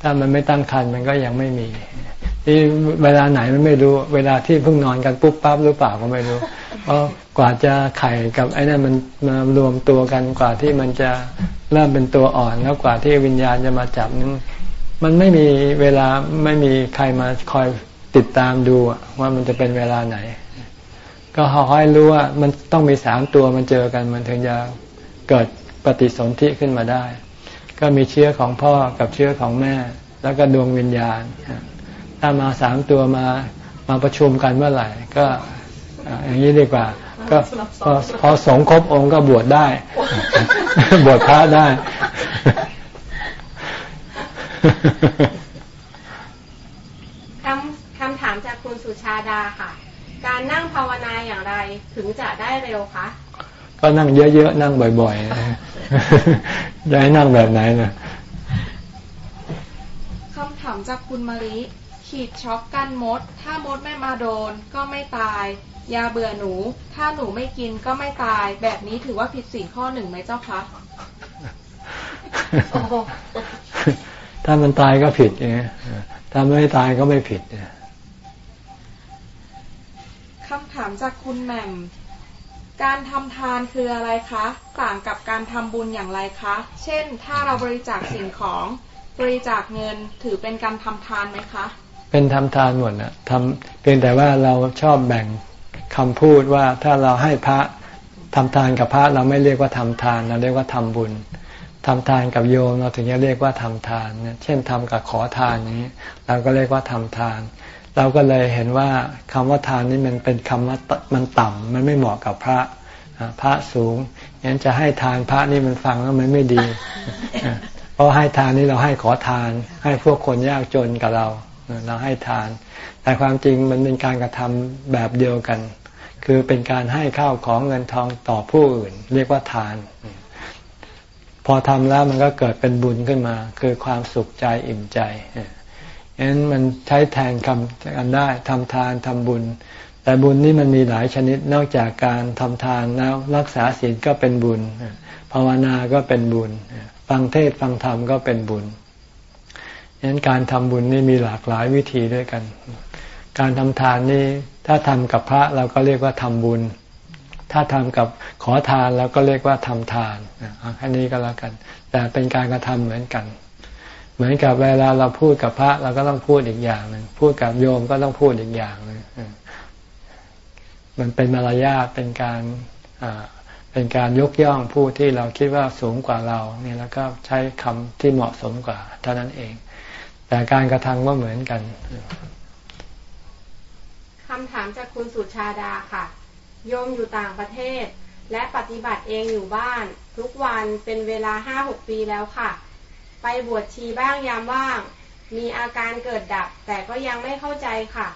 ถ้ามันไม่ตั้งคันมันก็ยังไม่มีที่เวลาไหนมันไม่รู้ เวลาที่เพิ่งนอนกันปุ๊บปั๊บหรือเปล่าก็ไม่รู้ เพราะกว่าจะไข่กับไอ้นั่นมันมารวมตัวกันกว่าที่มันจะเริ่มเป็นตัวอ่อนแล้วกว่าที่วิญญาณจะมาจับนั้นมันไม่มีเวลาไม่มีใครมาคอยติดตามดูว่ามันจะเป็นเวลาไหน ก็ขอให้รู้ว่ามันต้องมีสามตัวมันเจอกันมันถึงจะเกิด ปฏิสนธิขึ้นมาได้ ก็มีเชื้อของพ่อกับเชื้อของแม่ แล้วก็ดวงวิญญาณ ถ้ามาสามตัวมามาประชุมกันเมื่อไหร่ ก็อย่างนี้ดีกว่า ก็พอพอสงครบองค์ก็บวชได้ บวชพระได้ คำคำถามจากคุณสุชาดาค่ะ การนั่งภาวนาอย่างไรถึงจะได้เร็วคะ ก็นั่งเยอะๆนั่งบ่อยๆจะให้นั่งแบบไหนนะคำถามจากคุณมาริขีดช็อกกันมด ถ้ามดไม่มาโดนก็ไม่ตาย ยาเบื่อหนู ถ้าหนูไม่กินก็ไม่ตาย แบบนี้ถือว่าผิดสิ่งข้อหนึ่งไหมเจ้าคะถ้ามันตายก็ผิดไงถ้าไม่ตายก็ไม่ผิดคำถามจากคุณแหม่ม การทำทานคืออะไรคะ ต่างกับการทำบุญอย่างไรคะ เช่น ถ้าเราบริจาคสิ่งของบริจาคเงินถือเป็นการทำทานไหมคะ เป็นทำทานหมดนะทำเพียงแต่ว่าเราชอบแบ่งคำพูดว่าถ้าเราให้พระทำทานกับพระเราไม่เรียกว่าทำทานเราเรียกว่าทำบุญทำทานกับโยมเราถึงจะเรียกว่าทำทาน เช่นทำกับขอทานนี้ เราก็เรียกว่าทำทาน เราก็เลยเห็นว่าคำว่าทานนี้มันเป็นคำว่ามันต่ำมันไม่เหมาะกับพระพระสูงงั้นจะให้ทานพระนี่มันฟังแล้วมันไม่ดี เพราะให้ทานนี่เราให้ขอทาน ให้พวกคนยากจนกับเรา เราให้ทาน แต่ความจริงมันเป็นการกระทำแบบเดียวกัน คือเป็นการให้ข้าวของเงินทองต่อผู้อื่น เรียกว่าทาน พอทำแล้วมันก็เกิดเป็นบุญขึ้นมา คือความสุขใจอิ่มใจ ฉะนั้นมันใช้แทนคำกันได้ทำทานทำบุญ แต่บุญนี่มันมีหลายชนิดนอกจากการทำทานแล้วรักษาศีลก็เป็นบุญ ภาวนาก็เป็นบุญ ฟังเทศฟังธรรมก็เป็นบุญฉะนั้นการทำบุญนี่มีหลากหลายวิธีด้วยกัน การทำทานนี่ถ้าทำกับพระเราก็เรียกว่าทำบุญ ถ้าทำกับขอทานแล้วก็เรียกว่าทำทานแค่นี้ก็แล้วกัน แต่เป็นการกระทำเหมือนกัน เหมือนกับเวลาเราพูดกับพระเราก็ต้องพูดอีกอย่างหนึ่งพูดกับโยมก็ต้องพูดอีกอย่างหนึ่งมันเป็นมารยาทเป็นการเป็นการยกย่องผู้ที่เราคิดว่าสูงกว่าเราเนี่ยแล้วก็ใช้คำที่เหมาะสมกว่าเท่านั้นเอง แต่การกระทำก็เหมือนกันคำถามจากคุณสุชาดาค่ะ โยมอยู่ต่างประเทศ และปฏิบัติเองอยู่บ้าน ทุกวันเป็นเวลาห้าหกปีแล้วค่ะ ไปบวชชีบ้างยามว่าง มีอาการเกิดดับ แต่ก็ยังไม่เข้าใจค่ะ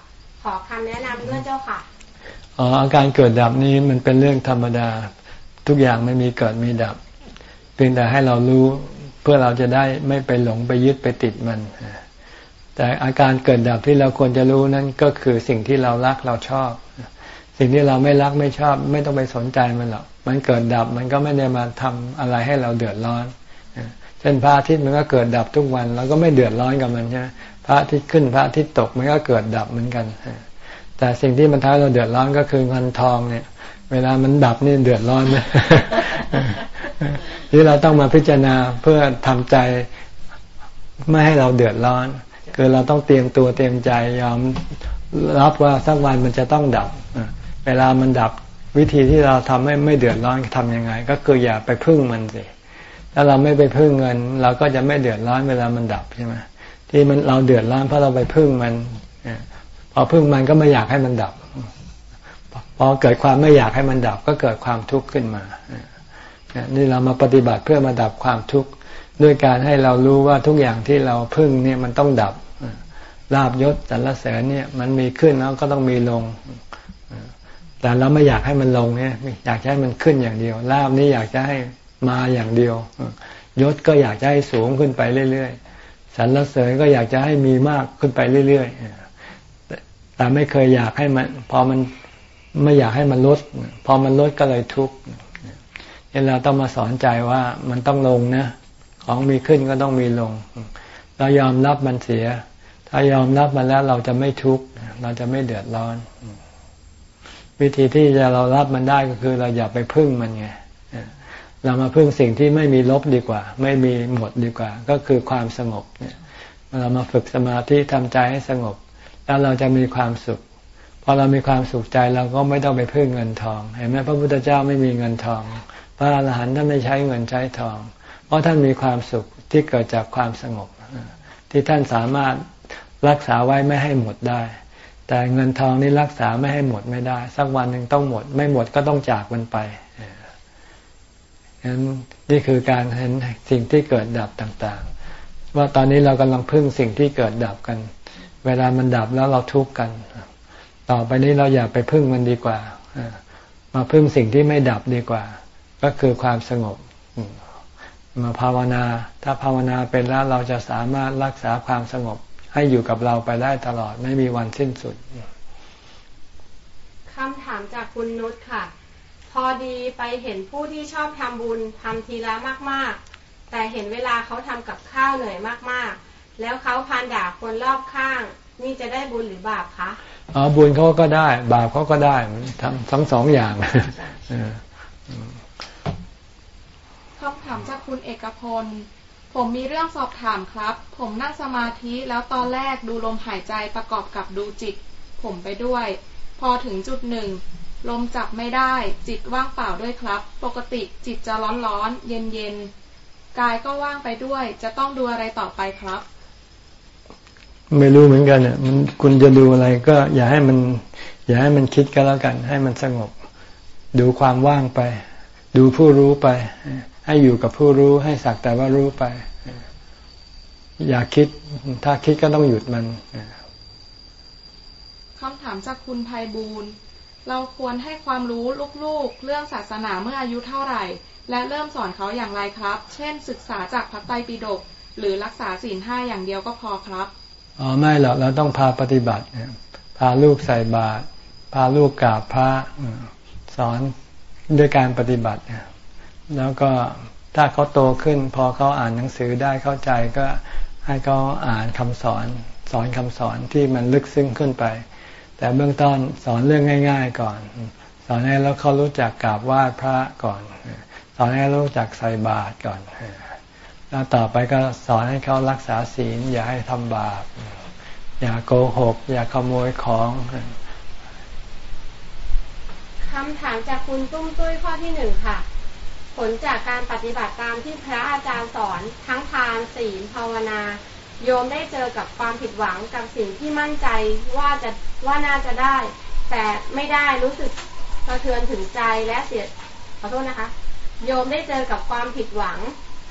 ขอคำแนะนำด้วยเจ้าค่ะอ๋ออาการเกิดดับนี้มันเป็นเรื่องธรรมดา ทุกอย่างไม่มีเกิดมีดับ เพียงแต่ให้เรารู้เพื่อเราจะได้ไม่ไปหลงไปยึดไปติดมันแต่อาการเกิดดับที่เราควรจะรู้นั้นก็คือสิ่งที่เรารักเราชอบ สิ่งที่เราไม่รักไม่ชอบ ไม่ต้องไปสนใจมันหรอกมันเกิดดับมันก็ไม่ได้มาทำอะไรให้เราเดือดร้อน เช่นพระอาทิตย์มันก็เกิดดับทุกวันเราก็ไม่เดือดร้อนกับมันใช่ไหมพระอาทิตย์ขึ้นพระอาทิตย์ตกมันก็เกิดดับเหมือนกัน แต่สิ่งที่มันทำให้เราเดือดร้อนก็คือเงินทองเนี่ย เวลามันดับนี่เดือดร้อนนะที่เราต้องมาพิจารณาเพื่อทำใจไม่ให้เราเดือดร้อน คือเราต้องเตรียมตัวเตรียมใจยอมรับว่าสักวันมันจะต้องดับ เวลามันดับวิธีที่เราทำให้ไม่เดือดร้อนทํำยังไง ก็คืออย่าไปพึ่งมันสิ ถ้าเราไม่ไปพึ่งเงิน เราก็จะไม่เดือดร้อนเวลามันดับใช่ไหมที่มันเราเดือดร้อนเพราะเราไปพึ่งมันพอพึ่งมันก็ไม่อยากให้มันดับพอเกิดความไม่อยากให้มันดับก็เกิดความทุกข์ขึ้นมานี่เรามาปฏิบัติเพื่อมาดับความทุกข์ด้วยการให้เรารู้ว่าทุกอย่างที่เราพึ่งเนี่ยมันต้องดับลาบยศสรรเสริญเนี่ย มันมีขึ้นแล้วก็ต้องมีลงแต่เราไม่อยากให้มันลงเนี่ย อยากให้มันขึ้นอย่างเดียวลาบนี้อยากจะให้ มาอย่างเดียวยศก็อยากจะให้สูงขึ้นไปเรื่อยๆสรรเสริญก็อยากจะให้มีมากขึ้นไปเรื่อยๆแต่ไม่เคยอยากให้มัน พอมันไม่อยากให้มันลด พอมันลดก็เลยทุกข์นี่เราต้องมาสอนใจว่ามันต้องลงนะ ของมีขึ้นก็ต้องมีลง เรายอมรับมันเสีย ถ้ายอมรับมาแล้วเราจะไม่ทุกข์เราจะไม่เดือดร้อน วิธีที่จะเรารับมันได้ก็คือเราอย่าไปพึ่งมันไง เรามาพึ่งสิ่งที่ไม่มีลบดีกว่า ไม่มีหมดดีกว่า ก็คือความสงบเนี่ยเรามาฝึกสมาธิทำใจให้สงบ แล้วเราจะมีความสุขพอเรามีความสุขใจเราก็ไม่ต้องไปพึ่งเงินทองเห็นไหมพระพุทธเจ้าไม่มีเงินทอง พระอรหันต์ท่านไม่ใช้เงินใช้ทอง เพราะท่านมีความสุขที่เกิดจากความสงบ ที่ท่านสามารถรักษาไว้ไม่ให้หมดได้ แต่เงินทองนี่รักษาไม่ให้หมดไม่ได้ สักวันหนึ่งต้องหมด ไม่หมดก็ต้องจากมันไป นั้นนี่คือการเห็นสิ่งที่เกิดดับต่างๆ ว่าตอนนี้เรากำลังพึ่งสิ่งที่เกิดดับกัน เวลามันดับแล้วเราทุกข์กัน ต่อไปนี้เราอย่าไปพึ่งมันดีกว่า มาพึ่งสิ่งที่ไม่ดับดีกว่า ก็คือความสงบ มาภาวนา ถ้าภาวนาเป็นแล้วเราจะสามารถรักษาความสงบให้อยู่กับเราไปได้ตลอดไม่มีวันสิ้นสุดคำถามจากคุณนุชค่ะ พอดีไปเห็นผู้ที่ชอบทำบุญทำทีละมากๆ แต่เห็นเวลาเขาทำกับข้าวเหนื่อยมากๆ แล้วเขาพานด่าคนรอบข้าง นี่จะได้บุญหรือบาปคะอ๋อบุญเขาก็ได้ บาปเขาก็ได้ทั้งทั้งสองอย่างคำถามจากคุณเอกพล ผมมีเรื่องสอบถามครับ ผมนั่งสมาธิแล้วตอนแรกดูลมหายใจประกอบกับดูจิต ผมไปด้วย พอถึงจุดหนึ่ง ลมจับไม่ได้ จิตว่างเปล่าด้วยครับ ปกติจิตจะร้อนร้อนเย็นเย็นกายก็ว่างไปด้วย จะต้องดูอะไรต่อไปครับ ไม่รู้เหมือนกันเนี่ยมันคุณจะดูอะไรก็อย่าให้มัน อย่าให้มันคิดก็แล้วกัน ให้มันสงบ ดูความว่างไป ดูผู้รู้ไป ให้อยู่กับผู้รู้ให้สักแต่ว่ารู้ไป อย่าคิด ถ้าคิดก็ต้องหยุดมันคำถามจากคุณภัยบูล เราควรให้ความรู้ลูกๆ เรื่องศาสนาเมื่ออายุเท่าไหร่ และเริ่มสอนเขาอย่างไรครับ เช่น ศึกษาจากพระไตรปิฎกหรือรักษาศีลห้าอย่างเดียวก็พอครับอ๋อไม่หรอกเราต้องพาปฏิบัติพาลูกใส่บาตรพาลูกกราบพระสอนด้วยการปฏิบัติแล้วก็ถ้าเขาโตขึ้น พอเขาอ่านหนังสือได้เข้าใจก็ให้เขาอ่านคำสอน สอนคำสอนที่มันลึกซึ้งขึ้นไป แต่เบื้องต้นสอนเรื่องง่าย ๆ ก่อน สอนให้แล้วเขารู้จักกราบไหว้พระก่อน สอนให้รู้จักใส่บาตรก่อน แล้วต่อไปก็สอนให้เขารักษาศีล อย่าให้ทำบาป อย่าโกหก อย่าขโมยของคำถามจากคุณตุ้มตุ้ยข้อที่หนึ่งค่ะ ผลจากการปฏิบัติตามที่พระอาจารย์สอนทั้งทานศีลภาวนา โยมได้เจอกับความผิดหวังกับสิ่งที่มั่นใจว่าจะ ว่าน่าจะได้ แต่ไม่ได้รู้สึกสะเทือนถึงใจและเสียขอโทษนะคะ โยมได้เจอกับความผิดหวัง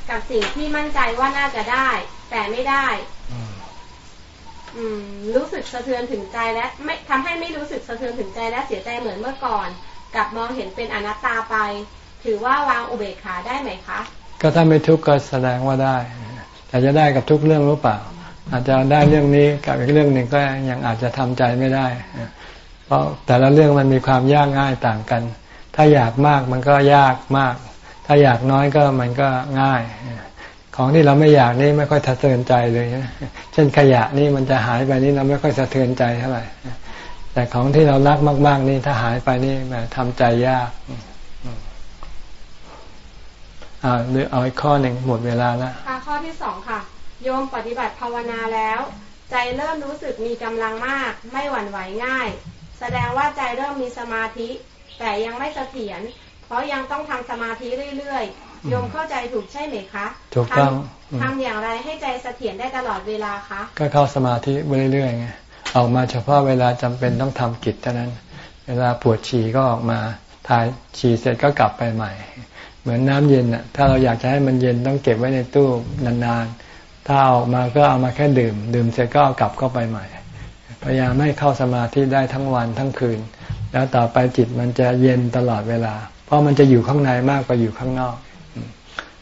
กับสิ่งที่มั่นใจว่าน่าจะได้ แต่ไม่ได้ อืม รู้สึกสะเทือนถึงใจและ ไม่ทำให้ไม่รู้สึกสะเทือนถึงใจและเสียใจเหมือนเมื่อก่อนกับมองเห็นเป็นอนัตตาไป ถือว่าวางอุเบกขาได้ไหมคะ ก็ถ้าไม่ทุกข์ก็แสดงว่าได้แต่จะได้กับทุกเรื่องหรือเปล่า อาจจะได้เรื่องนี้กับอีกเรื่องหนึ่งก็ยังอาจจะทำใจไม่ได้ เพราะแต่ละเรื่องมันมีความยากง่ายต่างกัน ถ้าอยากมากมันก็ยากมาก ถ้าอยากน้อยก็มันก็ง่าย ของที่เราไม่อยากนี่ไม่ค่อยสะเทือนใจเลยเช่นขยะนี่มันจะหายไปนี่เราไม่ค่อยสะเทือนใจเท่าไหร่แต่ของที่เรารักมาก ๆ นี่ถ้าหายไปนี่แบบทำใจยากอ่าหรือเอาอีกข้อหนึ่งหมดเวลาแล้วค่ะข้อที่สองค่ะ โยมปฏิบัติภาวนาแล้ว ใจเริ่มรู้สึกมีกำลังมาก ไม่หวั่นไหวง่าย แสดงว่าใจเริ่มมีสมาธิ แต่ยังไม่เสถียรเพราะยังต้องทำสมาธิเรื่อยๆโยมเข้าใจถูกใช่ไหมคะถูกต้องทำอย่างไรให้ใจเสถียรได้ตลอดเวลาคะก็เข้าสมาธิไปเรื่อยๆไงออกมาเฉพาะเวลาจำเป็นต้องทำกิจเท่านั้น เวลาปวดฉี่ก็ออกมาถ่ายฉี่เสร็จก็กลับไปใหม่ เหมือนน้ำเย็นอะ ถ้าเราอยากจะให้มันเย็นต้องเก็บไว้ในตู้นานๆ ถ้าออกมาก็เอามาแค่ดื่ม ดื่มเสร็จก็เอากลับเข้าไปใหม่ พยายามไม่เข้าสมาธิได้ทั้งวันทั้งคืน แล้วต่อไปจิตมันจะเย็นตลอดเวลา เพราะมันจะอยู่ข้างในมากกว่าอยู่ข้างนอก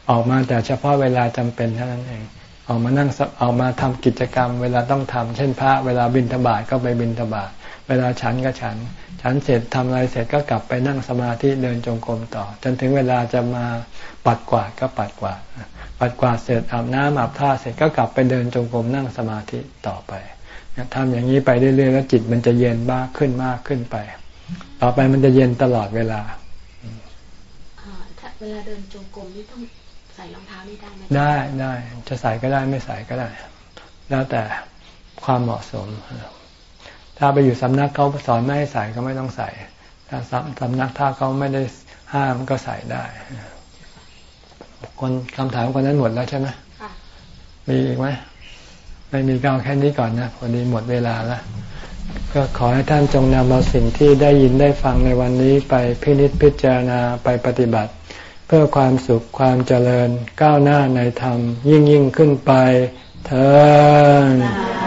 ออกมาแต่เฉพาะเวลาจำเป็นเท่านั้นเองออกมานั่งออกมาทำกิจกรรม เวลาต้องทำเช่นพระเวลาบินทบาทก็ไปบินทบาทเวลาฉันก็ฉัน ฉันเสร็จทำอะไรเสร็จก็กลับไปนั่งสมาธิเดินจงกรมต่อ จนถึงเวลาจะมาปัดกวาดก็ปัดกวาด ปัดกวาดเสร็จอาบน้ำอาบท่าเสร็จก็กลับไปเดินจงกรมนั่งสมาธิต่อไปทำอย่างนี้ไปเรื่อยๆแล้วจิตมันจะเย็นมากขึ้นมากขึ้นไป ต่อไปมันจะเย็นตลอดเวลาเวลาเดินจงกรมนี่ต้องใส่รองเท้านี่ได้ไหมได้ได้จะใส่ก็ได้ไม่ใส่ก็ได้ แล้วแต่ความเหมาะสม ถ้าไปอยู่สำนักเขาสอนไม่ให้ใส่ก็ไม่ต้องใส่ ถ้าสำนักถ้าเขาไม่ได้ห้ามก็ใส่ได้ คนคำถามคนนั้นหมดแล้วใช่ไหมมีอีกไหมไม่มีก็เอาแค่นี้ก่อนนะพอดีหมดเวลาแล้วก็ขอให้ท่านจงนำเอาสิ่งที่ได้ยินได้ฟังในวันนี้ไปพินิจพิจารณาไปปฏิบัติ เพื่อความสุขความเจริญก้าวหน้าในธรรม ยิ่งยิ่งขึ้นไปเถิด